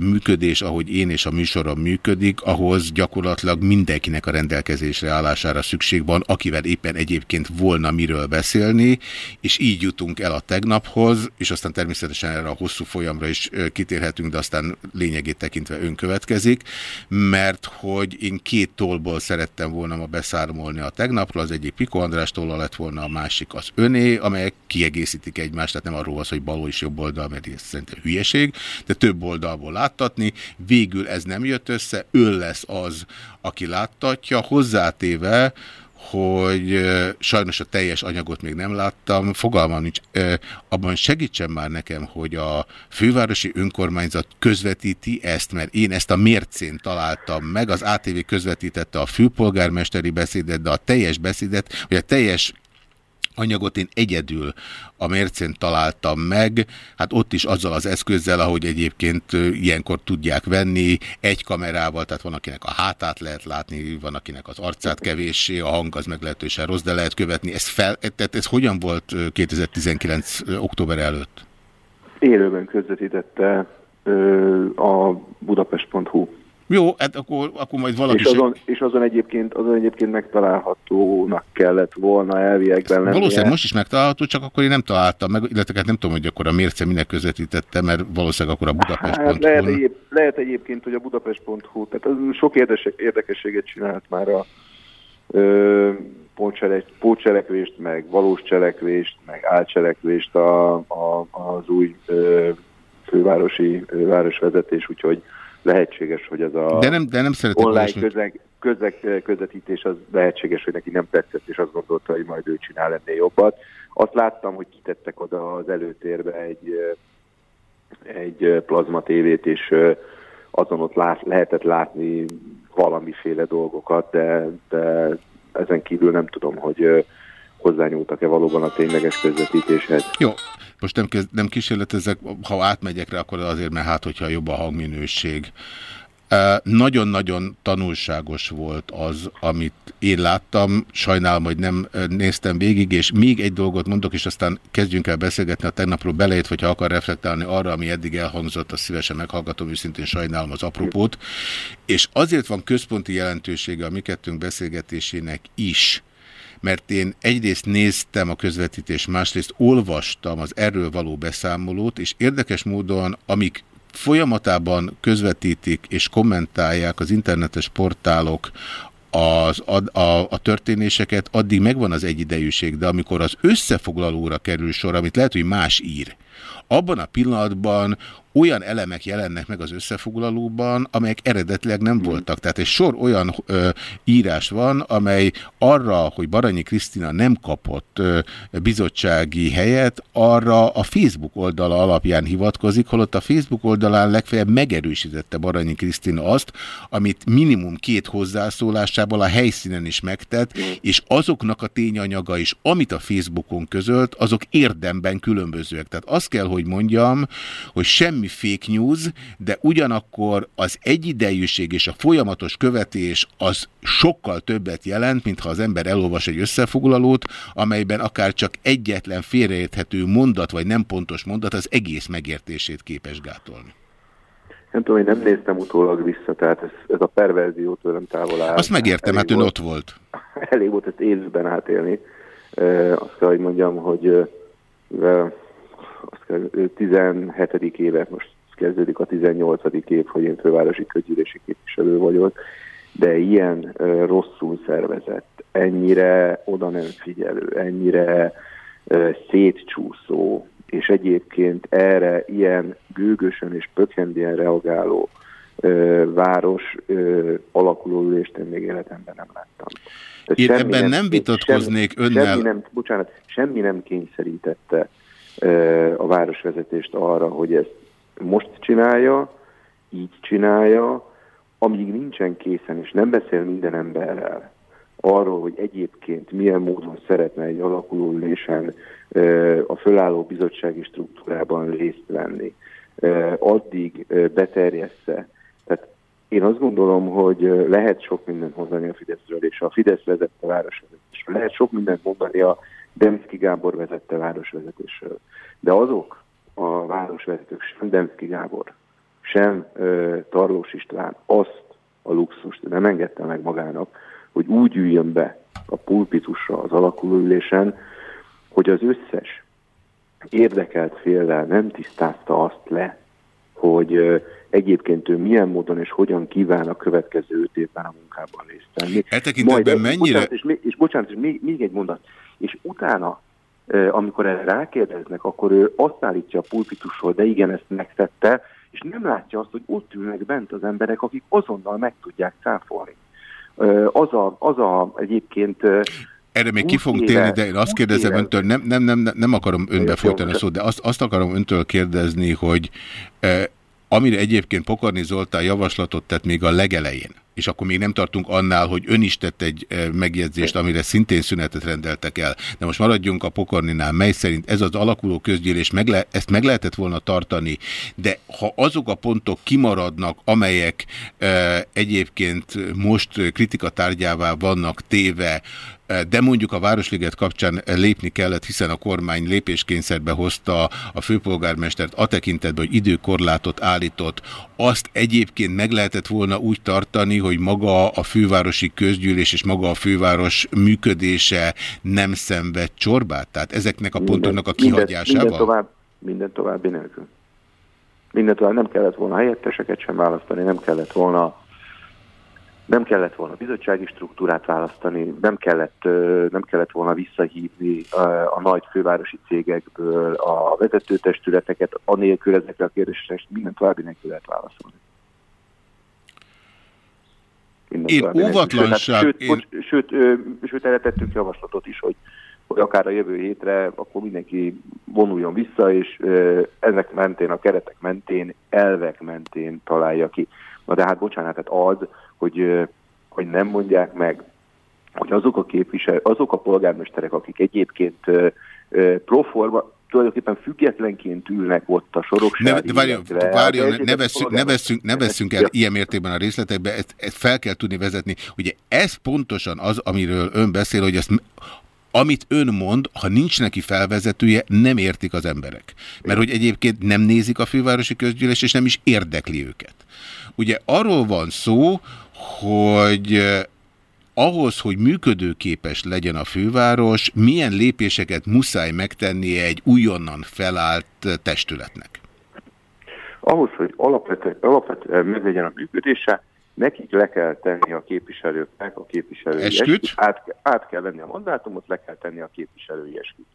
működés, ahogy én és a műsorom működik, ahhoz gyakorlatilag mindenkinek a rendelkezésre állására szükség van, akivel éppen egyébként volna miről beszélni, és így jutunk el a tegnaphoz, és aztán természetesen erre a hosszú folyamra is kitérhetünk, de aztán lényegét tekintve ön következik, mert hogy én két tollból szerettem volna ma beszámolni a tegnapról, az egyik Piko András tolla lett volna, a másik az öné, amelyek kiegészítik egymást, tehát nem arról az, hogy bal és jobb oldal, mert ez szerintem hülyeség, de több oldalból számon láttatni, végül ez nem jött össze, ő lesz az, aki láttatja, hozzátéve, hogy sajnos a teljes anyagot még nem láttam, fogalmam nincs, abban segítsen már nekem, hogy a fővárosi önkormányzat közvetíti ezt, mert én ezt a mércén találtam meg, az ATV közvetítette a főpolgármesteri beszédet, de a teljes beszédet, vagy a teljes anyagot én egyedül a mércén találtam meg, hát ott is azzal az eszközzel, ahogy egyébként ilyenkor tudják venni, egy kamerával, tehát van akinek a hátát lehet látni, van akinek az arcát kevéssé, a hang az meglehetősen rossz, de lehet követni. Ez, fel, tehát ez hogyan volt ö, 2019. ö, október előtt? Élőben közvetítette a budapest.hu. Jó, hát akkor, akkor majd valaki... És azon, és azon egyébként, azon egyébként megtalálhatónak kellett volna elviekben lennie. Valószínűleg most is megtalálható, csak akkor én nem találtam meg, illetve hát nem tudom, hogy akkor a mérce minek közvetítette, mert valószínűleg akkor a Hát lehet, Budapest.hu-n. egyéb, lehet egyébként, hogy a budapest.hu, tehát az sok érdekes, érdekességet csinált már a ö, pótcselek, pótcselekvést, meg valós cselekvést, meg álcselekvést a, a, az új ö, fővárosi ö, városvezetés, úgyhogy lehetséges, hogy ez a De nem, de nem online közeg, közeg, közvetítés az lehetséges, hogy neki nem tetszett, és azt gondolta, hogy majd ő csinál ennél jobbat. Azt láttam, hogy kitettek oda az előtérbe egy, egy plazma tévét, és azon ott lát, lehetett látni valamiféle dolgokat, de, de ezen kívül nem tudom, hogy hozzányúltak-e valóban a tényleges közvetítéshez. Jó, most nem, kezd, nem kísérletezek, ha átmegyek rá, akkor azért, mert hát, hogyha jobb a hangminőség. Nagyon-nagyon tanulságos volt az, amit én láttam, sajnálom, hogy nem néztem végig, és még egy dolgot mondok, és aztán kezdjünk el beszélgetni a tegnapról belejött, hogyha akar reflektálni arra, ami eddig elhangzott, azt szívesen meghallgatom, őszintén sajnálom az apropót. És azért van központi jelentősége a mi kettőnk beszélgetésének is, mert én egyrészt néztem a közvetítés, másrészt olvastam az erről való beszámolót, és érdekes módon, amik folyamatában közvetítik és kommentálják az internetes portálok az, a, a, a történéseket, addig megvan az egyidejűség, de amikor az összefoglalóra kerül sor, amit lehet, hogy más ír, abban a pillanatban olyan elemek jelennek meg az összefoglalóban, amelyek eredetileg nem voltak. Tehát egy sor olyan ö, írás van, amely arra, hogy Baranyi Krisztina nem kapott ö, bizottsági helyet, arra a Facebook oldala alapján hivatkozik, holott a Facebook oldalán legfeljebb megerősítette Baranyi Krisztina azt, amit minimum két hozzászólásával a helyszínen is megtett, és azoknak a tényanyaga is, amit a Facebookon közölt, azok érdemben különbözőek. Tehát azt kell, hogy mondjam, hogy semmi fake news, de ugyanakkor az egyidejűség és a folyamatos követés az sokkal többet jelent, mint ha az ember elolvas egy összefoglalót, amelyben akár csak egyetlen félreérthető mondat, vagy nem pontos mondat az egész megértését képes gátolni. Nem tudom, én nem néztem utólag vissza, tehát ez, ez a perverzió tőlem távol áll. Azt megértem, hát ön ott volt. Elég volt ezt élőben átélni. E, azt kell, hogy mondjam, hogy kell, 17. éve, most kezdődik a 18. év, hogy én fővárosi közgyűlési képviselő vagyok, de ilyen rosszul szervezett, ennyire oda nem figyelő, ennyire szétcsúszó, és egyébként erre ilyen gőgösen és pökhendien reagáló ö, város ö, alakuló ülést én még életemben nem láttam. Tehát Én ebben nem vitatkoznék semmi, önnel. Semmi nem, bocsánat, semmi nem kényszerítette a városvezetést arra, hogy ezt most csinálja, így csinálja, amíg nincsen készen, és nem beszél minden emberrel arról, hogy egyébként milyen módon szeretne egy alakuló ülésen a fölálló bizottsági struktúrában részt venni, addig beterjessze. Tehát én azt gondolom, hogy lehet sok mindent mondani a Fideszről, és a Fidesz vezette városvezetésről. Lehet sok mindent mondani a Demszki Gábor vezette városvezetésről. De azok a városvezetők, sem Demszki Gábor, sem ö, Tarlós István azt a luxust nem engedte meg magának, hogy úgy üljön be a pulpitusra az alakulóülésen, hogy az összes érdekelt féllel nem tisztázta azt le, hogy egyébként ő milyen módon és hogyan kíván a következő öt évben a munkában részt venni. E tekintetben Majd, mennyire- és, és bocsánat, és még, még egy mondat. És utána, amikor erre rákérdeznek, akkor ő azt állítja a pulpitusról, de igen, ezt megtette, és nem látja azt, hogy ott ülnek bent az emberek, akik azonnal meg tudják cáfolni. Az a, az a egyébként Erre még ki fogunk térni, de én azt kérdezem éve- öntől, nem, nem, nem, nem- akarom önbe folytani a szót, de azt, azt akarom öntől kérdezni, hogy eh, amire egyébként Pokorni Zoltán javaslatot tett még a legelején, és akkor még nem tartunk annál, hogy ön is tett egy eh, megjegyzést, amire szintén szünetet rendeltek el. De most maradjunk a Pokorninál, mely szerint ez az alakuló közgyűlés, meg le, ezt meg lehetett volna tartani, de ha azok a pontok kimaradnak, amelyek eh, egyébként most kritikatárgyává vannak téve, eh, de mondjuk a Városliget kapcsán lépni kellett, hiszen a kormány lépéskényszerbe hozta a főpolgármestert a tekintetben, hogy időkorlátot állított. Azt egyébként meg lehetett volna úgy tartani, hogy maga a fővárosi közgyűlés és maga a főváros működése nem szenved csorbát? Tehát ezeknek a pontoknak a Minden, kihagyásával? minden, tovább, minden további nélkül. Minden tovább nem kellett volna helyetteseket sem választani, nem kellett volna nem kellett volna bizottsági struktúrát választani, nem kellett, nem kellett volna visszahívni ö, a nagy fővárosi cégekből a vezetőtestületeket, anélkül ezekre a kérdésekre minden további nélkül lehet válaszolni. Én óvatlanság- Sőt, én- hát, sőt, sőt, ö, sőt, erre tettünk javaslatot is, hogy hogy akár a jövő hétre, akkor mindenki vonuljon vissza, és ö, ezek mentén, a keretek mentén, elvek mentén találja ki. Na de hát bocsánat, tehát az, hogy, ö, hogy nem mondják meg, hogy azok a képviselő, azok a polgármesterek, akik egyébként ö, ö, proforma, tulajdonképpen függetlenként ülnek ott a sorok Ne, de várjon, várjon ne, veszünk, ne, veszünk, ne veszünk el ilyen mértékben a részletekbe, ezt, ezt fel kell tudni vezetni. Ugye ez pontosan az, amiről ön beszél, hogy ezt amit ön mond, ha nincs neki felvezetője, nem értik az emberek. Mert hogy egyébként nem nézik a fővárosi közgyűlés, és nem is érdekli őket. Ugye arról van szó, hogy ahhoz, hogy működőképes legyen a főváros, milyen lépéseket muszáj megtennie egy újonnan felállt eh, testületnek? ahhoz, hogy alapvetően, alapvetően meglegyen a működése, nekik le kell tenni a képviselőknek a képviselői Esküt? Át, át kell venni a mandátumot, le kell tenni a képviselői esküt.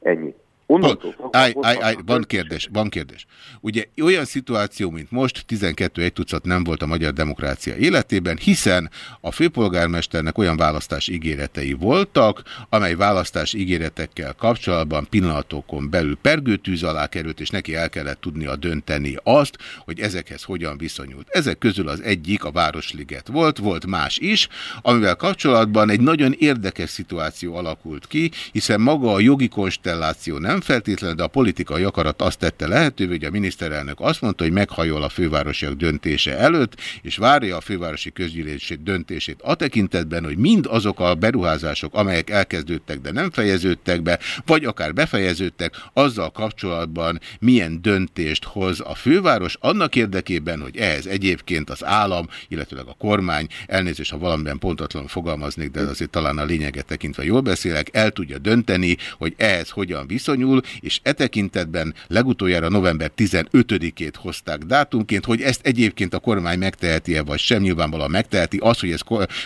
Ennyi. Onnantól fogva Állj, állj, állj, van kérdés, van kérdés. Ugye olyan szituáció, mint most, 12 egy tucat nem volt a magyar demokrácia életében, hiszen a főpolgármesternek olyan választás ígéretei voltak, amely választás ígéretekkel kapcsolatban pillanatokon belül pergőtűz alá került, és neki el kellett tudnia dönteni azt, hogy ezekhez hogyan viszonyult. Ezek közül az egyik a Városliget volt, volt más is, amivel kapcsolatban egy nagyon érdekes szituáció alakult ki, hiszen maga a jogi konstelláció nem feltétlenül, de a politikai akarat azt tette lehetővé, hogy a miniszterelnök azt mondta, hogy meghajol a fővárosiak döntése előtt, és várja a fővárosi közgyűlés döntését a tekintetben, hogy mind azok a beruházások, amelyek elkezdődtek, de nem fejeződtek be, vagy akár befejeződtek, azzal kapcsolatban milyen döntést hoz a főváros, annak érdekében, hogy ehhez egyébként az állam, illetőleg a kormány, elnézést, ha valamiben pontatlanul fogalmaznék, de azért talán a lényeget tekintve jól beszélek, el tudja dönteni, hogy ehhez hogyan viszonyul, és e tekintetben legutoljára november 15-ét hozták dátumként, hogy ezt egyébként a kormány megteheti-e, vagy sem, nyilvánvalóan megteheti. Az, hogy ez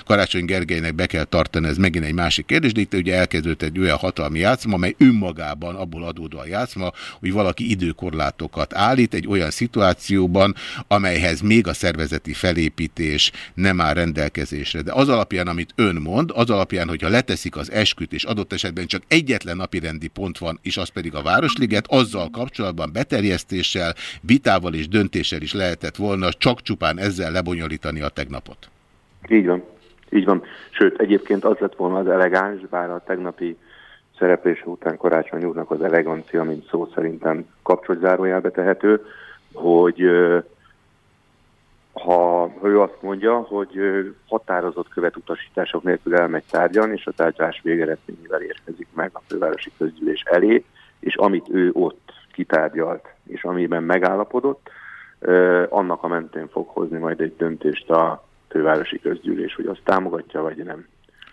Karácsony Gergelynek be kell tartani, ez megint egy másik kérdés, de itt ugye elkezdődött egy olyan hatalmi játszma, amely önmagában abból adódóan játszma, hogy valaki időkorlátokat állít egy olyan szituációban, amelyhez még a szervezeti felépítés nem áll rendelkezésre. De az alapján, amit ön mond, az alapján, hogyha leteszik az esküt, és adott esetben csak egyetlen napirendi pont van, és az pedig a Városliget, azzal kapcsolatban beterjesztéssel, vitával és döntéssel is lehetett volna csak csupán ezzel lebonyolítani a tegnapot. Így van. Így van. Sőt, egyébként az lett volna az elegáns, bár a tegnapi szereplése után Karácsony úrnak az elegancia, mint szó szerintem kapcsolatzárójelbe tehető, hogy ha ő azt mondja, hogy határozott követutasítások nélkül elmegy tárgyalni, és a tárgyalás végeredményével érkezik meg a fővárosi közgyűlés elé, és amit ő ott kitárgyalt, és amiben megállapodott, annak a mentén fog hozni majd egy döntést a fővárosi közgyűlés, hogy azt támogatja, vagy nem.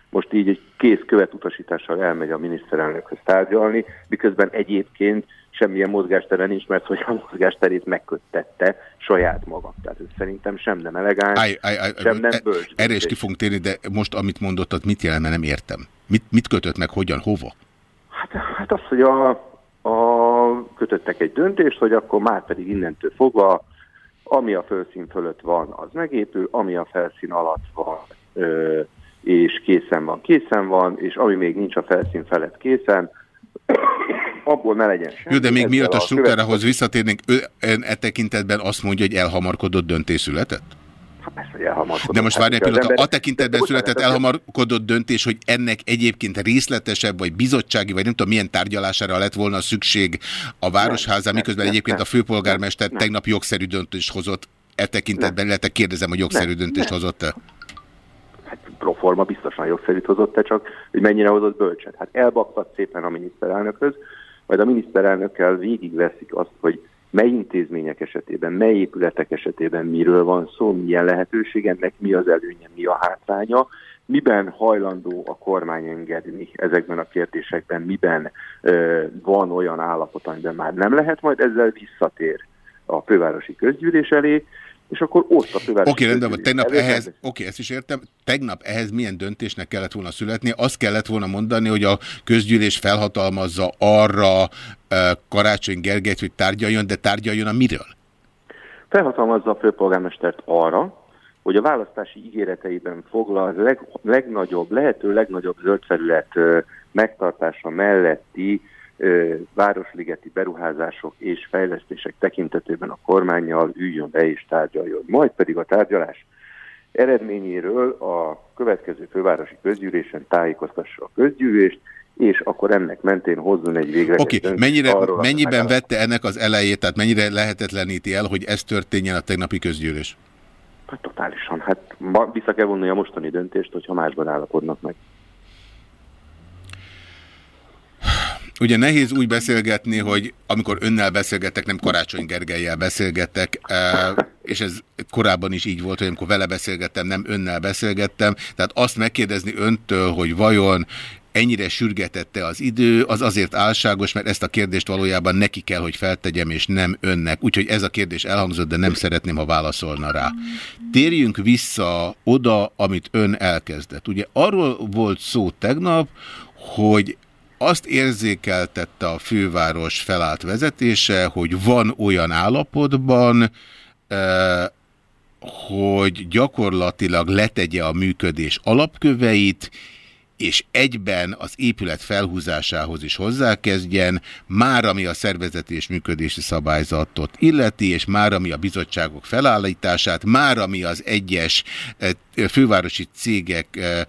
Most így egy kész követutasítással elmegy a miniszterelnökhöz tárgyalni, miközben egyébként semmilyen mozgástere nincs, mert hogy a mozgásterét megköttette saját maga. Tehát ez szerintem sem nem elegáns, Állj, állj, állj, sem nem e- bölcs. Erre is ki fogunk térni, de most amit mondott, mit jelent, mert nem értem. Mit, mit kötött meg, hogyan, hova? Hát az, hogy a, a kötöttek egy döntést, hogy akkor már pedig innentől fogva ami a felszín fölött van, az megépül, ami a felszín alatt van, ö, és készen van, készen van, és ami még nincs a felszín felett készen, abból ne legyen semmi. Jó, de még miatt a struktúrához visszatérnénk, ő ön e tekintetben azt mondja, hogy elhamarkodott döntés született? Hát persze, hogy elhamarkodott. De most Hát, várj egy pillanat, a tekintetben született elhamarkodott döntés, hogy ennek egyébként részletesebb, vagy bizottsági, vagy nem tudom milyen tárgyalására lett volna szükség a Városházán, miközben nem, egyébként nem, a főpolgármester tegnap jogszerű döntést hozott e tekintetben, illetve kérdezem, hogy jogszerű Nem, döntést nem. hozott-e? proforma biztosan jogszerűt hozott-e, csak hogy mennyire hozott bölcset. Hát elbaktat szépen a miniszterelnökhöz, majd a miniszterelnökkel végigveszik azt, hogy mely intézmények esetében, mely épületek esetében miről van szó, milyen lehetőség ennek, mi az előnye, mi a hátránya, miben hajlandó a kormány engedni ezekben a kérdésekben, miben ö, van olyan állapot, amiben már nem lehet, majd ezzel visszatér a fővárosi közgyűlés elé, és akkor ott a fővárosi Oké, rendben van. Tegnap ehhez, oké, ezt is értem. Tegnap ehhez milyen döntésnek kellett volna születni? Azt kellett volna mondani, hogy a közgyűlés felhatalmazza arra Karácsony Gergelyt, hogy tárgyaljon, de tárgyaljon a miről? felhatalmazza a főpolgármestert arra, hogy a választási ígéreteiben foglal leg, legnagyobb, lehető legnagyobb zöldfelület megtartása melletti városligeti beruházások és fejlesztések tekintetében a kormányjal üljön be és tárgyaljon. Majd pedig a tárgyalás eredményéről a következő fővárosi közgyűlésen tájékoztassa a közgyűlést, és akkor ennek mentén hozzon egy végleges Oké, döntést mennyire, arról, mennyiben vette ennek az elejét, tehát mennyire lehetetleníti el, hogy ez történjen a tegnapi közgyűlés? Hát totálisan. Hát vissza kell vonni a mostani döntést, hogyha másban állapodnak meg. Ugye nehéz úgy beszélgetni, hogy amikor önnel beszélgetek, nem Karácsony Gergelyel beszélgetek, eh, és ez korábban is így volt, hogy amikor vele beszélgettem, nem önnel beszélgettem. Tehát azt megkérdezni öntől, hogy vajon ennyire sürgetette az idő, az azért álságos, mert ezt a kérdést valójában neki kell, hogy feltegyem, és nem önnek. Úgyhogy ez a kérdés elhangzott, de nem szeretném, ha válaszolna rá. Térjünk vissza oda, amit ön elkezdett. Ugye arról volt szó tegnap, hogy azt érzékeltette a főváros felállt vezetése, hogy van olyan állapotban, hogy gyakorlatilag letegye a működés alapköveit, és egyben az épület felhúzásához is hozzákezdjen, már ami a szervezeti és működési szabályzatot illeti, és már ami a bizottságok felállítását, már ami az egyes eh, fővárosi cégek eh,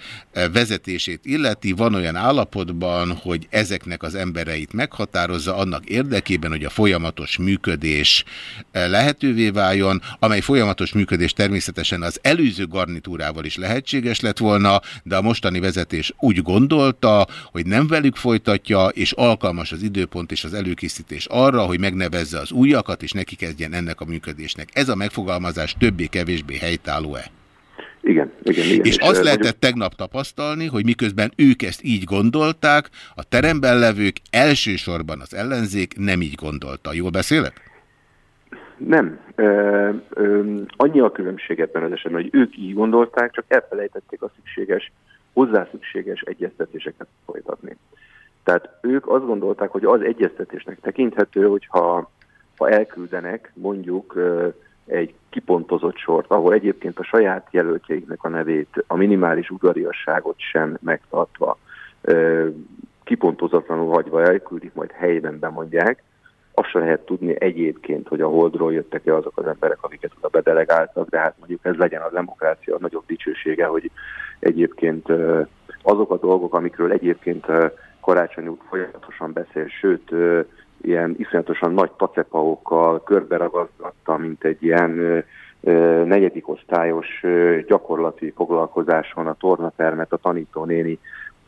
vezetését illeti, van olyan állapotban, hogy ezeknek az embereit meghatározza annak érdekében, hogy a folyamatos működés eh, lehetővé váljon, amely folyamatos működés természetesen az előző garnitúrával is lehetséges lett volna, de a mostani vezetés úgy gondolta, hogy nem velük folytatja, és alkalmas az időpont és az előkészítés arra, hogy megnevezze az újakat, és neki kezdjen ennek a működésnek. Ez a megfogalmazás többé-kevésbé helytálló-e? Igen, igen, igen. És eh, azt nagyon- lehetett tegnap tapasztalni, hogy miközben ők ezt így gondolták, a teremben levők elsősorban az ellenzék nem így gondolta. Jól beszélek? Nem. Ö, ö, annyi a különbség ebben az esetben, hogy ők így gondolták, csak elfelejtették a szükséges, hozzá szükséges egyeztetéseket folytatni. Tehát ők azt gondolták, hogy az egyeztetésnek tekinthető, hogyha ha elküldenek mondjuk egy kipontozott sort, ahol egyébként a saját jelöltjeiknek a nevét, a minimális udvariasságot sem megtartva, kipontozatlanul hagyva elküldik, majd helyben bemondják, azt se lehet tudni egyébként, hogy a holdról jöttek-e azok az emberek, akiket oda bedelegáltak, de hát mondjuk ez legyen a demokrácia a nagyobb dicsősége, hogy egyébként azok a dolgok, amikről egyébként Karácsony úr folyamatosan beszél, sőt, ilyen iszonyatosan nagy tacepaokkal körberagazgatta, mint egy ilyen negyedik osztályos gyakorlati foglalkozáson a tornatermet a tanítónéni,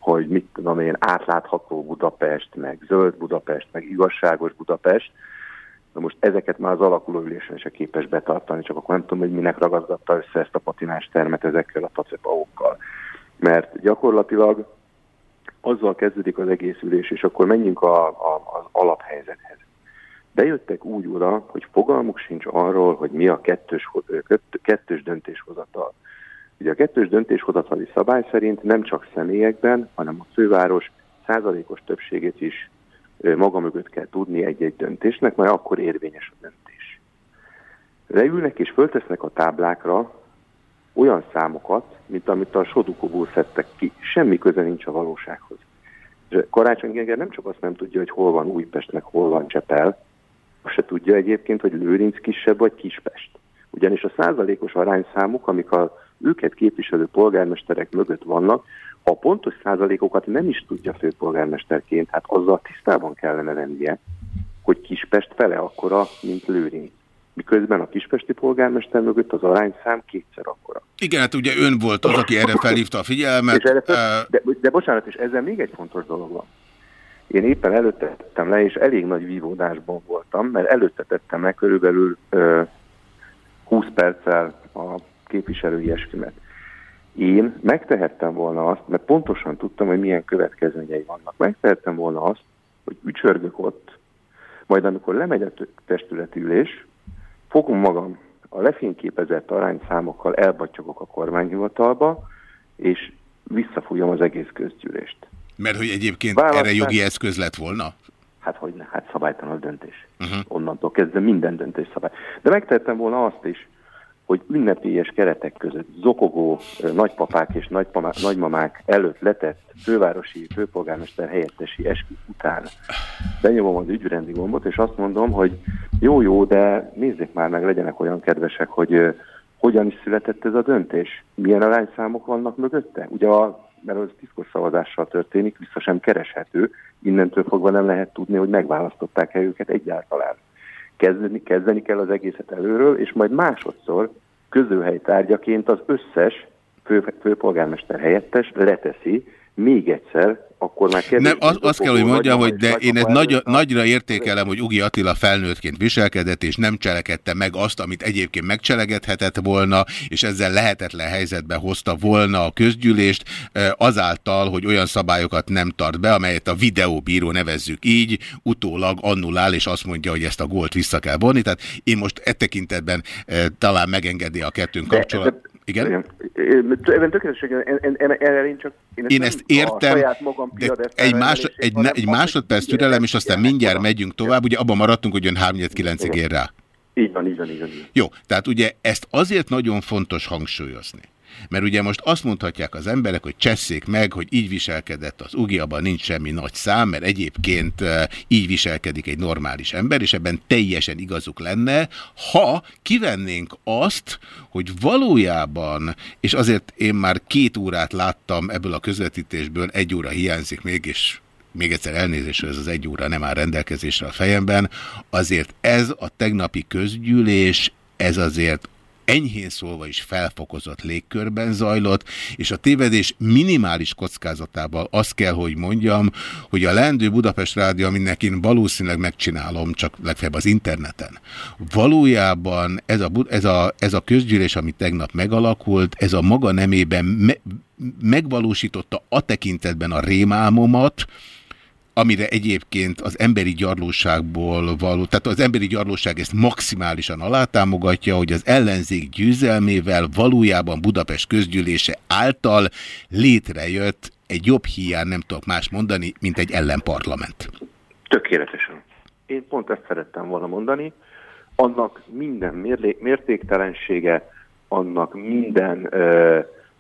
hogy mit tudom én, átlátható Budapest, meg zöld Budapest, meg igazságos Budapest. Na most ezeket már az alakuló ülésen se képes betartani, csak akkor nem tudom, hogy minek ragazgatta össze ezt a patinás termet ezekkel a tacepaókkal. Mert gyakorlatilag azzal kezdődik az egész ülés, és akkor menjünk a, a, az alaphelyzethez. Bejöttek úgy oda, hogy fogalmuk sincs arról, hogy mi a kettős, kett- kettős döntéshozatal. Ugye a kettős döntéshozatali szabály szerint nem csak személyekben, hanem a főváros százalékos többségét is maga mögött kell tudni egy-egy döntésnek, mert akkor érvényes a döntés. leülnek és föltesznek a táblákra olyan számokat, mint amit a Sodukóból szedtek ki. Semmi köze nincs a valósághoz. És Karácsony Gergely nem csak azt nem tudja, hogy hol van Újpest, meg hol van Csepel, azt se tudja egyébként, hogy Lőrinc kisebb vagy Kispest. Ugyanis a százalékos arányszámok, amik a őket képviselő polgármesterek mögött vannak, ha a pontos százalékokat nem is tudja főpolgármesterként, hát azzal tisztában kellene lennie, hogy Kispest fele akkora, mint Lőrinc. Miközben a kispesti polgármester mögött az arányszám kétszer akkora. Igen, hát ugye ön volt az, aki erre felhívta a figyelmet. És erre fel, de, de bocsánat, és ezzel még egy fontos dolog van. Én éppen előtte tettem le, és elég nagy vívódásban voltam, mert előtte tettem le körülbelül ö, 20 perccel a képviselői eskümet. Én megtehettem volna azt, mert pontosan tudtam, hogy milyen következményei vannak. Megtehettem volna azt, hogy ücsörgök ott, majd amikor lemegy a testületi ülés, fogom magam a lefényképezett arányszámokkal elbattyogok a kormányhivatalba, és visszafújom az egész közgyűlést. Mert hogy egyébként Választás- erre jogi eszköz lett volna? Hát hogy ne, hát szabálytalan döntés. Uh-huh. Onnantól kezdve minden döntés szabály. De megtettem volna azt is, hogy ünnepélyes keretek között zokogó nagypapák és nagypamá- nagymamák előtt letett fővárosi főpolgármester helyettesi eskü után benyomom az ügyrendi gombot, és azt mondom, hogy jó-jó, de nézzék már meg, legyenek olyan kedvesek, hogy hogyan is született ez a döntés. Milyen arányszámok vannak mögötte? Ugye a, mert az titkos szavazással történik, vissza sem kereshető, innentől fogva nem lehet tudni, hogy megválasztották-e őket egyáltalán. Kezdeni, kezdeni kell az egészet előről, és majd másodszor közőhely tárgyaként az összes fő, főpolgármester helyettes leteszi még egyszer, akkor már kevés. Nem, az, azt kell, hogy mondjam, hogy de én ezt nagy, nagy... nagyra értékelem, hogy Ugi Attila felnőttként viselkedett, és nem cselekedte meg azt, amit egyébként megcselekedhetett volna, és ezzel lehetetlen helyzetbe hozta volna a közgyűlést, azáltal, hogy olyan szabályokat nem tart be, amelyet a videóbíró nevezzük így, utólag annulál, és azt mondja, hogy ezt a gólt vissza kell vonni. Tehát én most e tekintetben talán megengedi a kettőnk kapcsolat. Igen? Ebben tökéletesen, erre én csak... Én, Én nem ezt értem, de egy, más, egy, egy másodperc türelem, és aztán mindjárt megyünk tovább. Ugye abban maradtunk, hogy ön 3-9-ig ér rá. Így van, így van. így van. Jó, tehát ugye ezt azért nagyon fontos hangsúlyozni. Mert ugye most azt mondhatják az emberek, hogy csesszék meg, hogy így viselkedett az UGI, abban nincs semmi nagy szám, mert egyébként így viselkedik egy normális ember, és ebben teljesen igazuk lenne, ha kivennénk azt, hogy valójában, és azért én már két órát láttam ebből a közvetítésből, egy óra hiányzik még, és még egyszer elnézést, hogy ez az egy óra nem áll rendelkezésre a fejemben, azért ez a tegnapi közgyűlés, ez azért enyhén szólva is felfokozott légkörben zajlott, és a tévedés minimális kockázatával azt kell, hogy mondjam, hogy a Lendő Budapest Rádió, aminek én valószínűleg megcsinálom, csak legfeljebb az interneten. Valójában ez a, ez a, ez a közgyűlés, ami tegnap megalakult, ez a maga nemében me megvalósította a tekintetben a rémálmomat, amire egyébként az emberi gyarlóságból való, tehát az emberi gyarlóság ezt maximálisan alátámogatja, hogy az ellenzék győzelmével valójában Budapest közgyűlése által létrejött egy jobb hiány, nem tudok más mondani, mint egy ellenparlament. Tökéletesen. Én pont ezt szerettem volna mondani. Annak minden mértéktelensége, annak minden ö,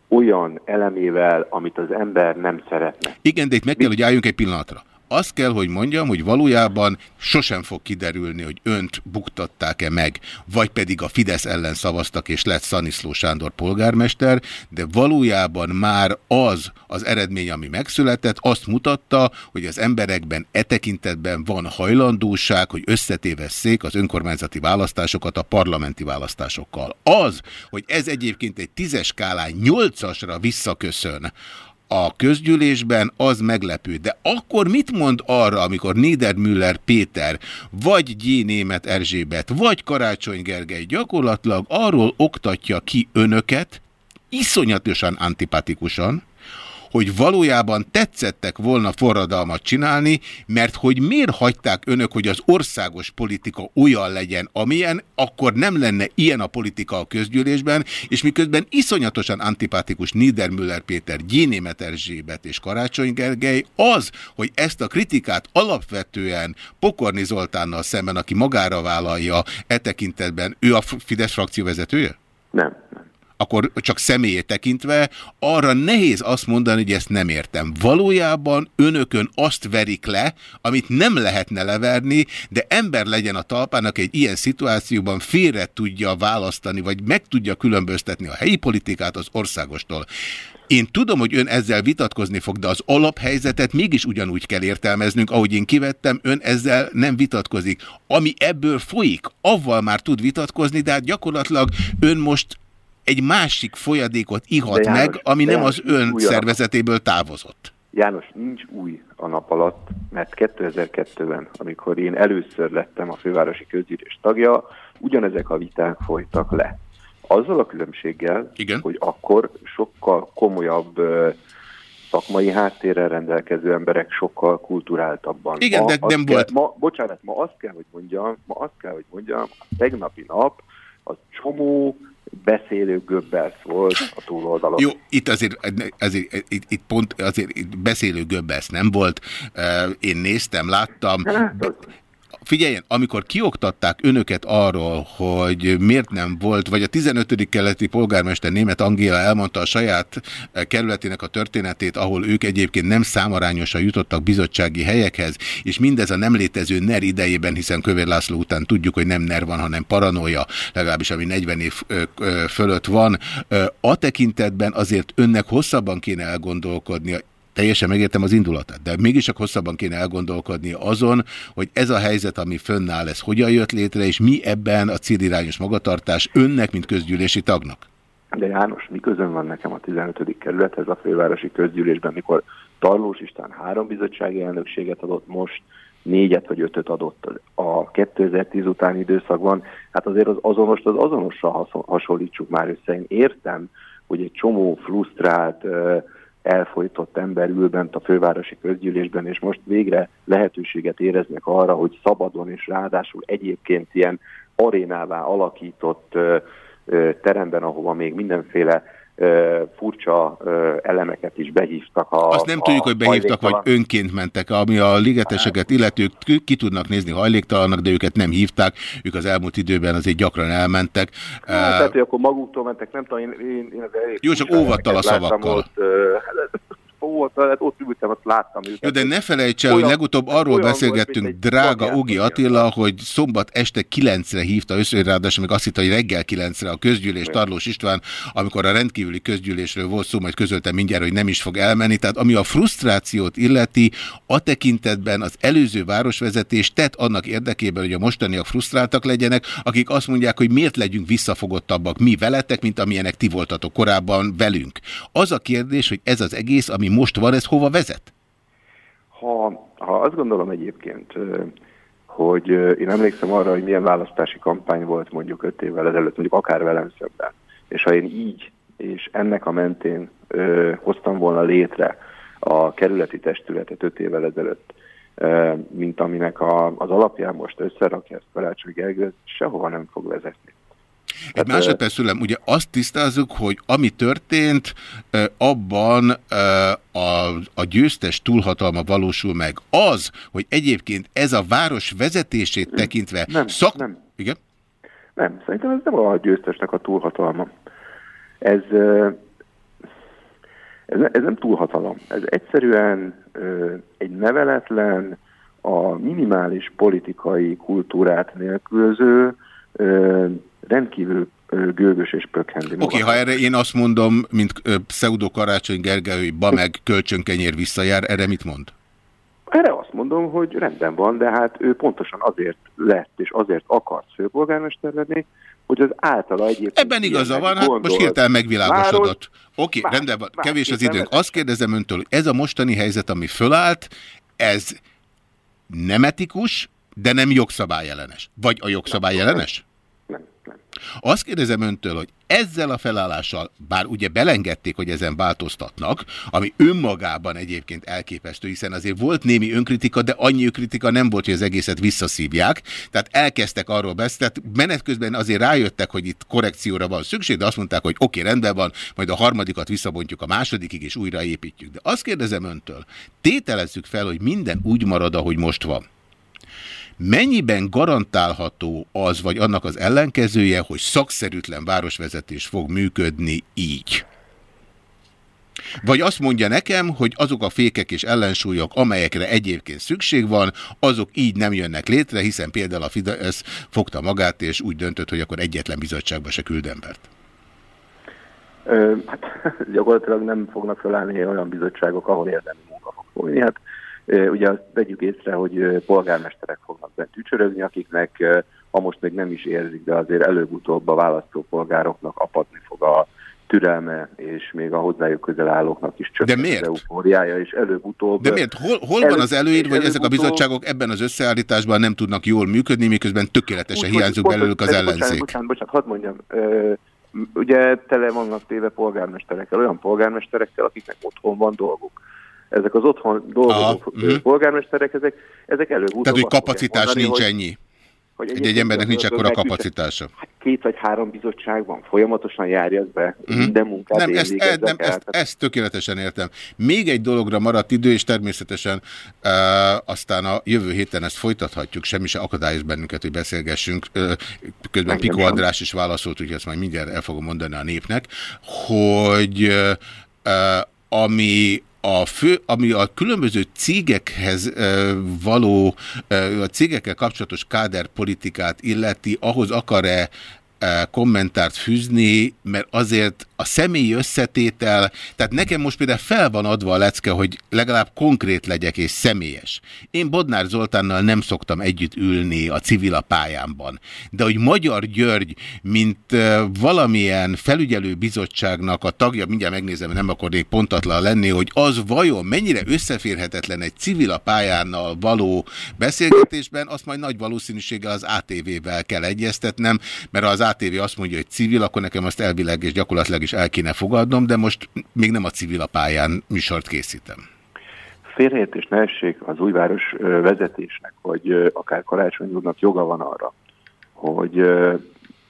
olyan elemével, amit az ember nem szeretne. Igen, de itt meg kell, hogy álljunk egy pillanatra. Azt kell, hogy mondjam, hogy valójában sosem fog kiderülni, hogy önt buktatták-e meg, vagy pedig a Fidesz ellen szavaztak, és lett Szaniszló Sándor polgármester, de valójában már az az eredmény, ami megszületett, azt mutatta, hogy az emberekben e tekintetben van hajlandóság, hogy összetévesszék az önkormányzati választásokat a parlamenti választásokkal. Az, hogy ez egyébként egy tízes skálán nyolcasra visszaköszön, a közgyűlésben, az meglepő. De akkor mit mond arra, amikor Niedermüller Péter, vagy G. Német Erzsébet, vagy Karácsony Gergely gyakorlatilag arról oktatja ki önöket, iszonyatosan antipatikusan, hogy valójában tetszettek volna forradalmat csinálni, mert hogy miért hagyták önök, hogy az országos politika olyan legyen, amilyen, akkor nem lenne ilyen a politika a közgyűlésben, és miközben iszonyatosan antipatikus Niedermüller Péter, Gyénémet Erzsébet és Karácsony Gergely, az, hogy ezt a kritikát alapvetően Pokorni Zoltánnal szemben, aki magára vállalja e tekintetben, ő a Fidesz frakció vezetője? Nem. Akkor csak személyét tekintve arra nehéz azt mondani, hogy ezt nem értem. Valójában önökön azt verik le, amit nem lehetne leverni, de ember legyen a talpának egy ilyen szituációban félre tudja választani, vagy meg tudja különböztetni a helyi politikát az országostól. Én tudom, hogy ön ezzel vitatkozni fog, de az alaphelyzetet mégis ugyanúgy kell értelmeznünk, ahogy én kivettem, ön ezzel nem vitatkozik. Ami ebből folyik, avval már tud vitatkozni, de hát gyakorlatilag ön most egy másik folyadékot ihat János, meg, ami de nem János, az ön új a nap. szervezetéből távozott. János, nincs új a nap alatt, mert 2002-ben, amikor én először lettem a fővárosi közgyűlés tagja, ugyanezek a viták folytak le. Azzal a különbséggel, Igen. hogy akkor sokkal komolyabb szakmai háttérrel rendelkező emberek sokkal kulturáltabban. Igen, de azt nem kell, volt- Ma, bocsánat, ma azt kell, hogy mondjam, ma azt kell, hogy mondjam, a tegnapi nap az csomó beszélő göbbelsz volt a túloldalon. Jó, itt azért, azért itt, itt pont azért itt beszélő göbbesz nem volt. Én néztem, láttam. Figyeljen, amikor kioktatták önöket arról, hogy miért nem volt, vagy a 15. keleti polgármester német Angéla elmondta a saját eh, kerületének a történetét, ahol ők egyébként nem számarányosan jutottak bizottsági helyekhez, és mindez a nem létező NER idejében, hiszen Kövér László után tudjuk, hogy nem NER van, hanem paranoia, legalábbis ami 40 év fölött van. A tekintetben azért önnek hosszabban kéne elgondolkodnia, Teljesen megértem az indulatát, de mégis csak hosszabban kéne elgondolkodni azon, hogy ez a helyzet, ami fönnáll, ez hogyan jött létre, és mi ebben a célirányos magatartás önnek, mint közgyűlési tagnak? De János, mi közön van nekem a 15. kerülethez a fővárosi közgyűlésben, mikor Tarlós István három bizottsági elnökséget adott, most négyet vagy ötöt adott a 2010 utáni időszakban. Hát azért az azonost az azonossal hasonlítsuk már össze. Én értem, hogy egy csomó frusztrált, elfolytott ember ül bent a fővárosi közgyűlésben, és most végre lehetőséget éreznek arra, hogy szabadon és ráadásul egyébként ilyen arénává alakított teremben, ahova még mindenféle furcsa elemeket is behívtak. A, Azt nem a tudjuk, hogy behívtak, vagy önként mentek, ami a ligeteseket illetők ki- tudnak nézni hajléktalannak, de őket nem hívták, ők az elmúlt időben azért gyakran elmentek. Hát, Eh, tehát, hogy akkor maguktól mentek, nem tudom, én, én, én az elég Jó, csak óvattal a szavakkal. Ott, hát, óvattal, hát ott ültem, azt láttam őket. Jó, de ne felejts el, hogy legutóbb arról volt, beszélgettünk, egy drága Ugi Attila, hogy szombat este 9-re hívta össze, ráadásul még azt hitte, hogy reggel 9-re a közgyűlés Tarlós István, amikor a rendkívüli közgyűlésről volt szó, majd közöltem mindjárt, hogy nem is fog elmenni. Tehát ami a frusztrációt illeti, a tekintetben az előző városvezetés tett annak érdekében, hogy a mostaniak frusztráltak legyenek, akik azt mondják, hogy miért legyünk visszafogottabbak mi veletek, mint amilyenek ti voltatok korábban velünk. Az a kérdés, hogy ez az egész, ami most van, ez hova vezet? Ha, ha azt gondolom egyébként, hogy én emlékszem arra, hogy milyen választási kampány volt mondjuk öt évvel ezelőtt, mondjuk akár velem szemben, és ha én így és ennek a mentén ö, hoztam volna létre a kerületi testületet öt évvel ezelőtt, ö, mint aminek a, az alapján most összerakja ezt Karácsony Gergő, sehova nem fog vezetni. Egy másodperc szülem, ugye azt tisztázzuk, hogy ami történt, abban a, a győztes túlhatalma valósul meg. Az, hogy egyébként ez a város vezetését tekintve Nem, szak... nem. Igen? Nem, szerintem ez nem a győztesnek a túlhatalma. Ez, ez, ez nem túlhatalom. Ez egyszerűen egy neveletlen, a minimális politikai kultúrát nélkülöző, rendkívül gőgös és pökhendi Oké, okay, ha erre én azt mondom, mint pseudo Karácsony Gergely, hogy ba meg kölcsönkenyér visszajár, erre mit mond? Erre azt mondom, hogy rendben van, de hát ő pontosan azért lett és azért akart főpolgármester lenni, hogy az általa egyébként... Ebben igaza van, hát most hirtelen megvilágosodott. Oké, Más- rendben van, más kevés az időnk. Azt kérdezem öntől, hogy ez a mostani helyzet, ami fölállt, ez nem etikus, de nem jogszabályellenes. Vagy a jogszabályellenes? Azt kérdezem öntől, hogy ezzel a felállással, bár ugye belengedték, hogy ezen változtatnak, ami önmagában egyébként elképesztő, hiszen azért volt némi önkritika, de annyi önkritika nem volt, hogy az egészet visszaszívják. Tehát elkezdtek arról beszélni, tehát menet közben azért rájöttek, hogy itt korrekcióra van szükség, de azt mondták, hogy oké, okay, rendben van, majd a harmadikat visszabontjuk a másodikig, és újraépítjük. De azt kérdezem öntől, tételezzük fel, hogy minden úgy marad, ahogy most van. Mennyiben garantálható az, vagy annak az ellenkezője, hogy szakszerűtlen városvezetés fog működni így? Vagy azt mondja nekem, hogy azok a fékek és ellensúlyok, amelyekre egyébként szükség van, azok így nem jönnek létre, hiszen például a Fidesz fogta magát, és úgy döntött, hogy akkor egyetlen bizottságba se küld embert. Ö, hát gyakorlatilag nem fognak felállni olyan bizottságok, ahol érdemi munka fog folyni. Hát Ugye azt vegyük észre, hogy polgármesterek fognak bent ücsörögni, akiknek, ha most még nem is érzik, de azért előbb-utóbb a választópolgároknak apadni fog a türelme, és még a hozzájuk közel állóknak is miért? az eufóriája, és előbb-utóbb... De miért? Hol, hol van az előír, hogy ezek a bizottságok ebben az összeállításban nem tudnak jól működni, miközben tökéletesen Úgy, hiányzik belőlük az ellenzék? Bocsánat, bocsánat, bocsánat, hadd mondjam. Ugye tele vannak téve polgármesterekkel, olyan polgármesterekkel, akiknek otthon van dolguk ezek az otthon dolgozó Aha, mhm. polgármesterek, ezek, ezek előbb-utóbb... Tehát, hogy kapacitás mondani, nincs hogy, ennyi? Hogy egy, egy embernek nincs ekkora kapacitása. Hát két vagy három bizottságban folyamatosan járja ez be, mm. minden munkát nem, ezt, e, nem, ezt, ezt tökéletesen értem. Még egy dologra maradt idő, és természetesen uh, aztán a jövő héten ezt folytathatjuk, semmi se akadályoz bennünket, hogy beszélgessünk. Uh, közben Piko András is válaszolt, úgyhogy ezt majd mindjárt el fogom mondani a népnek, hogy uh, ami a fő, ami a különböző cégekhez való, a cégekkel kapcsolatos káderpolitikát illeti, ahhoz akar-e kommentárt fűzni, mert azért a személyi összetétel, tehát nekem most például fel van adva a lecke, hogy legalább konkrét legyek és személyes. Én Bodnár Zoltánnal nem szoktam együtt ülni a civil pályámban, de hogy Magyar György, mint valamilyen felügyelő bizottságnak a tagja, mindjárt megnézem, nem akarnék pontatlan lenni, hogy az vajon mennyire összeférhetetlen egy civil pályánnal való beszélgetésben, azt majd nagy valószínűséggel az ATV-vel kell egyeztetnem, mert az ATV azt mondja, hogy civil, akkor nekem azt elvileg és gyakorlatilag is el kéne fogadnom, de most még nem a civil a pályán műsort készítem. Félreértés ne essék az újváros vezetésnek, hogy akár Karácsony úrnak joga van arra, hogy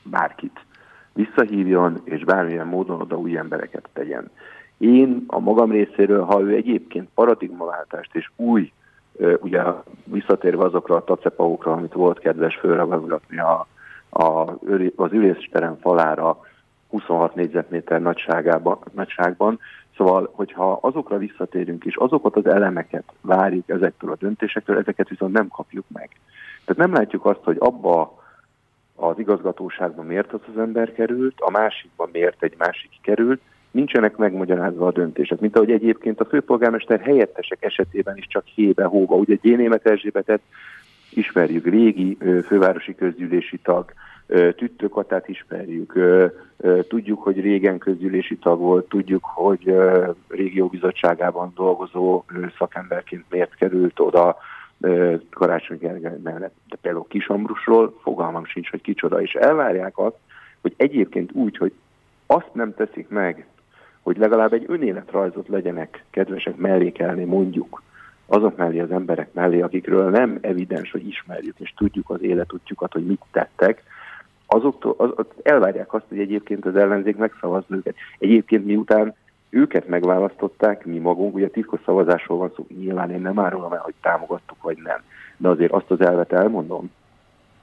bárkit visszahívjon, és bármilyen módon oda új embereket tegyen. Én a magam részéről, ha ő egyébként paradigmaváltást és új, ugye visszatérve azokra a tacepahokra, amit volt kedves fölragazgatni a a, az ülésterem falára 26 négyzetméter nagyságában, nagyságban. Szóval, hogyha azokra visszatérünk, és azokat az elemeket várjuk ezektől a döntésektől, ezeket viszont nem kapjuk meg. Tehát nem látjuk azt, hogy abba az igazgatóságban miért az az ember került, a másikban miért egy másik került, nincsenek megmagyarázva a döntések. Mint ahogy egyébként a főpolgármester helyettesek esetében is csak hébe, hóba. Ugye Gyénémet Erzsébetet ismerjük, régi fővárosi közgyűlési tag, Tüttőkatát ismerjük, tudjuk, hogy régen közgyűlési tag volt, tudjuk, hogy régió bizottságában dolgozó szakemberként miért került oda Karácsony Gergely mellett. De például Kisambrusról fogalmam sincs, hogy kicsoda, és elvárják azt, hogy egyébként úgy, hogy azt nem teszik meg, hogy legalább egy önéletrajzot legyenek kedvesek mellékelni, mondjuk, azok mellé az emberek mellé, akikről nem evidens, hogy ismerjük és tudjuk az életútjukat, hogy mit tettek, azoktól az, az elvárják azt, hogy egyébként az ellenzék megszavazza őket. Egyébként miután őket megválasztották, mi magunk, ugye titkos szavazásról van szó, nyilván én nem árulom el, hogy támogattuk vagy nem, de azért azt az elvet elmondom,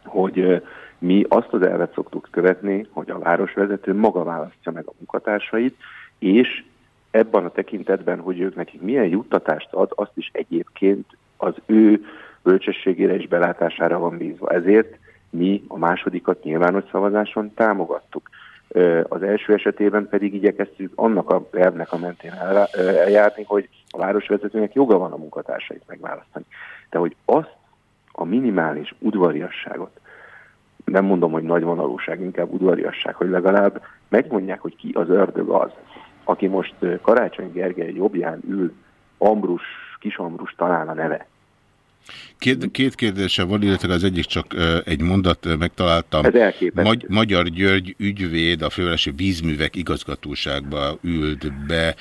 hogy mi azt az elvet szoktuk követni, hogy a városvezető maga választja meg a munkatársait, és ebben a tekintetben, hogy ők nekik milyen juttatást ad, azt is egyébként az ő bölcsességére és belátására van bízva. Ezért mi a másodikat nyilvános szavazáson támogattuk. Az első esetében pedig igyekeztük annak a elvnek a mentén eljárni, hogy a városvezetőnek joga van a munkatársait megválasztani. De hogy azt a minimális udvariasságot, nem mondom, hogy nagy vonalúság, inkább udvariasság, hogy legalább megmondják, hogy ki az ördög az, aki most Karácsony Gergely jobbján ül, Ambrus, Kis Ambrus talán a neve, Két, két kérdése van, illetve az egyik csak egy mondat megtaláltam. Ez. Magy Magyar György ügyvéd a fővárosi vízművek igazgatóságba ült be.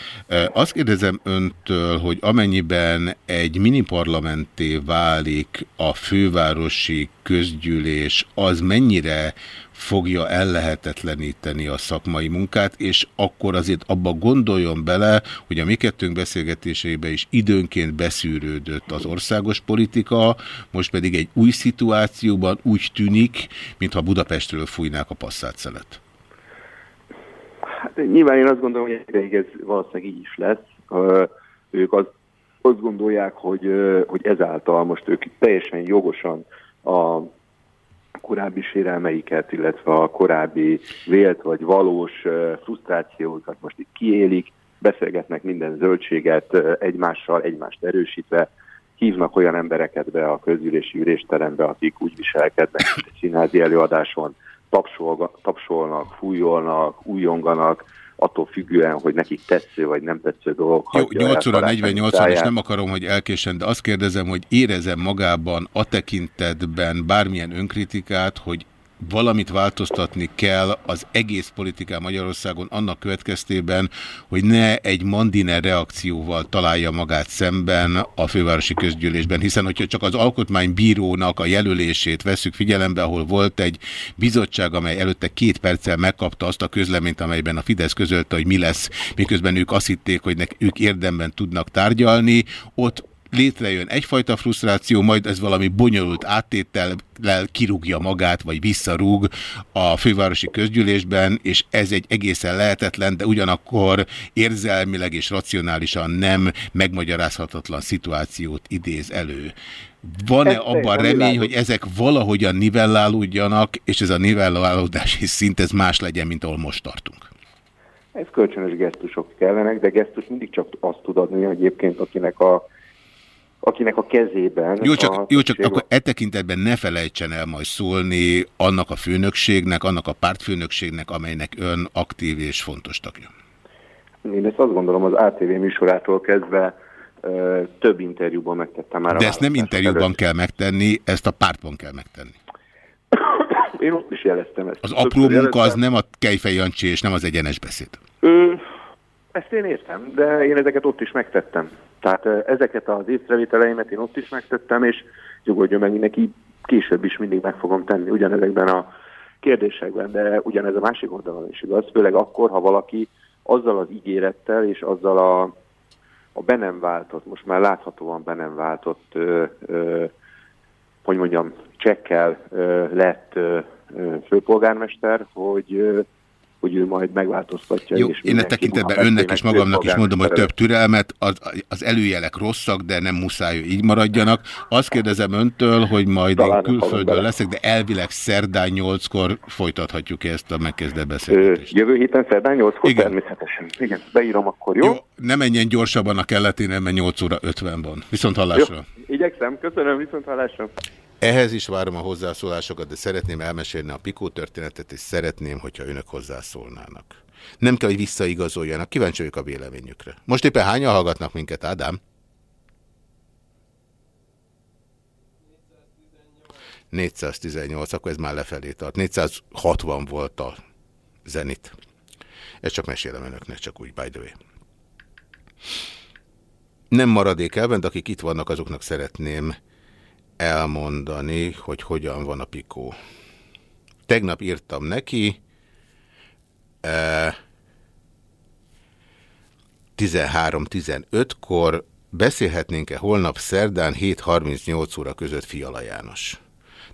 Azt kérdezem öntől, hogy amennyiben egy miniparlamenté válik a fővárosi közgyűlés, az mennyire fogja ellehetetleníteni a szakmai munkát, és akkor azért abba gondoljon bele, hogy a mi kettőnk beszélgetésébe is időnként beszűrődött az országos politika, most pedig egy új szituációban úgy tűnik, mintha Budapestről fújnák a passzát Hát nyilván én azt gondolom, hogy ideig ez valószínűleg így is lesz. Ö, Ők az, azt gondolják, hogy, hogy ezáltal most ők teljesen jogosan a korábbi sérelmeiket, illetve a korábbi vélt vagy valós frusztrációkat most itt kiélik, beszélgetnek minden zöldséget egymással, egymást erősítve, hívnak olyan embereket be a közgyűlési ürésterembe, akik úgy viselkednek, mint egy színházi előadáson, tapsolnak, fújolnak, újonganak, attól függően, hogy nekik tetsző vagy nem tetsző dolog. Jó, hagyja 8 óra eltalálni 48 van, és nem akarom, hogy elkésen, de azt kérdezem, hogy érezem magában a tekintetben bármilyen önkritikát, hogy valamit változtatni kell az egész politikán Magyarországon annak következtében, hogy ne egy mandiner reakcióval találja magát szemben a fővárosi közgyűlésben, hiszen hogyha csak az alkotmánybírónak a jelölését veszük figyelembe, ahol volt egy bizottság, amely előtte két perccel megkapta azt a közleményt, amelyben a Fidesz közölte, hogy mi lesz, miközben ők azt hitték, hogy nek, ők érdemben tudnak tárgyalni, ott létrejön egyfajta frusztráció, majd ez valami bonyolult áttétellel kirúgja magát, vagy visszarúg a fővárosi közgyűlésben, és ez egy egészen lehetetlen, de ugyanakkor érzelmileg és racionálisan nem megmagyarázhatatlan szituációt idéz elő. Van-e abban remény, hogy ezek valahogyan nivellálódjanak, és ez a nivellálódási szint ez más legyen, mint ahol most tartunk? Ez kölcsönös gesztusok kellenek, de gesztus mindig csak azt tud adni egyébként, akinek a, akinek a kezében... Jó, a csak, jó, csak akkor e tekintetben ne felejtsen el majd szólni annak a főnökségnek, annak a pártfőnökségnek, amelynek ön aktív és fontos tagja. Én ezt azt gondolom az ATV műsorától kezdve ö, több interjúban megtettem már. a De ezt nem interjúban előtt. kell megtenni, ezt a pártban kell megtenni. Én ott is jeleztem ezt. Az apró munka az jeleztem. nem a Kejfej Jancsi és nem az egyenes beszéd. Ö, ezt én értem, de én ezeket ott is megtettem. Tehát ezeket az észrevételeimet én ott is megtettem, és nyugodjon meg, neki később is mindig meg fogom tenni ugyanezekben a kérdésekben, de ugyanez a másik oldalon is igaz, főleg akkor, ha valaki azzal az ígérettel és azzal a, a be váltott, most már láthatóan be váltott, ö, ö, hogy mondjam, csekkel ö, lett ö, főpolgármester, hogy ö, hogy ő majd megváltoztatja. Jó, és én e tekintetben önnek és magamnak is mondom, hogy több türelmet, az, az előjelek rosszak, de nem muszáj, hogy így maradjanak. Azt kérdezem öntől, hogy majd Talán én külföldön leszek, de elvileg szerdán nyolckor folytathatjuk ezt a megkezdett Ö, beszélgetést. Jövő héten szerdán 8-kor természetesen. Igen, beírom akkor, jó? Jó, ne menjen gyorsabban a kelletén, mert 8 óra 50 van. Viszont hallásra. Jó, igyekszem. Köszönöm, viszont hallásra. Ehhez is várom a hozzászólásokat, de szeretném elmesélni a Pikó történetet, és szeretném, hogyha önök hozzászólnának. Nem kell, hogy visszaigazoljanak, kíváncsi vagyok a véleményükre. Most éppen hányan hallgatnak minket, Ádám? 418, akkor ez már lefelé tart. 460 volt a zenit. Ezt csak mesélem önöknek, csak úgy, by the way. Nem maradék elven, de akik itt vannak, azoknak szeretném elmondani, hogy hogyan van a Pikó. Tegnap írtam neki, eh, 13-15-kor beszélhetnénk-e holnap szerdán 7.38 óra között Fiala János.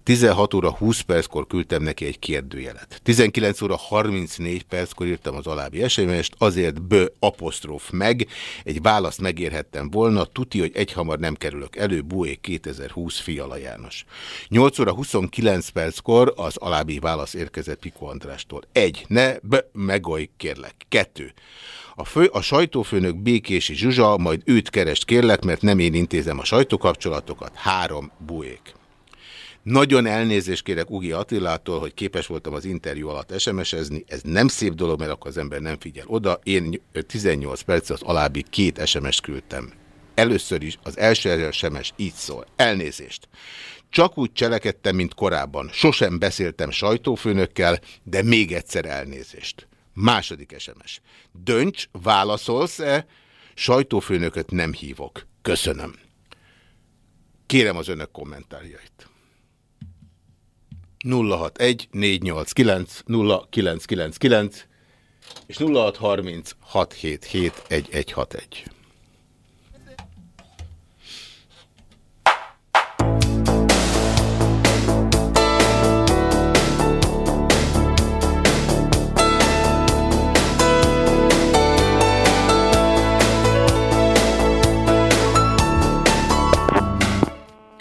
16 óra 20 perckor küldtem neki egy kérdőjelet. 19 óra 34 perckor írtam az alábbi SMS-t, azért bő apostróf meg, egy választ megérhettem volna, tuti, hogy egyhamar nem kerülök elő, Bué 2020 Fiala János. 8 óra 29 perckor az alábbi válasz érkezett Piko Andrástól. Egy, ne be, megolj, kérlek. Kettő. A, fő, a sajtófőnök Békési Zsuzsa, majd őt kerest kérlek, mert nem én intézem a sajtókapcsolatokat. Három, Buék. Nagyon elnézést kérek Ugi Attilától, hogy képes voltam az interjú alatt SMS-ezni. Ez nem szép dolog, mert akkor az ember nem figyel oda. Én 18 perc az alábbi két SMS-t küldtem. Először is az első SMS így szól. Elnézést. Csak úgy cselekedtem, mint korábban. Sosem beszéltem sajtófőnökkel, de még egyszer elnézést. Második SMS. Dönts, válaszolsz-e? Sajtófőnököt nem hívok. Köszönöm. Kérem az önök kommentárjait. 061 489 0999 és 0630 677 1161.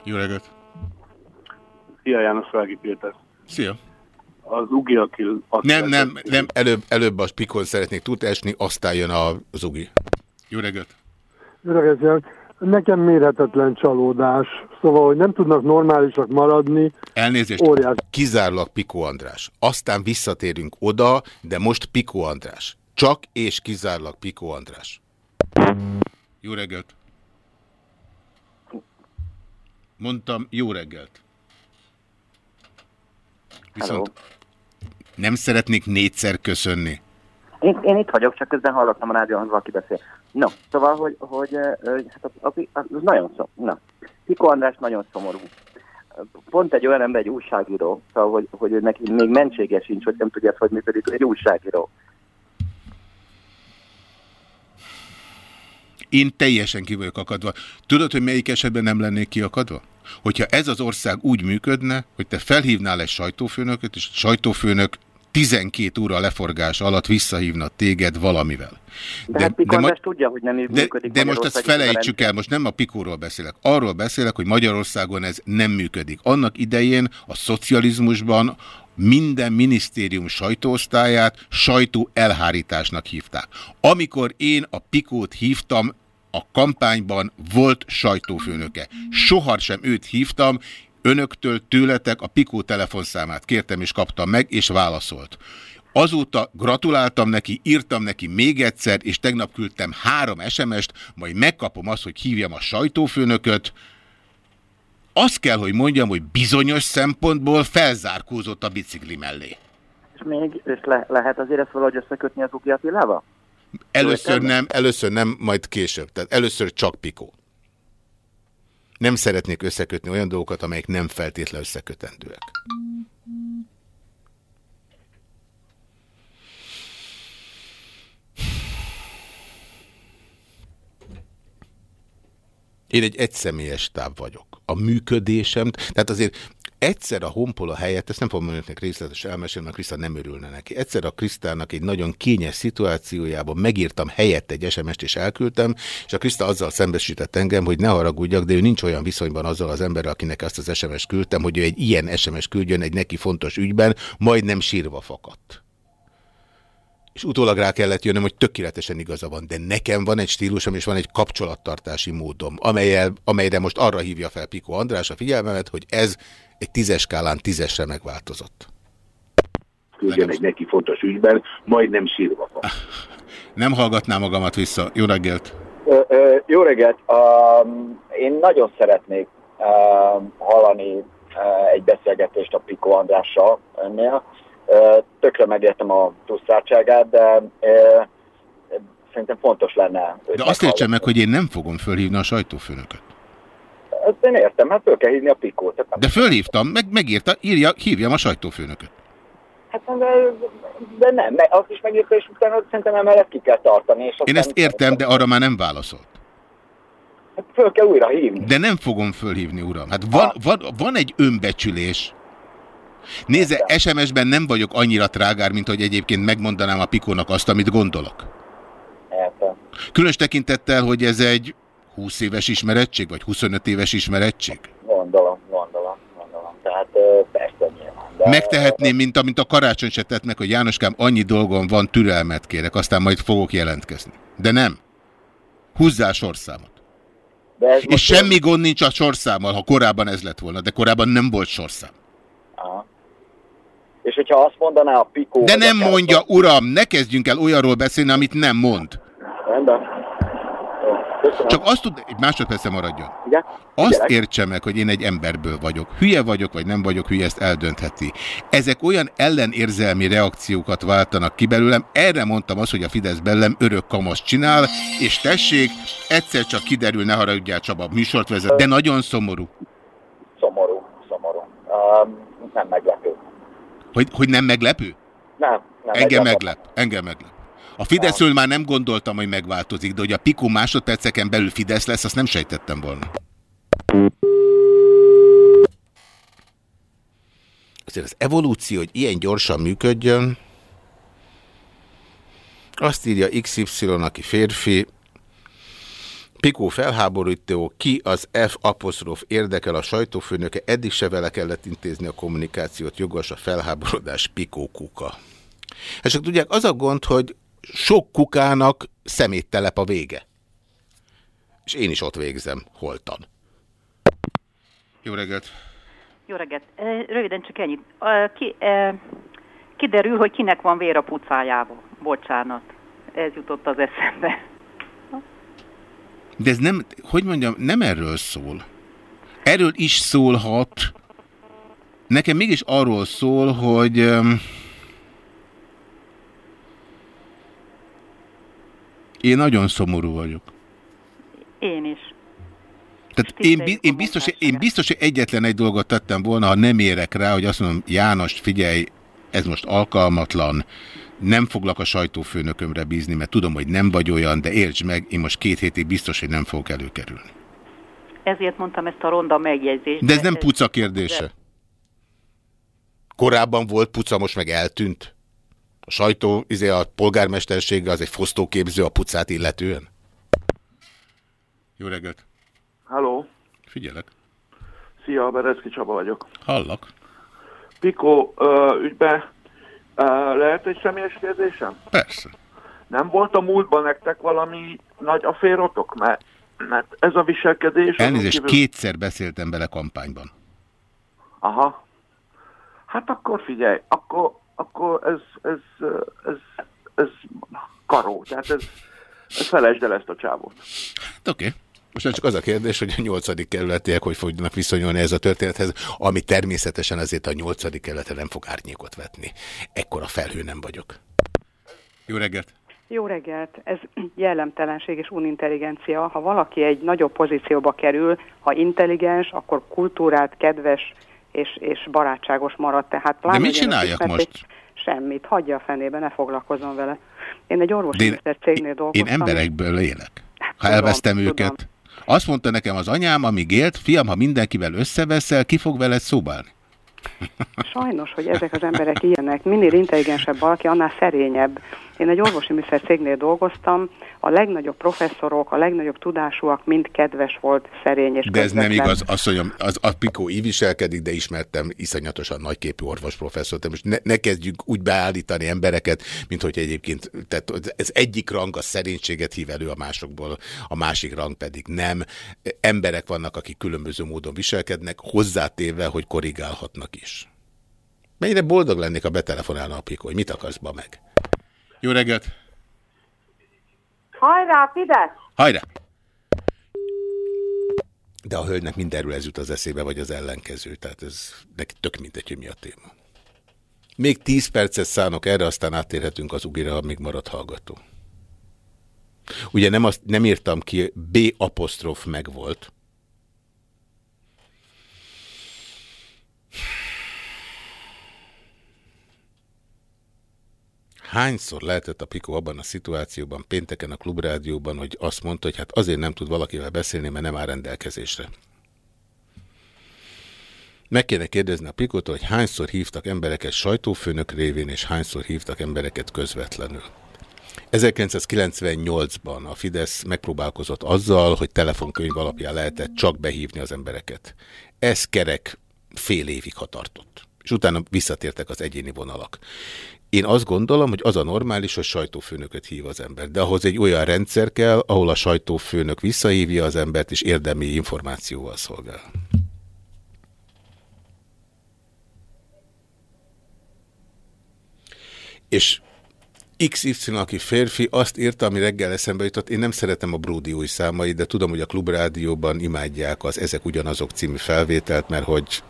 Jó reggelt! Szia János Vági Péter. Szia! Az Ugi, aki... Nem, nem, nem, előbb, előbb a pikon szeretnék tud esni, aztán jön a- az ugi. Jó reggelt! Öregezzel, nekem mérhetetlen csalódás. Szóval, hogy nem tudnak normálisak maradni. Elnézést, Óriás. kizárólag Pikó András. Aztán visszatérünk oda, de most Pikó András. Csak és kizárólag Pikó András. Jó reggelt! Mondtam, jó reggelt. Viszont nem szeretnék négyszer köszönni. Én, én itt vagyok, csak közben hallottam a rádión, hogy valaki beszél. No, szóval, hogy, hogy hát a, a, a, az nagyon szom, na, Piko András nagyon szomorú. Pont egy olyan ember, egy újságíró, szóval, hogy, hogy neki még mentsége sincs, hogy nem tudja, hogy működik, egy újságíró. Én teljesen ki vagyok akadva. Tudod, hogy melyik esetben nem lennék kiakadva? Hogyha ez az ország úgy működne, hogy te felhívnál egy sajtófőnököt, és a sajtófőnök 12 óra leforgás alatt visszahívna téged valamivel. De, de hát Piko ma- András tudja, hogy nem de, működik de most ezt felejtsük el, most nem a Pikóról beszélek. Arról beszélek, hogy Magyarországon ez nem működik. Annak idején a szocializmusban minden minisztérium sajtóosztályát sajtó elhárításnak hívták. Amikor én a Pikót hívtam, a kampányban volt sajtófőnöke. Sohasem őt hívtam, önöktől, tőletek a Pikó telefonszámát kértem és kaptam meg, és válaszolt. Azóta gratuláltam neki, írtam neki még egyszer, és tegnap küldtem három SMS-t, majd megkapom azt, hogy hívjam a sajtófőnököt. Azt kell, hogy mondjam, hogy bizonyos szempontból felzárkózott a bicikli mellé. És még, és le, lehet azért ezt valahogy összekötni az Ugi Attilával? Először nem, először nem, majd később. Tehát először csak Pikó. Nem szeretnék összekötni olyan dolgokat, amelyek nem feltétlenül összekötendőek. Én egy egyszemélyes táv vagyok. A működésem, tehát azért egyszer a honpola helyett, ezt nem fogom önöknek részletes elmesélni, mert Krisztán nem örülne neki. Egyszer a Krisztának egy nagyon kényes szituációjában megírtam helyett egy SMS-t és elküldtem, és a Kriszta azzal szembesített engem, hogy ne haragudjak, de ő nincs olyan viszonyban azzal az emberrel, akinek ezt az SMS-t küldtem, hogy ő egy ilyen SMS küldjön egy neki fontos ügyben, majdnem sírva fakadt. És utólag rá kellett jönnöm, hogy tökéletesen igaza van, de nekem van egy stílusom és van egy kapcsolattartási módom, amelyel, amelyre most arra hívja fel Piko András a figyelmemet, hogy ez egy tízes skálán tízesre megváltozott. küldjön egy neki fontos ügyben, majdnem sírva van. Nem hallgatnám magamat vissza. Jó reggelt! Ö, ö, Jó reggelt! Um, én nagyon szeretnék um, hallani egy beszélgetést a Piko Andrással önnél. Tökre megértem a tusztráltságát, de szerintem fontos lenne. De azt értsem meg, hogy én nem fogom fölhívni a sajtófőnököt. Ezt én értem, hát föl kell hívni a Pikót. Tehát, De fölhívtam, meg megírta, írja, hívjam a sajtófőnököt. hát, de, de nem, azt is megírta, és utána szerintem emellett ki kell tartani. És Én ezt értem, de arra már nem válaszolt. Hát föl kell újra hívni. De nem fogom fölhívni, uram. Hát van, van, van egy önbecsülés. Nézze, SMS-ben nem vagyok annyira trágár, mint hogy egyébként megmondanám a Pikónak azt, amit gondolok. Értem. Különös tekintettel, hogy ez egy 20 éves ismerettség, vagy 25 éves ismerettség. Gondolom, gondolom, gondolom. Tehát persze nyilván. De, Megtehetném, mint amint a karácsony se tett meg, hogy Jánoskám, annyi dolgom van, türelmet kérek, aztán majd fogok jelentkezni. De nem. Húzzál sorszámot. De ez És semmi gond nincs a sorszámmal, ha korábban ez lett volna, de korábban nem volt sorszám. Aha. És hogyha azt mondaná a Pikó... De nem mondja, uram, ne kezdjünk el olyanról beszélni, amit nem mond. Jó. Csak azt tud, egy másodpercre maradjon. Igen? Azt értse meg, hogy én egy emberből vagyok. Hülye vagyok, vagy nem vagyok hülye, ezt eldöntheti. Ezek olyan ellenérzelmi reakciókat váltanak ki belőlem. Erre mondtam azt, hogy a Fidesz belőlem örök kamasz csinál, és tessék, egyszer csak kiderül, ne haragudjál Csaba, műsort vezet, de nagyon szomorú. Szomorú, szomorú. Um, nem meglepő. Hogy, hogy nem meglepő? Nem, nem Engem meglep, engem meglep. A Fideszről már nem gondoltam, hogy megváltozik, de hogy a Pikó másodperceken belül Fidesz lesz, azt nem sejtettem volna. Azért az evolúció, hogy ilyen gyorsan működjön, azt írja XY, aki férfi, Pikó felháborító, ki az F apostrof érdekel a sajtófőnöke, eddig se vele kellett intézni a kommunikációt, jogos a felháborodás, Pikó kuka. És csak tudják, az a gond, hogy sok kukának szeméttelep a vége. És én is ott végzem, holtan. Jó reggelt! Jó reggelt. Röviden csak ennyit. Ki, kiderül, hogy kinek van vér a pucájából. Bocsánat. Ez jutott az eszembe. De ez nem, hogy mondjam, nem erről szól. Erről is szólhat. Nekem mégis arról szól, hogy... Én nagyon szomorú vagyok. Én is. Tehát én, én, biztos, én biztos, hogy egyetlen egy dolgot tettem volna, ha nem érek rá, hogy azt mondom, János, figyelj, ez most alkalmatlan, nem foglak a sajtófőnökömre bízni, mert tudom, hogy nem vagy olyan, de értsd meg, én most két hétig biztos, hogy nem fogok előkerülni. Ezért mondtam ezt a ronda megjegyzést. De ez nem puca kérdése. Korábban volt puca, most meg eltűnt. A sajtó, izé a polgármestersége az egy fosztóképző a pucát illetően. Jó reggelt! Halló, Figyelek. szia, Berezki Csaba vagyok. Hallak. Piko, ö, ügybe lehet egy személyes kérdésem? Persze. Nem volt a múltban nektek valami nagy aférotok? Mert, mert ez a viselkedés... Elnézést, kívül- kétszer beszéltem bele kampányban. Aha. Hát akkor figyelj, akkor, akkor ez, ez, ez, ez karó, tehát ez, ez felejtsd el ezt a csávót. Hát oké. Okay. Most csak az a kérdés, hogy a nyolcadik kerületiek hogy fognak viszonyulni ez a történethez, ami természetesen azért a nyolcadik kerületre nem fog árnyékot vetni. Ekkora felhő nem vagyok. Jó reggelt! Jó reggelt! Ez jellemtelenség és unintelligencia. Ha valaki egy nagyobb pozícióba kerül, ha intelligens, akkor kultúrát, kedves és, és barátságos marad. Tehát De mit csináljak most? Semmit. Hagyja a fenébe, ne foglalkozom vele. Én egy orvosi én- cégnél Én dolgoztam. emberekből élek. Ha tudom, elvesztem tudom. őket. Azt mondta nekem az anyám, amíg élt, fiam, ha mindenkivel összeveszel, ki fog veled szobálni? Sajnos, hogy ezek az emberek ilyenek. Minél intelligensebb valaki, annál szerényebb. Én egy orvosi műszer cégnél dolgoztam, a legnagyobb professzorok, a legnagyobb tudásúak mind kedves volt, szerény és De ez nem igaz, azt mondjam, az, a Pikó így viselkedik, de ismertem iszonyatosan nagyképű orvosprofesszort. De most ne, ne kezdjük úgy beállítani embereket, mint hogy egyébként tehát ez egyik rang a szerénységet hív elő a másokból, a másik rang pedig nem. Emberek vannak, akik különböző módon viselkednek, hozzátéve, hogy korrigálhatnak is. Mennyire boldog lennék, ha betelefonálna a Pikó, hogy mit akarsz ba meg? Jó reggelt! Hajrá, Fidesz! Hajrá! De a hölgynek mindenről ez jut az eszébe, vagy az ellenkező. Tehát ez neki tök mindegy, hogy mi a téma. Még 10 percet szánok erre, aztán áttérhetünk az ugira, amíg marad hallgató. Ugye nem, azt, nem írtam ki, B apostrof meg volt. Hányszor lehetett a Piko abban a szituációban, pénteken a klubrádióban, hogy azt mondta, hogy hát azért nem tud valakivel beszélni, mert nem áll rendelkezésre. Meg kéne kérdezni a Pikótól, hogy hányszor hívtak embereket sajtófőnök révén, és hányszor hívtak embereket közvetlenül. 1998-ban a Fidesz megpróbálkozott azzal, hogy telefonkönyv alapján lehetett csak behívni az embereket. Ez kerek fél évig ha tartott. És utána visszatértek az egyéni vonalak. Én azt gondolom, hogy az a normális, hogy sajtófőnököt hív az ember. De ahhoz egy olyan rendszer kell, ahol a sajtófőnök visszahívja az embert, és érdemi információval szolgál. És XY, aki férfi, azt írta, ami reggel eszembe jutott. Én nem szeretem a Brody új számait, de tudom, hogy a klubrádióban imádják az Ezek ugyanazok című felvételt, mert hogy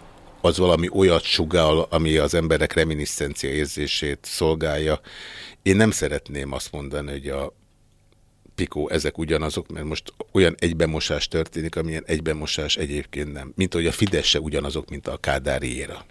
az valami olyat sugál, ami az emberek reminiszencia érzését szolgálja. Én nem szeretném azt mondani, hogy a Pikó, ezek ugyanazok, mert most olyan egybemosás történik, amilyen egybemosás egyébként nem. Mint hogy a Fidesz se ugyanazok, mint a Kádáriéra.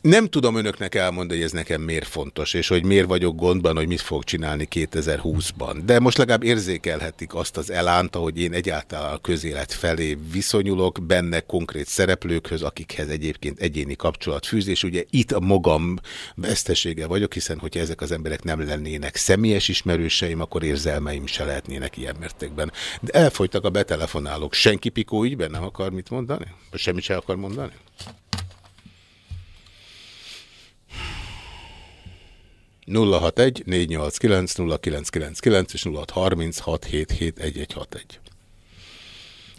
Nem tudom önöknek elmondani, hogy ez nekem miért fontos, és hogy miért vagyok gondban, hogy mit fog csinálni 2020-ban. De most legalább érzékelhetik azt az elánt, hogy én egyáltalán a közélet felé viszonyulok, benne konkrét szereplőkhöz, akikhez egyébként egyéni kapcsolat fűzés. Ugye itt a magam vesztesége vagyok, hiszen hogyha ezek az emberek nem lennének személyes ismerőseim, akkor érzelmeim se lehetnének ilyen mértékben. De elfogytak a betelefonálók. Senki Pikó ügyben nem akar mit mondani? Semmit se akar mondani? 061 489 0999 és 0636771161.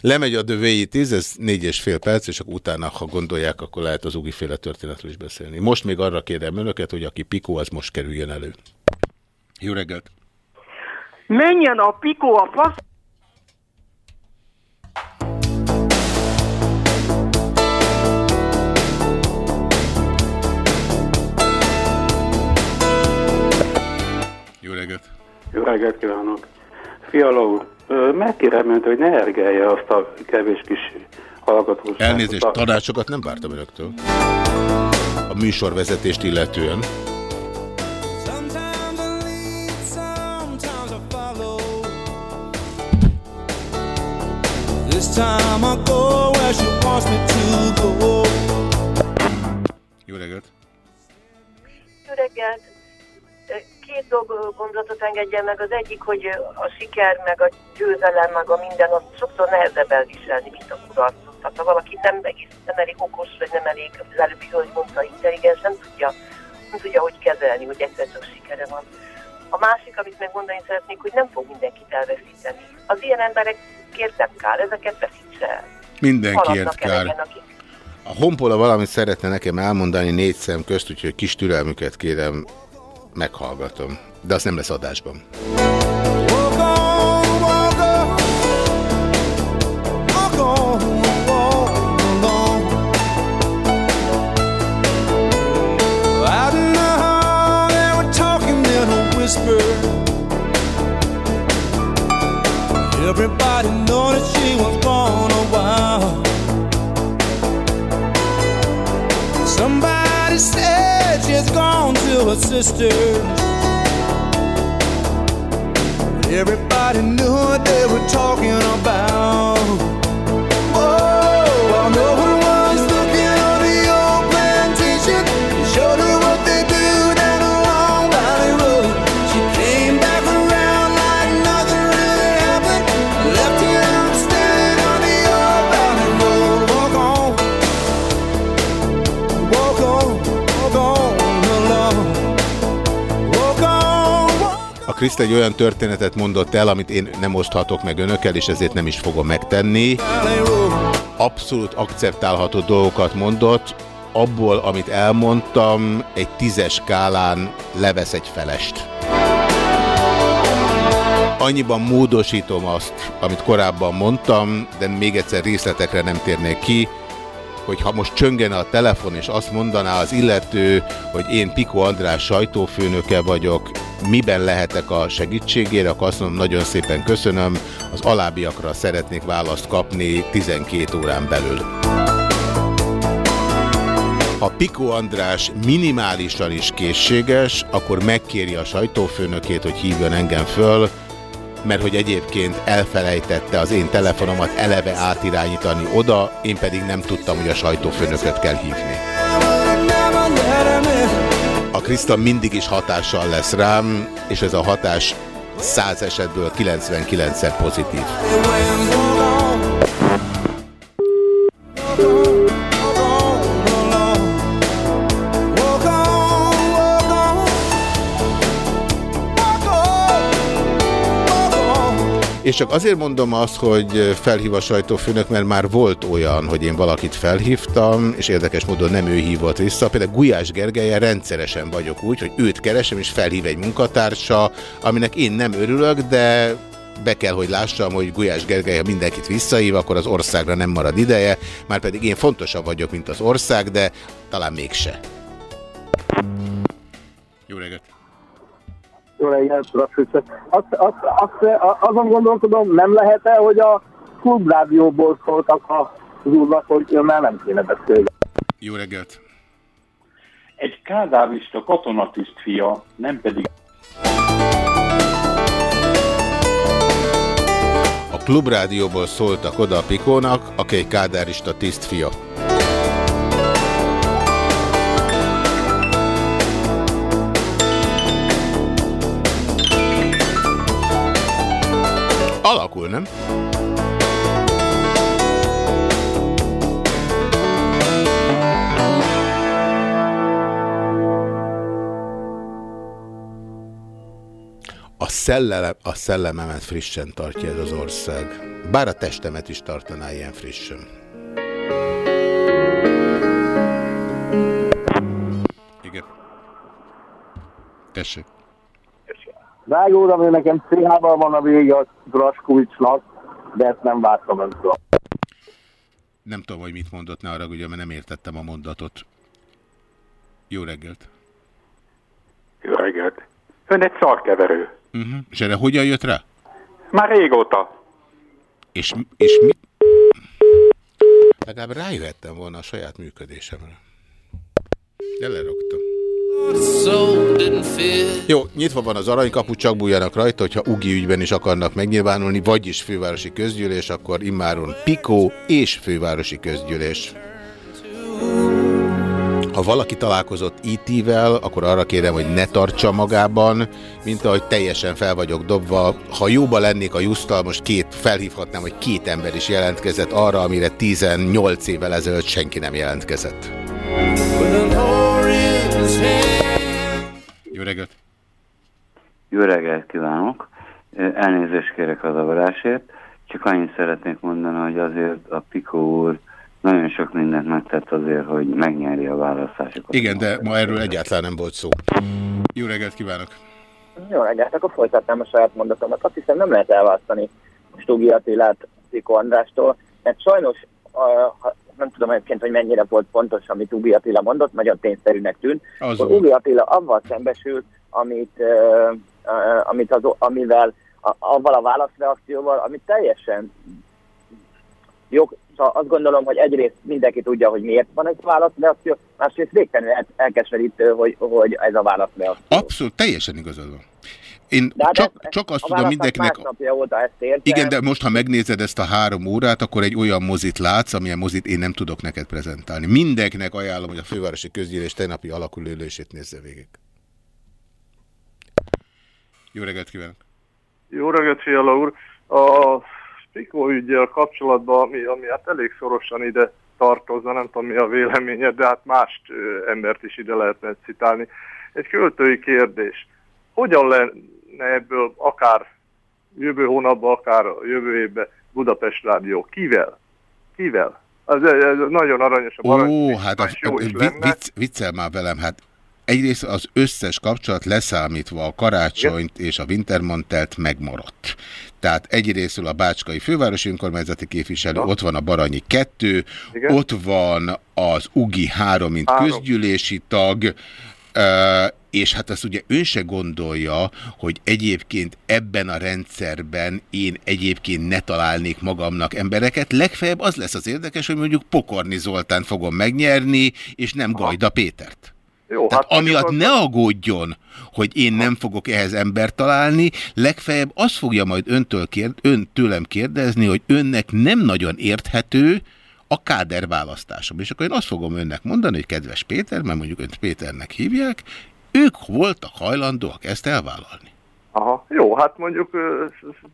Lemegy a dövéi 10, ez négy és fél perc, és akkor utána, ha gondolják, akkor lehet az ugiféle történetről is beszélni. Most még arra kérem önöket, hogy aki Pikó, az most kerüljön elő. Jó reggelt! Menjen a Pikó a fasz... Jó reggelt! Jó reggelt kívánok! Fiala úr, megkérem önt, hogy ne ergelje azt a kevés kis hallgatóságot. Elnézést, A- tanácsokat nem vártam önöktől. A műsorvezetést illetően. Jó reggelt! Jó reggelt! Két dolg, gondolatot engedjen meg. Az egyik, hogy a siker, meg a győzelem, meg a minden, az sokszor nehezebb elviselni, mint a kudarcot. Tehát ha valaki nem, egész, nem elég okos, vagy nem elég, az előbbi hölgy mondta, intelligens, nem tudja, nem tudja, hogy kezelni, hogy egyszer csak sikere van. A másik, amit meg mondani szeretnék, hogy nem fog mindenkit elveszíteni. Az ilyen emberekért nem kár, ezeket veszítse el. Mindenkiért kár. akik A Honpola valamit szeretne nekem elmondani négy szem közt, úgyhogy kis türelmüket kérem, meghallgatom. De az nem lesz adásban. Walk on, walk on. Walk she's gone to her sister's. Everybody knew what they were talking about. Walk A Kriszt egy olyan történetet mondott el, amit én nem oszthatok meg önökkel, és ezért nem is fogom megtenni. Abszolút akceptálható dolgokat mondott. Abból, amit elmondtam, egy tízes skálán levesz egy felest. Annyiban módosítom azt, amit korábban mondtam, de még egyszer részletekre nem térnék ki, hogy ha most csöngene a telefon, és azt mondaná az illető, hogy én Piko András sajtófőnöke vagyok, miben lehetek a segítségére, akkor azt mondom, nagyon szépen köszönöm, az alábbiakra szeretnék választ kapni 12 órán belül. Ha Piko András minimálisan is készséges, akkor megkéri a sajtófőnökét, hogy hívjon engem föl, mert hogy egyébként elfelejtette az én telefonomat eleve átirányítani oda, én pedig nem tudtam, hogy a sajtófőnököt kell hívni. A Kriszta mindig is hatással lesz rám, és ez a hatás 100 esetből 99-szer pozitív. És csak azért mondom azt, hogy felhív a sajtófőnök, mert már volt olyan, hogy én valakit felhívtam, és érdekes módon nem ő hívott vissza. Például Gulyás Gergelyen rendszeresen vagyok úgy, hogy őt keresem, és felhív egy munkatársa, aminek én nem örülök, de be kell, hogy lássam, hogy Gulyás Gergely, ha mindenkit visszahív, akkor az országra nem marad ideje, már pedig én fontosabb vagyok, mint az ország, de talán mégse. Jó reggelt, azt, azt, azt, azt, azon gondolkodom, nem lehet-e, hogy a klubrádióból szóltak az úrnak, hogy már nem kéne beszélni. Jó reggelt! Egy kádávista katonatiszt fia, nem pedig A klubrádióból szóltak oda a Pikónak, aki egy kádárista tisztfia. Alakul, nem? A, szellem, a szellememet frissen tartja ez az ország. Bár a testemet is tartaná ilyen frissen. Igen. Tessék. Drága uram, én nekem CH-ban van a vége a Draskovicsnak, de ezt nem vártam öntől. Nem tudom, hogy mit mondott, ne arra, ugye, mert nem értettem a mondatot. Jó reggelt. Jó reggelt. Ön egy szarkeverő. Uh -huh. És erre hogyan jött rá? Már régóta. És, és mi? Legalább rájöhettem volna a saját működésemre. De lerogtam. Jó, nyitva van az aranykapu, csak bújjanak rajta, hogyha Ugi ügyben is akarnak megnyilvánulni, vagyis fővárosi közgyűlés, akkor immáron Pikó és fővárosi közgyűlés. Ha valaki találkozott IT-vel, akkor arra kérem, hogy ne tartsa magában, mint ahogy teljesen fel vagyok dobva. Ha jóba lennék a Jusztal, most két, felhívhatnám, hogy két ember is jelentkezett arra, amire 18 évvel ezelőtt senki nem jelentkezett. Jó reggelt! Jó reggelt kívánok! Elnézést kérek az avarásért, csak annyit szeretnék mondani, hogy azért a Pikó úr nagyon sok mindent megtett azért, hogy megnyeri a választásokat. Igen, de ma erről egyáltalán nem volt szó. Jó reggelt kívánok! Jó reggelt, akkor folytatnám a saját mondatomat. Azt hiszem nem lehet elválasztani Stugi Attilát Sziko Andrástól, mert sajnos, a, nem tudom egyébként, hogy mennyire volt pontos, amit Ugi Attila mondott, nagyon tényszerűnek tűnt. Az Ugi Attila avval szembesült, amit, uh, uh, amit az, amivel, a, avval a válaszreakcióval, amit teljesen jó, szóval azt gondolom, hogy egyrészt mindenki tudja, hogy miért van ez a válaszreakció, másrészt végtelenül el, elkeserítő, hogy, hogy ez a válaszreakció. Abszolút, teljesen igazad van. Én De hát csak, ez- csak azt a tudom mindenkinek... másnapja óta ezt értem. Igen, de most, ha megnézed ezt a három órát, akkor egy olyan mozit látsz, amilyen mozit én nem tudok neked prezentálni. Mindenkinek ajánlom, hogy a fővárosi közgyűlés tegnapi alakulőlését nézze végig. Jó reggelt kívánok! Jó reggelt, Fiala úr! A Spikó ügyel kapcsolatban, ami, ami hát elég szorosan ide tartozna, nem tudom mi a véleményed, de hát más embert is ide lehetne citálni. Egy költői kérdés. Hogyan lenne ebből akár jövő hónapban, akár a jövő évben Budapest Rádió? Kivel? Kivel? Ez, ez nagyon aranyos. a Ó, arany- hát a, jó is lenne. vicc, viccel már velem, hát egyrészt az összes kapcsolat leszámítva a karácsonyt és a Wintermantelt megmaradt. Tehát egyrésztül a Bácskai Fővárosi Önkormányzati Képviselő, ott van a Baranyi 2, Igen. ott van az UGI 3, mint Három. közgyűlési tag, és hát azt ugye ön se gondolja, hogy egyébként ebben a rendszerben én egyébként ne találnék magamnak embereket. Legfeljebb az lesz az érdekes, hogy mondjuk Pokorni Zoltán fogom megnyerni, és nem Gajda Pétert. Jó, Tehát hát amiatt ne aggódjon, hogy én nem fogok ehhez embert találni, legfeljebb azt fogja majd öntől kérd, ön tőlem kérdezni, hogy önnek nem nagyon érthető a káder választásom. És akkor én azt fogom önnek mondani, hogy kedves Péter, mert mondjuk önt Péternek hívják, ők voltak hajlandóak ezt elvállalni. Aha, jó, hát mondjuk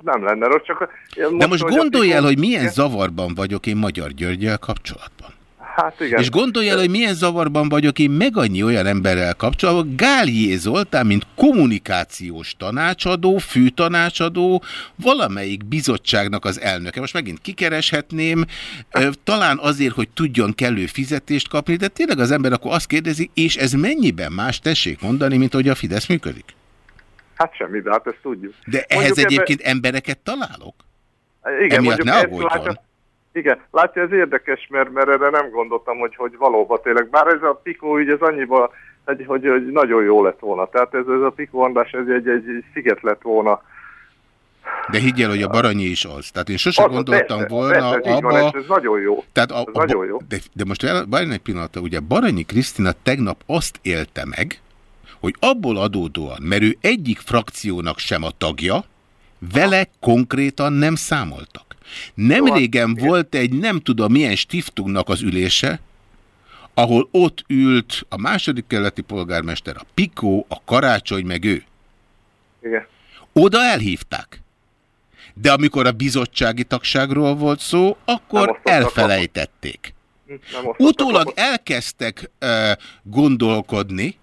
nem lenne rossz, csak... De most hogy a gondolj el, hogy milyen zavarban vagyok én Magyar Györgyel kapcsolatban. Hát igen. És gondolj el, hogy milyen zavarban vagyok én meg annyi olyan emberrel kapcsolatban, Gálié Zoltán, mint kommunikációs tanácsadó, főtanácsadó, valamelyik bizottságnak az elnöke. Most megint kikereshetném, talán azért, hogy tudjon kellő fizetést kapni, de tényleg az ember akkor azt kérdezi, és ez mennyiben más tessék mondani, mint hogy a Fidesz működik? Hát semmi, de hát ezt tudjuk. De ehhez Mondjuk egyébként embereket találok? Igen, Emiatt mondjuk ne aggódjon. látja- Igen, látja, ez érdekes, mert, mert erre nem gondoltam, hogy, hogy valóban tényleg, bár ez a Pikó ügy, ez annyiban, hogy, hogy, hogy nagyon jó lett volna. Tehát ez, ez a Pikó András, ez egy, egy, egy sziget lett volna. De higgyel, hogy a Baranyi is az. Tehát én sosem Az, gondoltam persze, volna persze, abba... van, ez, ez nagyon jó. Tehát a, Ez a, nagyon jó. De, de most el- várj egy pillanatra, ugye Baranyi Krisztina tegnap azt élte meg, hogy abból adódóan, mert ő egyik frakciónak sem a tagja, vele konkrétan nem számoltak. Nem régen volt egy nem tudom milyen stiftunknak az ülése, ahol ott ült a második keleti polgármester, a Pikó, a Karácsony, meg ő. Igen. Oda elhívták. De amikor a bizottsági tagságról volt szó, akkor elfelejtették. Utólag elkezdtek uh, gondolkodni,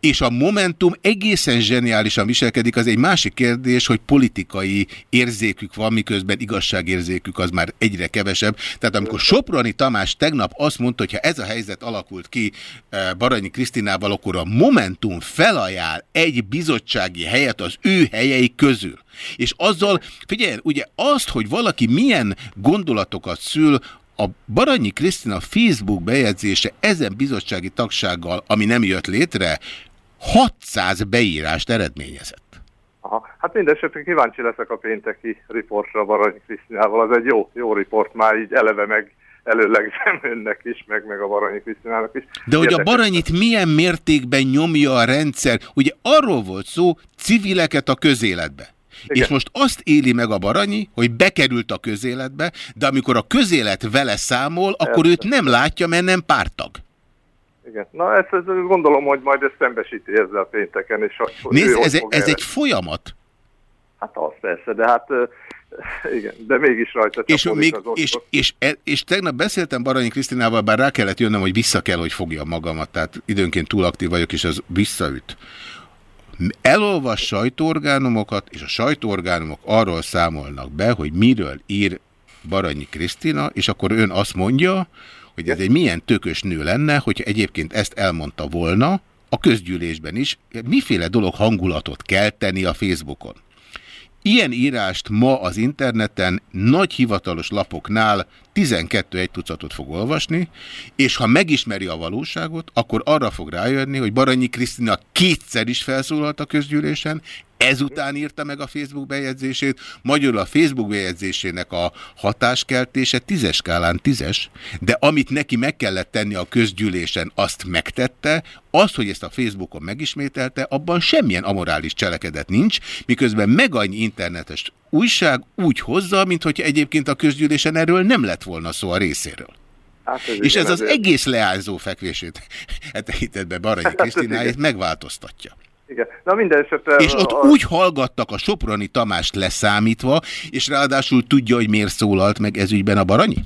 és a Momentum egészen zseniálisan viselkedik, az egy másik kérdés, hogy politikai érzékük van, miközben igazságérzékük az már egyre kevesebb. Tehát amikor Soproni Tamás tegnap azt mondta, hogy ha ez a helyzet alakult ki eh, Baranyi Krisztinával, akkor a Momentum felajánl egy bizottsági helyet az ő helyei közül. És azzal, figyelj, ugye azt, hogy valaki milyen gondolatokat szül, a Baranyi Krisztina Facebook bejegyzése ezen bizottsági tagsággal, ami nem jött létre, 600 beírást eredményezett. Aha. Hát mindesetre kíváncsi leszek a pénteki riportra Baranyi Krisztinával. Az egy jó, jó riport már így eleve meg előlegzem önnek is, meg, meg a Baranyi Krisztinának is. De hogy a. Baranyit milyen mértékben nyomja a rendszer, ugye arról volt szó, civileket a közéletbe. Igen. És most azt éli meg a Baranyi, hogy bekerült a közéletbe, de amikor a közélet vele számol, akkor őt nem látja, mert nem pártag. Igen. Na ezt, ezt gondolom, hogy majd ezt szembesíti ezzel pénteken. És Nézd, ez, ez erre- egy folyamat. Hát az persze, de hát igen, de mégis rajta És, még, az és, és, és, és tegnap beszéltem Baranyi Krisztinával, bár rá kellett jönnöm, hogy vissza kell, hogy fogja magamat, tehát időnként túl aktív vagyok, és az visszaüt. Elolvas sajtóorgánumokat, és a sajtóorgánumok arról számolnak be, hogy miről ír Baranyi Krisztina, és akkor ön azt mondja, hogy ez egy milyen tökös nő lenne, hogyha egyébként ezt elmondta volna, a közgyűlésben is, miféle dolog hangulatot kelteni a Facebookon. Ilyen írást ma az interneten nagy hivatalos lapoknál 12 egy tucatot fog olvasni, és ha megismeri a valóságot, akkor arra fog rájönni, hogy Baranyi Krisztina kétszer is felszólalt a közgyűlésen, ezután írta meg a Facebook bejegyzését, magyarul a Facebook bejegyzésének a hatáskeltése tízes skálán tízes, de amit neki meg kellett tenni a közgyűlésen, azt megtette, az, hogy ezt a Facebookon megismételte, abban semmilyen amorális cselekedet nincs, miközben meg annyi internetes újság úgy hozza, mint hogy egyébként a közgyűlésen erről nem lett volna szó a részéről. Hát ez És ez az ezért- egész leányzó fekvését, e tekintetben Baranyi igen. megváltoztatja. Igen. Na minden esetre... És ott a- úgy hallgattak a Soproni Tamást leszámítva, és ráadásul tudja, hogy miért szólalt meg ezügyben a Baranyi?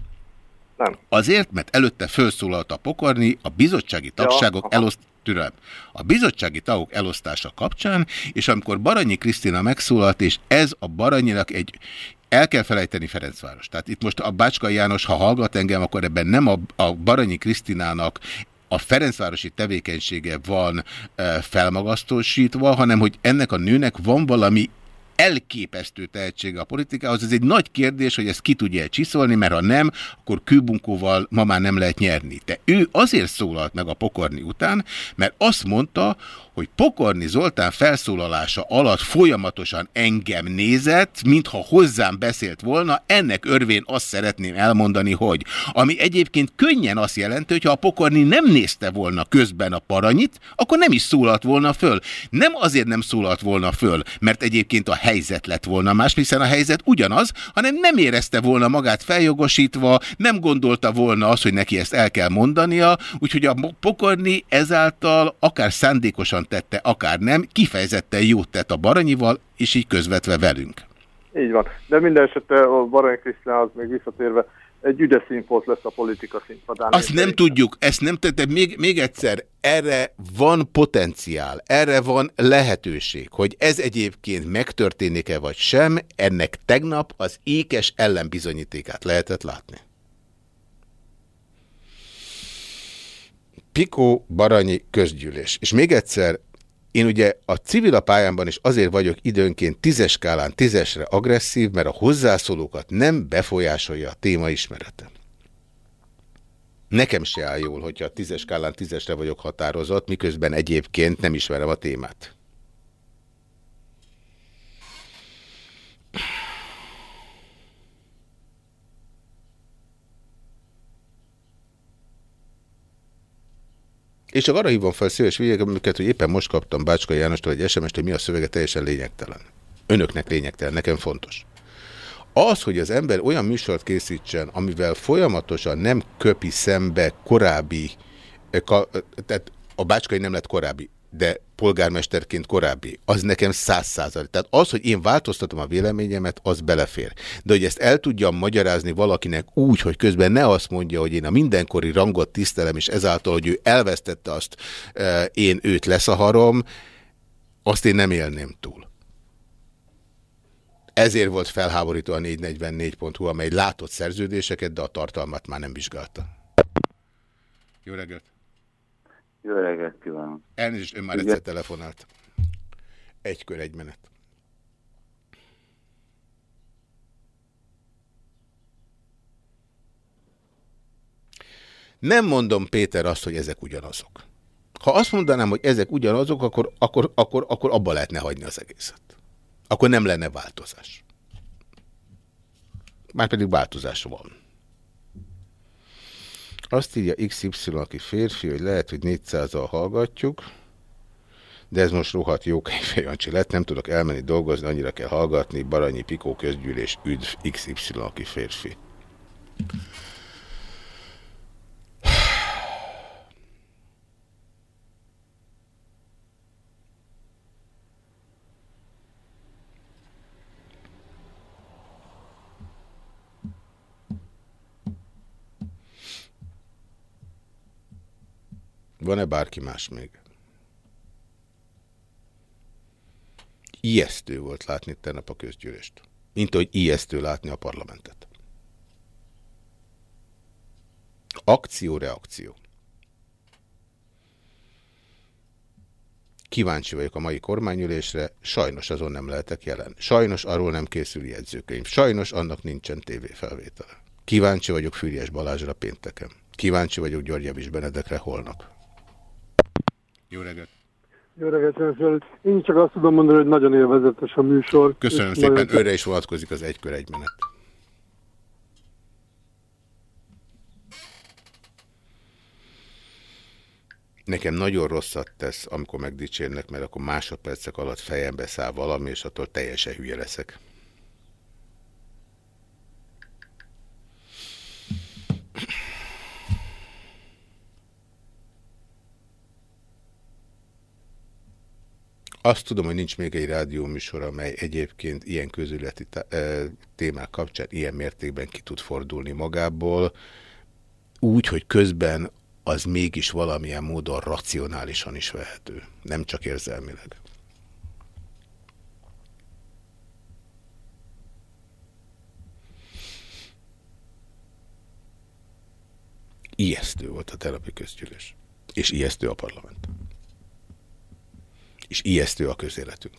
Nem. Azért, mert előtte felszólalt a pokorni a bizottsági tagságok aha. eloszt... Türelem. A bizottsági tagok elosztása kapcsán, és amikor Baranyi Krisztina megszólalt, és ez a Baranyinak egy el kell felejteni Ferencváros. Tehát itt most a Bácskai János, ha hallgat engem, akkor ebben nem a, a Baranyi Krisztinának a Ferencvárosi tevékenysége van e, felmagasztósítva, hanem hogy ennek a nőnek van valami elképesztő tehetsége a politikához. Ez egy nagy kérdés, hogy ezt ki tudja csiszolni, mert ha nem, akkor kőbunkóval ma már nem lehet nyerni. De ő azért szólalt meg a pokorni után, mert azt mondta, hogy Pokorni Zoltán felszólalása alatt folyamatosan engem nézett, mintha hozzám beszélt volna, ennek örvén azt szeretném elmondani, hogy ami egyébként könnyen azt jelenti, hogy ha a Pokorni nem nézte volna közben a paranyit, akkor nem is szólalt volna föl. Nem azért nem szólalt volna föl, mert egyébként a helyzet lett volna más, hiszen a helyzet ugyanaz, hanem nem érezte volna magát feljogosítva, nem gondolta volna azt, hogy neki ezt el kell mondania, úgyhogy a Pokorni ezáltal akár szándékosan tette, akár nem, kifejezetten jót tett a Baranyival, és így közvetve velünk. Így van. De minden esetre a Barany Krisztina az még visszatérve, egy üdes színfolt lesz a politika színpadán. Azt nem tudjuk, ezt nem tettem. Még, még egyszer, erre van potenciál, erre van lehetőség, hogy ez egyébként megtörténik-e vagy sem, ennek tegnap az ékes ellenbizonyítékát lehetett látni. Pikó Baranyi közgyűlés. És még egyszer, én ugye a civil pályámban is azért vagyok időnként tízes skálán tízesre agresszív, mert a hozzászólókat nem befolyásolja a téma ismerete. Nekem se áll jól, hogyha a tízes skálán tízesre vagyok határozott, miközben egyébként nem ismerem a témát. És csak arra hívom fel szíves figyelmüket, hogy éppen most kaptam Bácskai Jánostól egy SMS-t, hogy mi a szövege teljesen lényegtelen. Önöknek lényegtelen, nekem fontos. Az, hogy az ember olyan műsort készítsen, amivel folyamatosan nem köpi szembe korábbi, eh, tehát a Bácskai nem lett korábbi, de polgármesterként korábbi, az nekem száz százalék. Tehát az, hogy én változtatom a véleményemet, az belefér. De hogy ezt el tudjam magyarázni valakinek úgy, hogy közben ne azt mondja, hogy én a mindenkori rangot tisztelem, és ezáltal, hogy ő elvesztette azt, eh, én őt leszaharom, azt én nem élném túl. Ezért volt felháborító a 444.hu, amely látott szerződéseket, de a tartalmat már nem vizsgálta. Jó reggelt! Jó reggelt kívánok! Elnézést, ön már egyszer telefonált. Egy kör, egy menet. Nem mondom, Péter, azt, hogy ezek ugyanazok. Ha azt mondanám, hogy ezek ugyanazok, akkor, akkor, akkor, akkor abba lehetne hagyni az egészet. Akkor nem lenne változás. Márpedig változás van. Azt írja XY, aki férfi, hogy lehet, hogy 400-al hallgatjuk, de ez most rohadt jó Jancsi lett, nem tudok elmenni dolgozni, annyira kell hallgatni, Baranyi Pikó közgyűlés, üdv XY, aki férfi. Van-e bárki más még? Ijesztő volt látni tegnap a közgyűlést. Mint hogy ijesztő látni a parlamentet. Akció-reakció. Kíváncsi vagyok a mai kormányülésre, sajnos azon nem lehetek jelen. Sajnos arról nem készül jegyzőkönyv. Sajnos annak nincsen tévéfelvétele. Kíváncsi vagyok Fűries Balázsra pénteken. Kíváncsi vagyok Györgyevics Benedekre holnap. Jó reggelt! Jó reggelt, Én csak azt tudom mondani, hogy nagyon élvezetes a műsor. Köszönöm szépen, nagyon... őre is vonatkozik az egykör egy menet. Nekem nagyon rosszat tesz, amikor megdicsérnek, mert akkor másodpercek alatt fejembe száll valami, és attól teljesen hülye leszek. Azt tudom, hogy nincs még egy rádióműsor, amely egyébként ilyen közületi témák kapcsán ilyen mértékben ki tud fordulni magából, úgy, hogy közben az mégis valamilyen módon racionálisan is vehető, nem csak érzelmileg. Ijesztő volt a terapi közgyűlés. És ijesztő a parlament és ijesztő a közéletünk.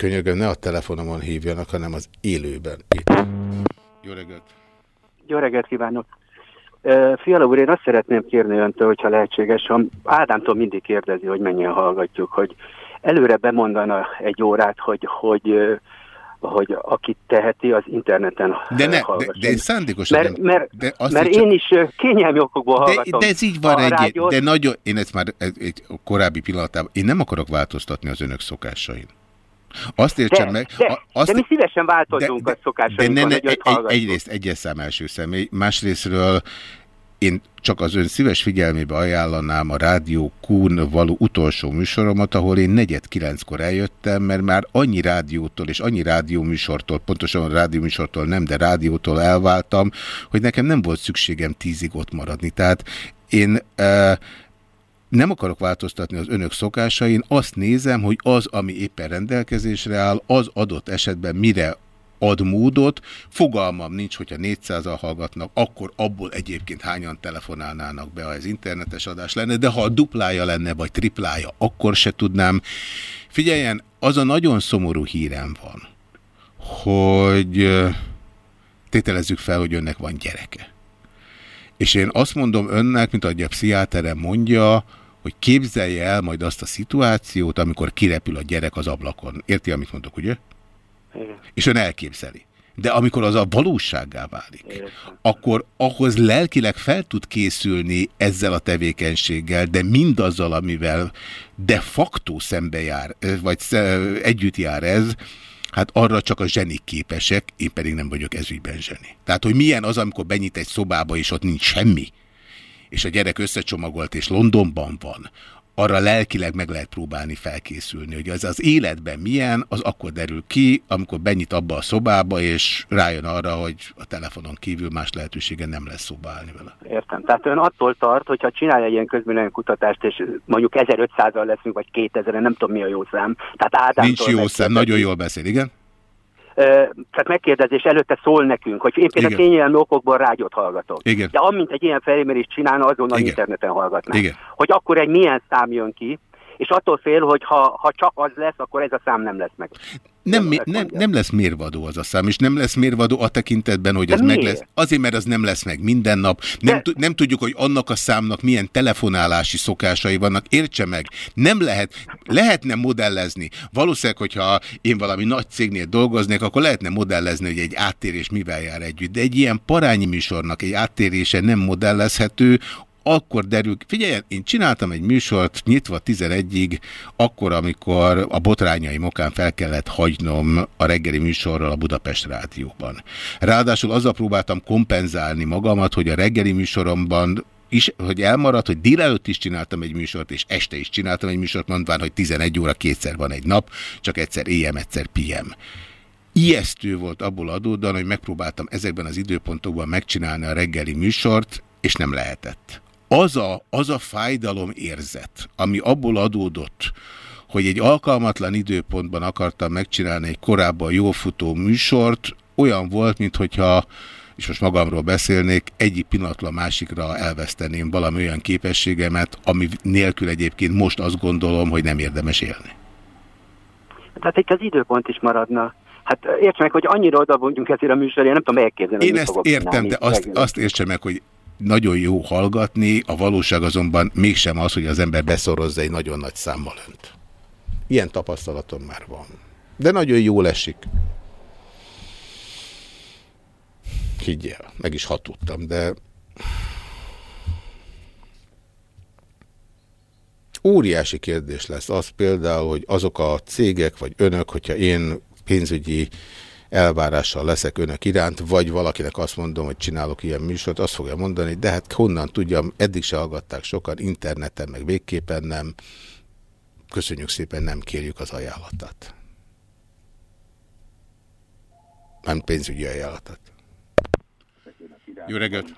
Könyörgöm, ne a telefonomon hívjanak, hanem az élőben. Jó reggelt! Jó reggelt kívánok! Fiala úr, én azt szeretném kérni öntől, hogyha lehetséges, Ádámtól mindig kérdezi, hogy mennyien hallgatjuk, hogy előre bemondana egy órát, hogy, hogy hogy aki teheti, az interneten De ne, de, de én szándékosan mert, mert, de azt mert én is kényelmi okokból de, hallgatom De ez így van, egy, de nagyon, én ezt már egy korábbi pillanatában, én nem akarok változtatni az önök szokásain. Azt értsem de, meg... De, azt, de mi szívesen változunk de, de, a szokásainkon. De ne, ne, egy, egyrészt egyes szám első személy, másrésztről én csak az ön szíves figyelmébe ajánlanám a Rádió Kun való utolsó műsoromat, ahol én negyed kilenckor eljöttem, mert már annyi rádiótól és annyi rádióműsortól, pontosan a rádióműsortól nem, de rádiótól elváltam, hogy nekem nem volt szükségem tízig ott maradni. Tehát én... Uh, nem akarok változtatni az önök szokásain, azt nézem, hogy az, ami éppen rendelkezésre áll, az adott esetben mire ad módot. Fogalmam nincs, hogyha 400-al hallgatnak, akkor abból egyébként hányan telefonálnának be, ha ez internetes adás lenne, de ha a duplája lenne, vagy triplája, akkor se tudnám. Figyeljen, az a nagyon szomorú hírem van, hogy tételezzük fel, hogy önnek van gyereke. És én azt mondom önnek, mint ahogy a pszichiátere mondja, hogy képzelje el majd azt a szituációt, amikor kirepül a gyerek az ablakon. Érti, amit mondok, ugye? Igen. És ön elképzeli. De amikor az a valósággá válik, Igen. akkor ahhoz lelkileg fel tud készülni ezzel a tevékenységgel, de mindazzal, amivel de facto szembe jár, vagy együtt jár ez, hát arra csak a zsenik képesek, én pedig nem vagyok ezügyben zseni. Tehát, hogy milyen az, amikor benyit egy szobába, és ott nincs semmi, és a gyerek összecsomagolt, és Londonban van, arra lelkileg meg lehet próbálni felkészülni, hogy az az életben milyen, az akkor derül ki, amikor benyit abba a szobába, és rájön arra, hogy a telefonon kívül más lehetősége nem lesz szobálni vele. Értem. Tehát ön attól tart, hogyha csinálja ilyen közműnően kutatást, és mondjuk 1500-al leszünk, vagy 2000 nem tudom mi a jó szám. Tehát Ádámtól Nincs jó szám, nagyon jól beszél, igen? Tehát megkérdezés előtte szól nekünk, hogy én például kényelmi okokból rágyot hallgatok. Igen. De amint egy ilyen felmérést csinálna, azonnal Igen. interneten hallgatnám. Igen. Hogy akkor egy milyen szám jön ki, és attól fél, hogy ha, ha csak az lesz, akkor ez a szám nem lesz meg. Nem, nem, nem, nem lesz mérvadó az a szám, és nem lesz mérvadó a tekintetben, hogy ez meg lesz. Azért, mert az nem lesz meg minden nap. Nem, De... nem tudjuk, hogy annak a számnak milyen telefonálási szokásai vannak. Értse meg, nem lehet, lehetne modellezni. Valószínűleg, hogyha én valami nagy cégnél dolgoznék, akkor lehetne modellezni, hogy egy áttérés mivel jár együtt. De egy ilyen parányi műsornak egy áttérése nem modellezhető, akkor derül, figyelj, én csináltam egy műsort nyitva 11-ig, akkor, amikor a botrányai mokán fel kellett hagynom a reggeli műsorral a Budapest rádióban. Ráadásul azzal próbáltam kompenzálni magamat, hogy a reggeli műsoromban is, hogy elmaradt, hogy délelőtt is csináltam egy műsort, és este is csináltam egy műsort, mondván, hogy 11 óra kétszer van egy nap, csak egyszer éjem, egyszer piem. Ijesztő volt abból adódóan, hogy megpróbáltam ezekben az időpontokban megcsinálni a reggeli műsort, és nem lehetett az a, az a fájdalom érzet, ami abból adódott, hogy egy alkalmatlan időpontban akartam megcsinálni egy korábban jófutó műsort, olyan volt, mintha és most magamról beszélnék, egyik pillanatlan másikra elveszteném valami olyan képességemet, ami nélkül egyébként most azt gondolom, hogy nem érdemes élni. Tehát itt az időpont is maradna. Hát érts meg, hogy annyira oda vagyunk ezért a műsorra, én nem tudom elképzelni. Én ezt értem, de azt, azt értsem meg, hogy nagyon jó hallgatni, a valóság azonban mégsem az, hogy az ember beszorozza egy nagyon nagy számmal önt. Ilyen tapasztalatom már van. De nagyon jó esik. Higgyel, meg is hatudtam, de... Óriási kérdés lesz az például, hogy azok a cégek, vagy önök, hogyha én pénzügyi elvárással leszek önök iránt, vagy valakinek azt mondom, hogy csinálok ilyen műsort, azt fogja mondani, de hát honnan tudjam, eddig se hallgatták sokan, interneten, meg végképpen nem. Köszönjük szépen, nem kérjük az ajánlatát. Nem pénzügyi ajánlatot. Jó reggelt!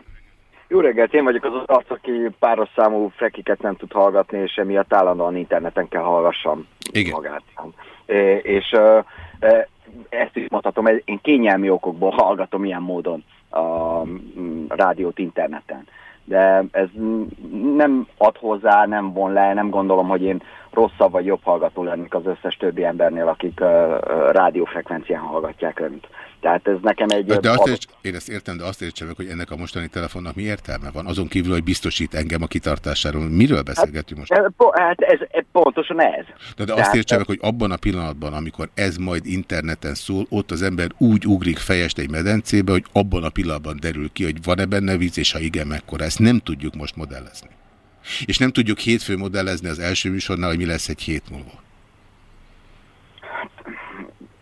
Jó reggelt, én vagyok az az, aki páros számú frekiket nem tud hallgatni, és emiatt állandóan interneten kell hallgassam Igen. magát. És ezt is mondhatom, én kényelmi okokból hallgatom ilyen módon a mm, rádiót interneten. De ez nem ad hozzá, nem von le, nem gondolom, hogy én rosszabb vagy jobb hallgató lennék az összes többi embernél, akik rádiófrekvencián hallgatják önt. Tehát ez nekem egy... De azt érts, én ezt értem, de azt értsem meg, hogy ennek a mostani telefonnak mi értelme van? Azon kívül, hogy biztosít engem a kitartásáról. Miről beszélgetünk most? Hát, hát ez, ez pontosan ez. De, de azt értsem meg, hogy abban a pillanatban, amikor ez majd interneten szól, ott az ember úgy ugrik fejest egy medencébe, hogy abban a pillanatban derül ki, hogy van-e benne víz, és ha igen, mekkora. Ezt nem tudjuk most modellezni. És nem tudjuk hétfő modellezni az első műsornál, hogy mi lesz egy hét múlva.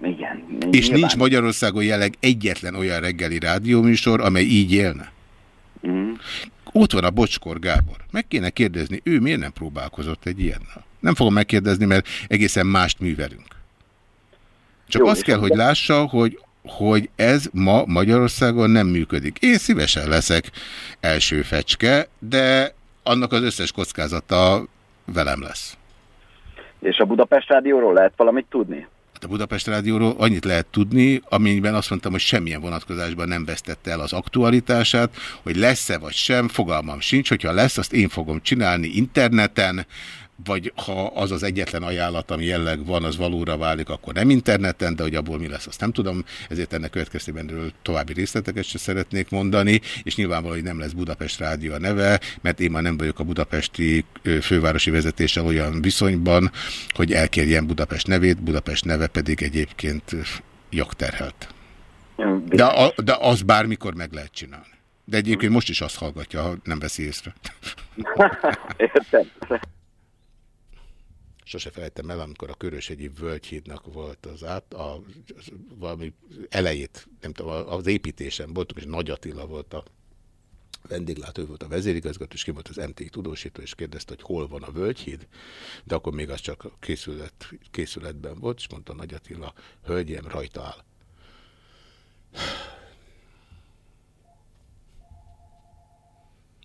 Igen. És nyilván. nincs Magyarországon jelenleg egyetlen olyan reggeli rádióműsor, amely így élne. Mm. Ott van a Bocskor Gábor. Meg kéne kérdezni, ő miért nem próbálkozott egy ilyennel? Nem fogom megkérdezni, mert egészen mást művelünk. Csak Jó, azt kell, hogy lássa, hogy hogy ez ma Magyarországon nem működik. Én szívesen leszek első fecske, de annak az összes kockázata velem lesz. És a Budapest Rádióról lehet valamit tudni? Hát a Budapest Rádióról annyit lehet tudni, amennyiben azt mondtam, hogy semmilyen vonatkozásban nem vesztette el az aktualitását, hogy lesz-e vagy sem, fogalmam sincs, hogyha lesz, azt én fogom csinálni interneten, vagy ha az az egyetlen ajánlat, ami jelleg van, az valóra válik, akkor nem interneten, de hogy abból mi lesz, azt nem tudom, ezért ennek következtében további részleteket sem szeretnék mondani, és nyilvánvalóan, hogy nem lesz Budapest Rádió a neve, mert én már nem vagyok a budapesti fővárosi vezetéssel olyan viszonyban, hogy elkérjem Budapest nevét, Budapest neve pedig egyébként jogterhelt. De, a, de az bármikor meg lehet csinálni. De egyébként most is azt hallgatja, ha nem veszi észre. Értem sose felejtem el, amikor a Körösegyi Völgyhídnak volt az át, a, az, valami elejét, nem tudom, az építésen voltunk, és Nagy Attila volt a vendéglátó volt a vezérigazgató, és ki volt az MT tudósító, és kérdezte, hogy hol van a Völgyhíd, de akkor még az csak a készület, készületben volt, és mondta Nagy Attila, hölgyem, rajta áll.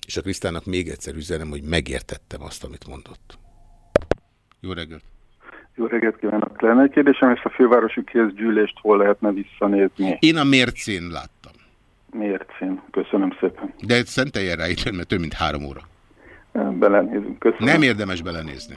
És a Krisztának még egyszer üzenem, hogy megértettem azt, amit mondott. Jó reggelt! Jó reggelt kívánok! Lenne egy kérdésem, ezt a fővárosi kézgyűlést hol lehetne visszanézni? Én a mércén láttam. Mércén, köszönöm szépen. De szenteljen rá itt, mert több mint három óra. Belenézünk, köszönöm. Nem érdemes belenézni.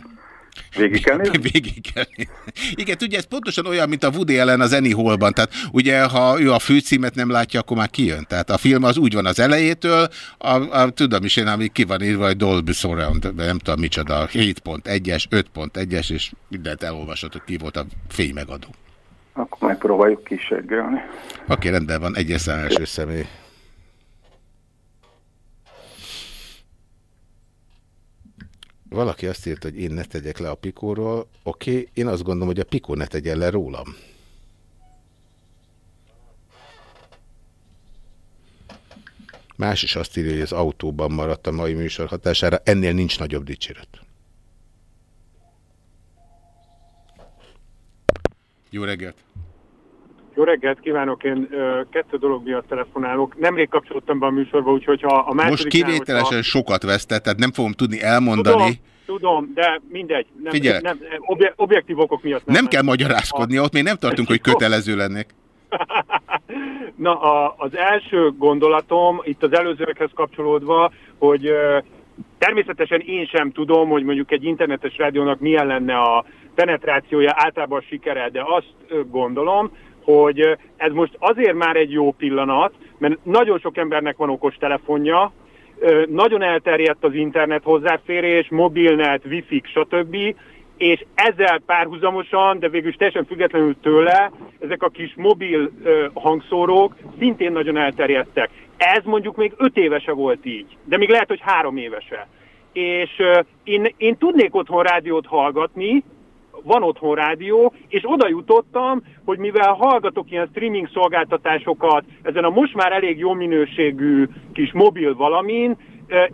Végig kell nézni? Végig kell nézni. Igen, tudja, ez pontosan olyan, mint a Woody Allen az Annie Hallban. Tehát ugye, ha ő a főcímet nem látja, akkor már kijön. Tehát a film az úgy van az elejétől, a, a, tudom is én, ami ki van írva, hogy Dolby Surround, nem tudom micsoda, 7.1-es, 5.1-es, és mindent elolvasott, hogy ki volt a fénymegadó. Akkor megpróbáljuk kiseggelni. Oké, okay, rendben van, egyes első személy. Valaki azt írta, hogy én ne tegyek le a pikóról. Oké, okay, én azt gondolom, hogy a pikó ne tegyen le rólam. Más is azt írja, hogy az autóban maradt a mai műsor hatására. Ennél nincs nagyobb dicséret. Jó reggelt! Jó reggelt kívánok, én ö, kettő dolog miatt telefonálok. Nemrég kapcsolódtam be a műsorba, úgyhogy ha a második... Most kivételesen hogyha... sokat vesztett, tehát nem fogom tudni elmondani. Tudom, tudom de mindegy. Nem, Figyelj. nem, obje, objektív okok miatt nem. Nem kell magyarázkodni, a... ott még nem tartunk, hogy kötelező lennék. Na, a, az első gondolatom, itt az előzőekhez kapcsolódva, hogy ö, természetesen én sem tudom, hogy mondjuk egy internetes rádiónak milyen lenne a penetrációja, általában a sikere, de azt gondolom, hogy ez most azért már egy jó pillanat, mert nagyon sok embernek van okos telefonja, nagyon elterjedt az internet hozzáférés, mobilnet, wifi, stb., és ezzel párhuzamosan, de végül is teljesen függetlenül tőle, ezek a kis mobil hangszórók szintén nagyon elterjedtek. Ez mondjuk még öt évese volt így, de még lehet, hogy három évese. És én, én tudnék otthon rádiót hallgatni, van otthon rádió, és oda jutottam, hogy mivel hallgatok ilyen streaming szolgáltatásokat, ezen a most már elég jó minőségű kis mobil valamin,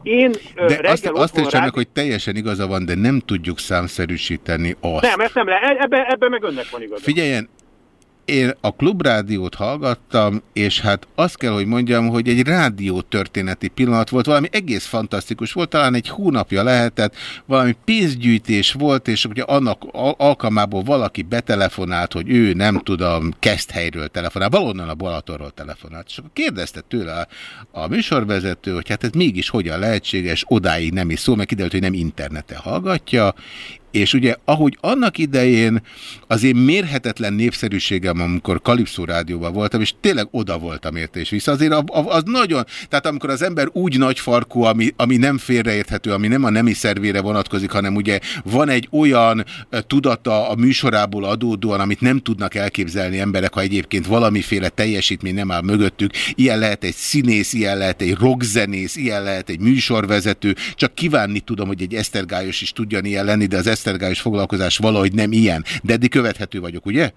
én de azt, azt is rádi... hogy teljesen igaza van, de nem tudjuk számszerűsíteni azt. Nem, ezt nem lehet, ebben ebbe meg önnek van igaza. Figyeljen, én a klubrádiót hallgattam, és hát azt kell, hogy mondjam, hogy egy rádió történeti pillanat volt, valami egész fantasztikus volt, talán egy hónapja lehetett, valami pénzgyűjtés volt, és ugye annak alkalmából valaki betelefonált, hogy ő nem tudom, helyről telefonál, valonnan a Balatonról telefonált, és akkor kérdezte tőle a, a műsorvezető, hogy hát ez mégis hogyan lehetséges, odáig nem is szó, mert kiderült, hogy nem interneten hallgatja, és ugye, ahogy annak idején az én mérhetetlen népszerűségem, amikor Kalipszó rádióban voltam, és tényleg oda voltam érte és vissza, azért az nagyon, tehát amikor az ember úgy nagy farkú, ami, ami nem félreérthető, ami nem a nemi szervére vonatkozik, hanem ugye van egy olyan tudata a műsorából adódóan, amit nem tudnak elképzelni emberek, ha egyébként valamiféle teljesítmény nem áll mögöttük. Ilyen lehet egy színész, ilyen lehet egy rockzenész, ilyen lehet egy műsorvezető. Csak kívánni tudom, hogy egy Esztergályos is tudjon ilyen lenni, de az esztergályos foglalkozás valahogy nem ilyen, de eddig követhető vagyok, ugye?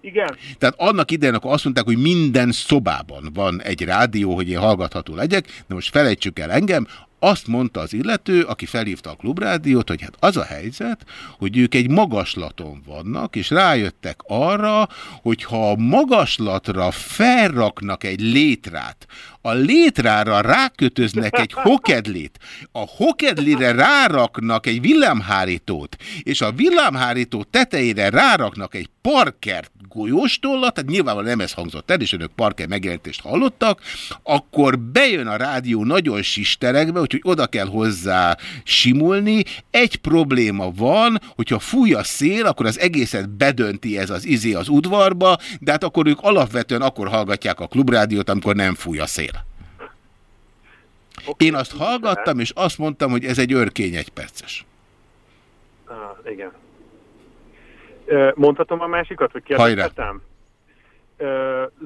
Igen. Tehát annak idején akkor azt mondták, hogy minden szobában van egy rádió, hogy én hallgatható legyek, de most felejtsük el engem, azt mondta az illető, aki felhívta a klubrádiót, hogy hát az a helyzet, hogy ők egy magaslaton vannak, és rájöttek arra, hogy ha a magaslatra felraknak egy létrát, a létrára rákötöznek egy hokedlit, a hokedlire ráraknak egy villámhárítót, és a villámhárító tetejére ráraknak egy parkert golyóstollat, tehát nyilvánvalóan nem ez hangzott el, és önök parker megjelentést hallottak, akkor bejön a rádió nagyon sisterekbe, úgyhogy oda kell hozzá simulni. Egy probléma van, hogyha fúj a szél, akkor az egészet bedönti ez az izé az udvarba, de hát akkor ők alapvetően akkor hallgatják a klubrádiót, amikor nem fúj a szél. Én azt hallgattam, és azt mondtam, hogy ez egy örkény egyperces. Ah, igen. Mondhatom a másikat, hogy kérdezhetem?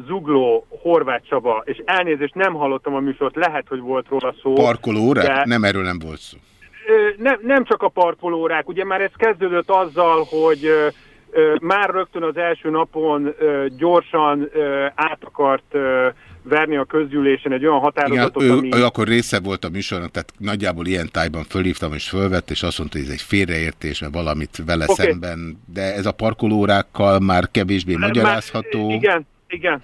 Zugló, Horváth Csaba, és elnézést, nem hallottam a műsort, lehet, hogy volt róla szó. Parkolóra? de- Nem erről nem volt szó. Nem, nem csak a parkolórák, ugye már ez kezdődött azzal, hogy már rögtön az első napon gyorsan át akart verni a közgyűlésen egy olyan Igen, határozatot, ő, ami... ő akkor része volt a műsornak, tehát nagyjából ilyen tájban fölhívtam és fölvett, és azt mondta, hogy ez egy félreértés, mert valamit vele Oké. szemben, de ez a parkolórákkal már kevésbé magyarázható. Már, igen, igen.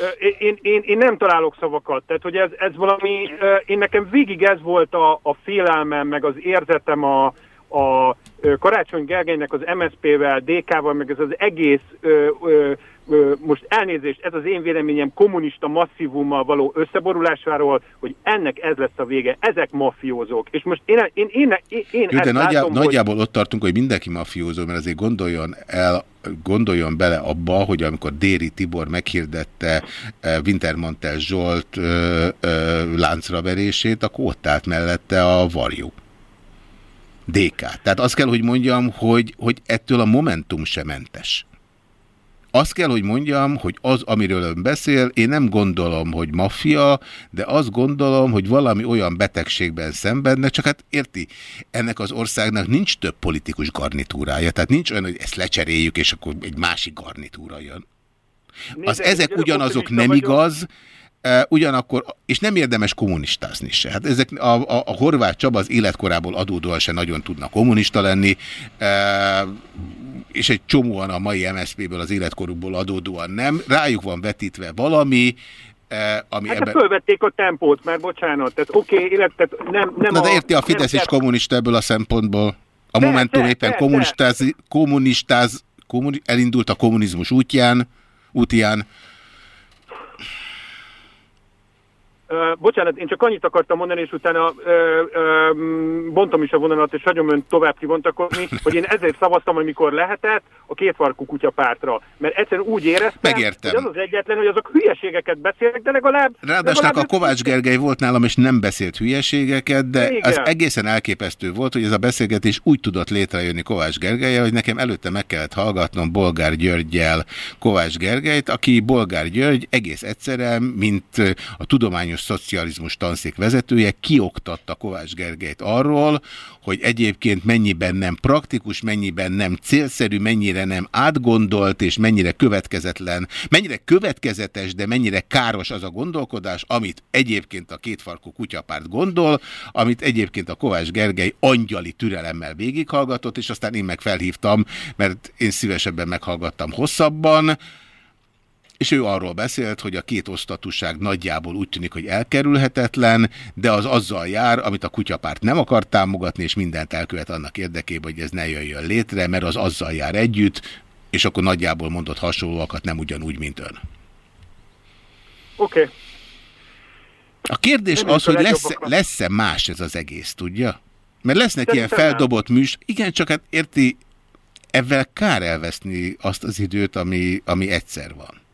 Ö, Én, én, én nem találok szavakat, tehát hogy ez, ez valami, én nekem végig ez volt a, a félelmem, meg az érzetem a, a Karácsony Gergelynek az MSZP-vel, DK-val, meg ez az egész, ö, ö, most elnézést, ez az én véleményem kommunista masszívummal való összeborulásáról, hogy ennek ez lesz a vége, ezek mafiózók. És most én, én, én, én, én Jó, de ezt nagyjá, látom, nagyjából ott tartunk, hogy mindenki mafiózó, mert azért gondoljon el, gondoljon bele abba, hogy amikor Déri Tibor meghirdette eh, Wintermantel Zsolt ö, ö, láncra verését, akkor ott állt mellette a varjú. DK. Tehát azt kell, hogy mondjam, hogy, hogy ettől a Momentum sem mentes. Azt kell, hogy mondjam, hogy az, amiről ön beszél, én nem gondolom, hogy maffia, de azt gondolom, hogy valami olyan betegségben szenvednek, csak hát érti, ennek az országnak nincs több politikus garnitúrája, tehát nincs olyan, hogy ezt lecseréljük, és akkor egy másik garnitúra jön. Az Nézd, ezek ugyanazok nem vagyok. igaz, ugyanakkor, és nem érdemes kommunistázni se. Hát ezek, a, a, a horvát Csaba az életkorából adódóan se nagyon tudna kommunista lenni, eh, és egy csomóan a mai MSZP-ből az életkorukból adódóan nem. Rájuk van vetítve valami, eh, ami Hát de ebben... fölvették a tempót, mert bocsánat, tehát oké, okay, illetve nem, nem Na de érti, a nem Fidesz is kommunista ebből a szempontból. A Persze, Momentum éppen persze. kommunistáz, kommunistáz, kommuni, elindult a kommunizmus útján, útján. Bocsánat, én csak annyit akartam mondani, és utána ö, m, bontom is a vonalat, és hagyom önt tovább kivontakozni, hogy én ezért szavaztam, amikor lehetett, a kétfarkú kutya pártra. Mert egyszerűen úgy éreztem, Megértem. hogy az az egyetlen, hogy azok hülyeségeket beszélnek, de legalább... Ráadásul legalább a Kovács Gergely volt nálam, és nem beszélt hülyeségeket, de Igen. az egészen elképesztő volt, hogy ez a beszélgetés úgy tudott létrejönni Kovács Gergelyel, hogy nekem előtte meg kellett hallgatnom Bolgár Györgyel Kovács Gergelyt, aki Bolgár György egész egyszerűen, mint a tudományos szocializmus tanszék vezetője, kioktatta Kovács Gergelyt arról, hogy egyébként mennyiben nem praktikus, mennyiben nem célszerű, mennyire nem átgondolt, és mennyire következetlen, mennyire következetes, de mennyire káros az a gondolkodás, amit egyébként a kétfarkú kutyapárt gondol, amit egyébként a Kovács Gergely angyali türelemmel végighallgatott, és aztán én meg felhívtam, mert én szívesebben meghallgattam hosszabban, és ő arról beszélt, hogy a két osztatúság nagyjából úgy tűnik, hogy elkerülhetetlen, de az azzal jár, amit a kutyapárt nem akar támogatni, és mindent elkövet annak érdekében, hogy ez ne jöjjön létre, mert az azzal jár együtt, és akkor nagyjából mondott hasonlóakat nem ugyanúgy, mint ön. Oké. Okay. A kérdés Nem az, hogy a lesz, lesz-e más ez az egész, tudja? Mert lesznek ilyen Szerintem feldobott műs... Igen, csak hát érti, ebben kár elveszni azt az időt, ami, ami egyszer van.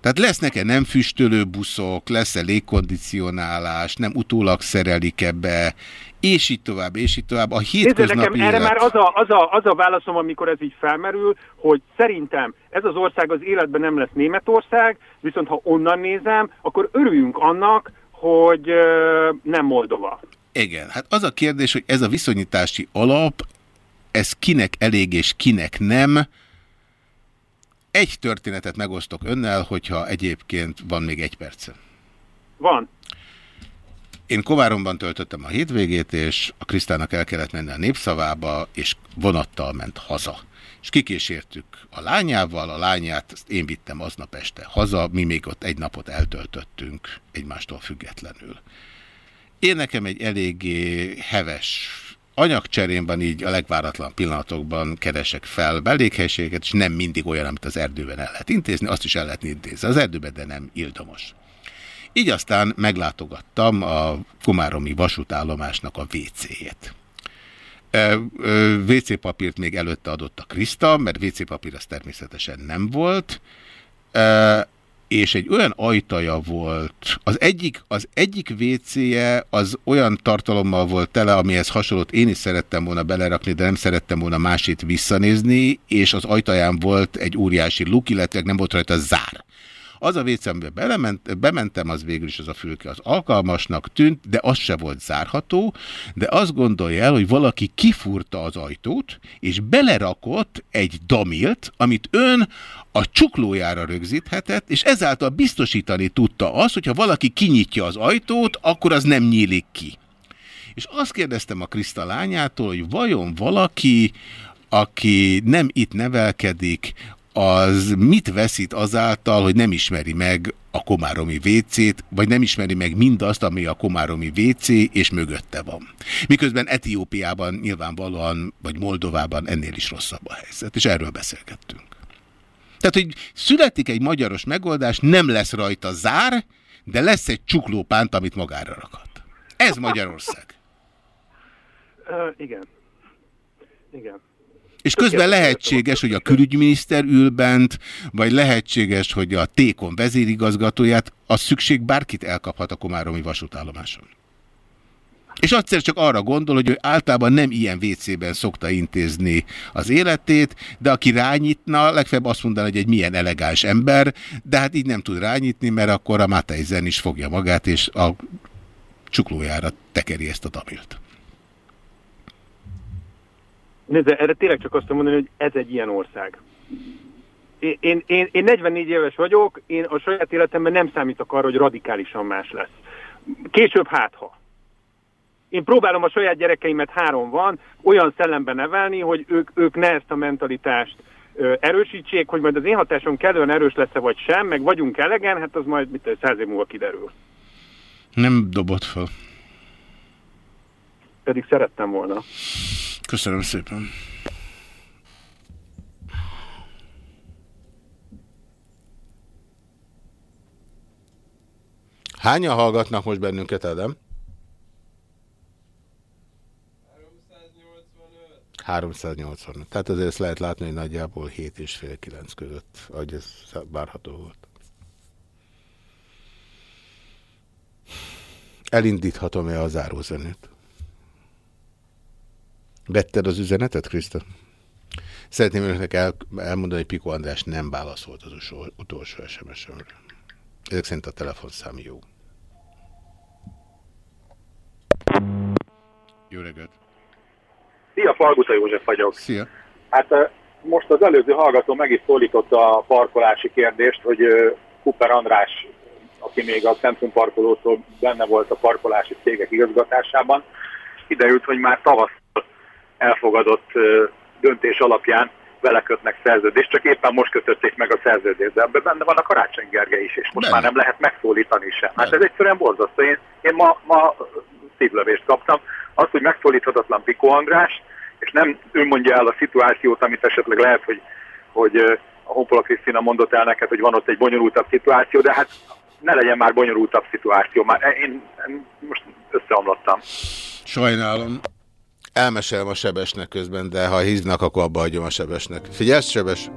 Tehát lesznek-e nem füstölő buszok, lesz-e légkondicionálás, nem utólag szerelik ebbe, és így tovább, és így tovább. A Nézd, nekem hétköznapi erre élet... már az a, az, a, az a válaszom, amikor ez így felmerül, hogy szerintem ez az ország az életben nem lesz Németország, viszont ha onnan nézem, akkor örüljünk annak, hogy ö, nem Moldova. Igen, hát az a kérdés, hogy ez a viszonyítási alap, ez kinek elég és kinek nem. Egy történetet megosztok önnel, hogyha egyébként van még egy perce. Van. Én Komáromban töltöttem a hétvégét, és a Krisztának el kellett menni a népszavába, és vonattal ment haza. És kikísértük a lányával, a lányát azt én vittem aznap este haza, mi még ott egy napot eltöltöttünk egymástól függetlenül. Én nekem egy eléggé heves anyagcserémben így a legváratlan pillanatokban keresek fel belékhelységet, és nem mindig olyan, amit az erdőben el lehet intézni, azt is el lehet intézni az erdőben, de nem ildomos. Így aztán meglátogattam a Komáromi vasútállomásnak a WC-jét. WC papírt még előtte adott a Kriszta, mert WC papír az természetesen nem volt, és egy olyan ajtaja volt, az egyik, az egyik WC-je az olyan tartalommal volt tele, amihez hasonlót én is szerettem volna belerakni, de nem szerettem volna másét visszanézni, és az ajtaján volt egy óriási luk, illetve nem volt rajta zár. Az a WC, amiben belement, bementem, az végül is az a fülke az alkalmasnak tűnt, de az se volt zárható, de azt gondolja el, hogy valaki kifúrta az ajtót, és belerakott egy damilt, amit ön a csuklójára rögzíthetett, és ezáltal biztosítani tudta azt, hogyha valaki kinyitja az ajtót, akkor az nem nyílik ki. És azt kérdeztem a Kriszta lányától, hogy vajon valaki, aki nem itt nevelkedik, az mit veszít azáltal, hogy nem ismeri meg a komáromi WC-t, vagy nem ismeri meg mindazt, ami a komáromi WC és mögötte van. Miközben Etiópiában nyilvánvalóan, vagy Moldovában ennél is rosszabb a helyzet, és erről beszélgettünk. Tehát, hogy születik egy magyaros megoldás, nem lesz rajta zár, de lesz egy csuklópánt, amit magára rakhat. Ez Magyarország. Uh, igen. Igen. És közben lehetséges, hogy a külügyminiszter ül bent, vagy lehetséges, hogy a Tékon vezérigazgatóját, az szükség bárkit elkaphat a Komáromi vasútállomáson. És egyszer csak arra gondol, hogy ő általában nem ilyen WC-ben szokta intézni az életét, de aki rányitna, legfeljebb azt mondaná, hogy egy milyen elegáns ember, de hát így nem tud rányitni, mert akkor a Mateizen is fogja magát, és a csuklójára tekeri ezt a tamilt. Nézze, erre tényleg csak azt mondani, hogy ez egy ilyen ország. Én, én, én, én 44 éves vagyok, én a saját életemben nem számítok arra, hogy radikálisan más lesz. Később hát ha. Én próbálom a saját gyerekeimet, három van, olyan szellemben nevelni, hogy ők, ők ne ezt a mentalitást ö, erősítsék, hogy majd az én hatásom kellően erős lesz-e vagy sem, meg vagyunk elegen, hát az majd mit, száz év múlva kiderül. Nem dobott fel. Pedig szerettem volna. Köszönöm szépen. Hányan hallgatnak most bennünket, Adam? 385. Tehát azért ezt lehet látni, hogy nagyjából 7 és fél 9 között, ahogy ez várható volt. Elindíthatom-e a zárózenét? Vetted az üzenetet, Krista? Szeretném önöknek el, elmondani, hogy Piko András nem válaszolt az utolsó SMS-emre. Ezek szerint a telefonszám jó. Jó reggelt! Szia, Falguta József vagyok. Szia! Hát most az előző hallgató meg is szólította a parkolási kérdést, hogy Kuper András, aki még a Centrum parkolótól benne volt a parkolási cégek igazgatásában, kiderült, hogy már tavasz elfogadott döntés alapján vele kötnek szerződést, csak éppen most kötötték meg a szerződést, de ebben benne van a Karácsony Gergely is, és most nem. már nem lehet megszólítani sem. Hát ez egyszerűen borzasztó. Én, én ma, ma szívlövést kaptam. Az, hogy megszólíthatatlan Piko András, és nem ő mondja el a szituációt, amit esetleg lehet, hogy, hogy a Honpola Krisztina mondott el neked, hogy van ott egy bonyolultabb szituáció, de hát ne legyen már bonyolultabb szituáció. Már én, én most összeomlottam. Sajnálom. Elmesélem a sebesnek közben, de ha hívnak, akkor abba hagyom a sebesnek. Figyelsz, sebes?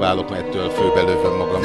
megválok, mert ettől főbelővöm magam.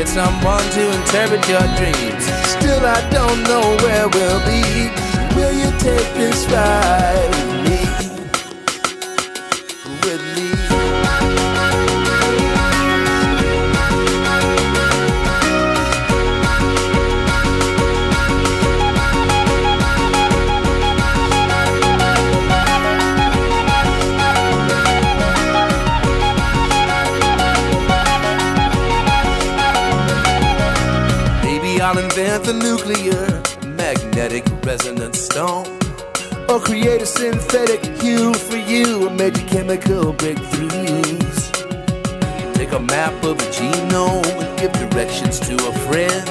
get someone to interpret your dreams. Still, I don't know where we'll be. Will you take this ride? Nuclear magnetic resonance stone. Or create a synthetic hue for you, or major chemical breakthroughs. Take a map of the genome and give directions to a friend.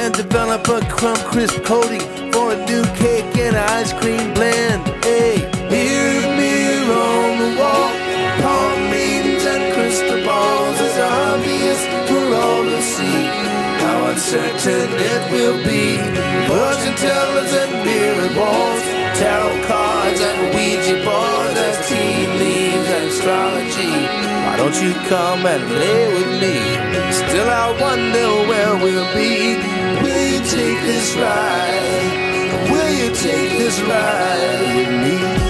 And develop a crumb crisp coating for a new cake and ice cream blend. Hey, How uncertain it will be. Fortune tellers and mirror walls, tarot cards and Ouija boards, as tea leaves and astrology. Why don't you come and lay with me? Still, I wonder where we'll be. Will you take this ride? Will you take this ride with me?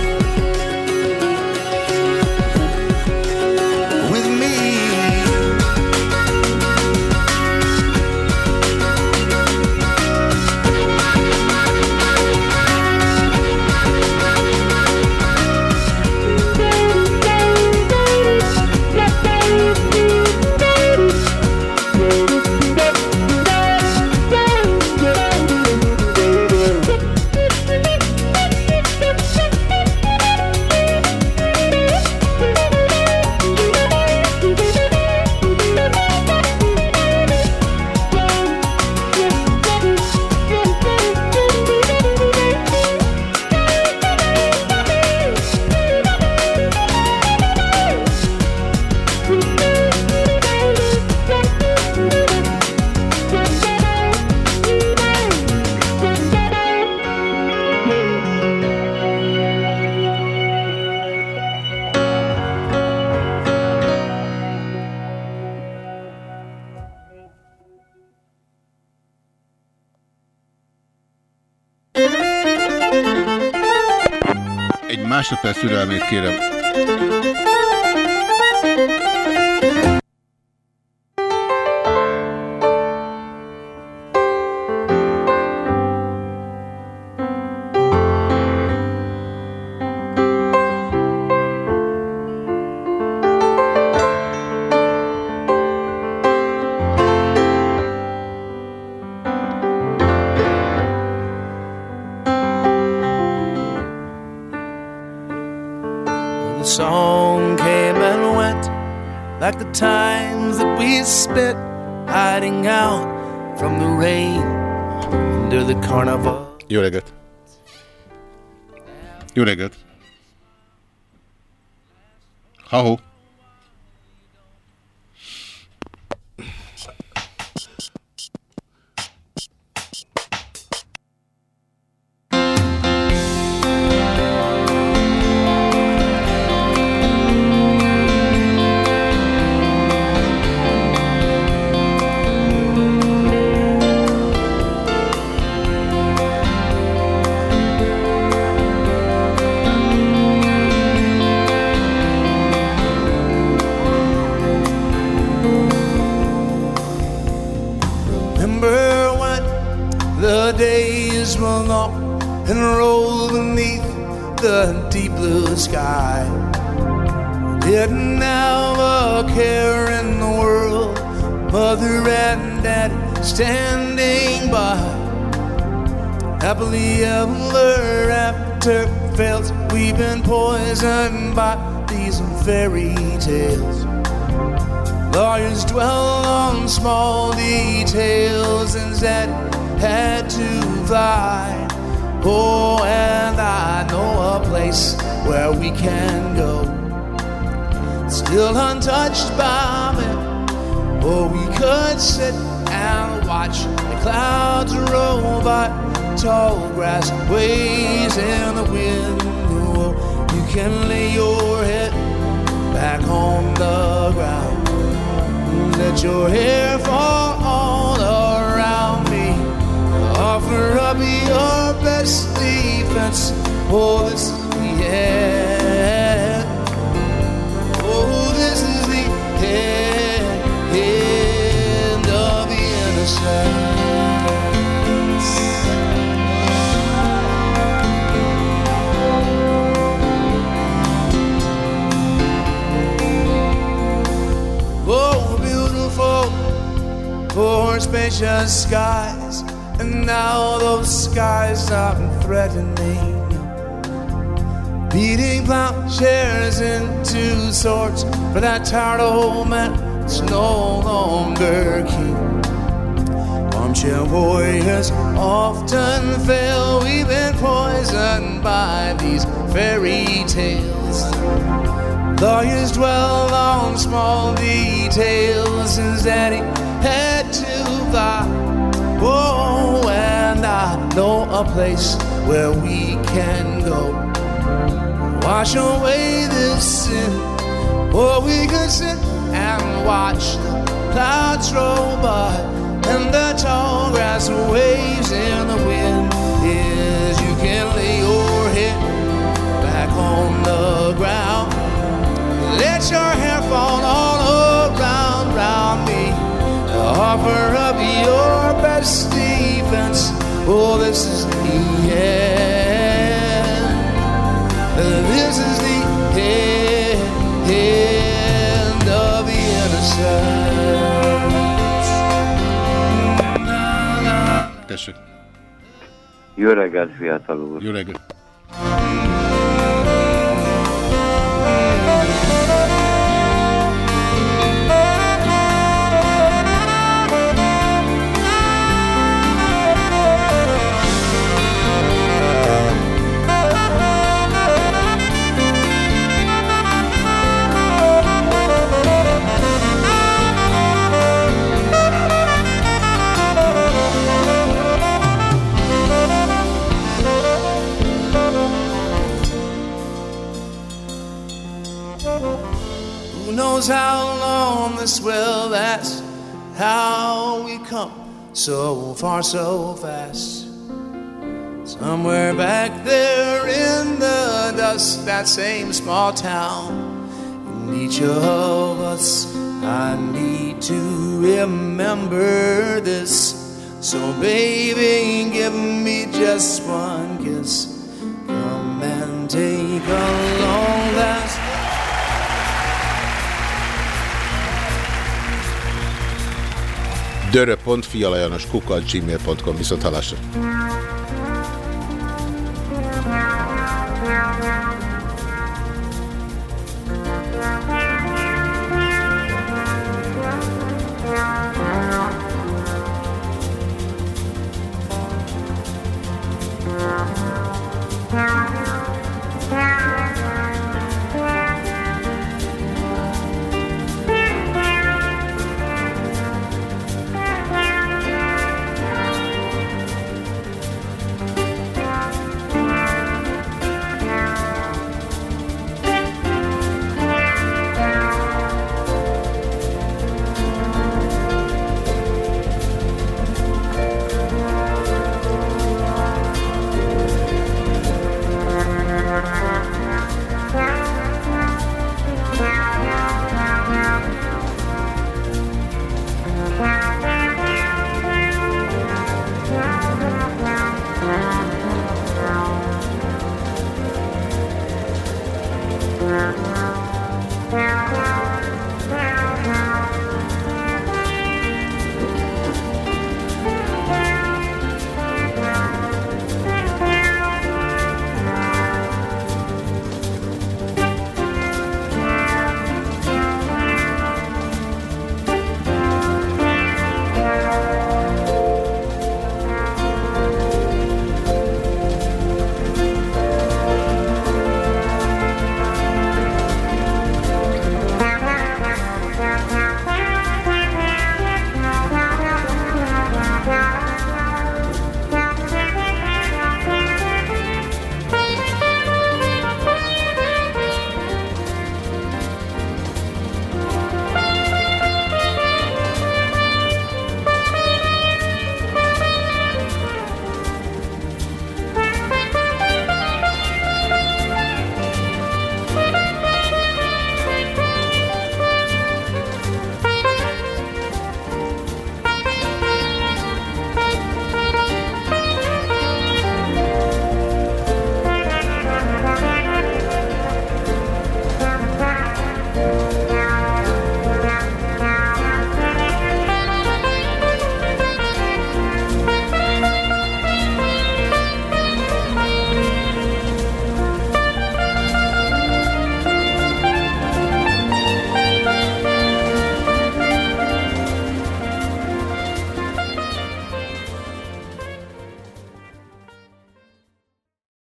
Türelmét kérem. Jó reggelt! Ha-ho! And roll beneath the deep blue sky? Didn't have a care in the world, mother and dad standing by. Happily ever after felt we've been poisoned by these fairy tales. Lawyers dwell on small details and instead had to fly. Oh, and I know a place where we can go, still untouched by men. Or we could sit and watch the clouds roll by, tall grass waves in the wind. Oh, you can lay your head back on the ground. Let your hair fall me. Offer up your best defense. Oh, this is the end. Oh, this is the end, end of the innocence. Oh, beautiful for spacious skies, and now those skies are threatening. Beating plowshares into swords for that tired old man is no longer king. Armchair warriors often fail. We've been poisoned by these fairy tales. Lawyers dwell on small details since Daddy had to fly. Oh, and I know a place where we can go. Wash away this sin, or we could sit and watch the clouds roll by, and the tall grass waves in the wind. Yes, you can lay your head back on the ground. Let your hair fall all around, round. Offer up your best defense. Oh, this is the end. This is the end, end of the innocence. Tessék. Jó reggelt, fiatal úr. Jó reggelt. Knows how long this will last? How we come so far so fast. Somewhere back there in the dust, that same small town. And each of us, I need to remember this. So, baby, give me just one kiss. Come and take a long last. Dörö.fialajanos kukat gmail.com viszont halásra.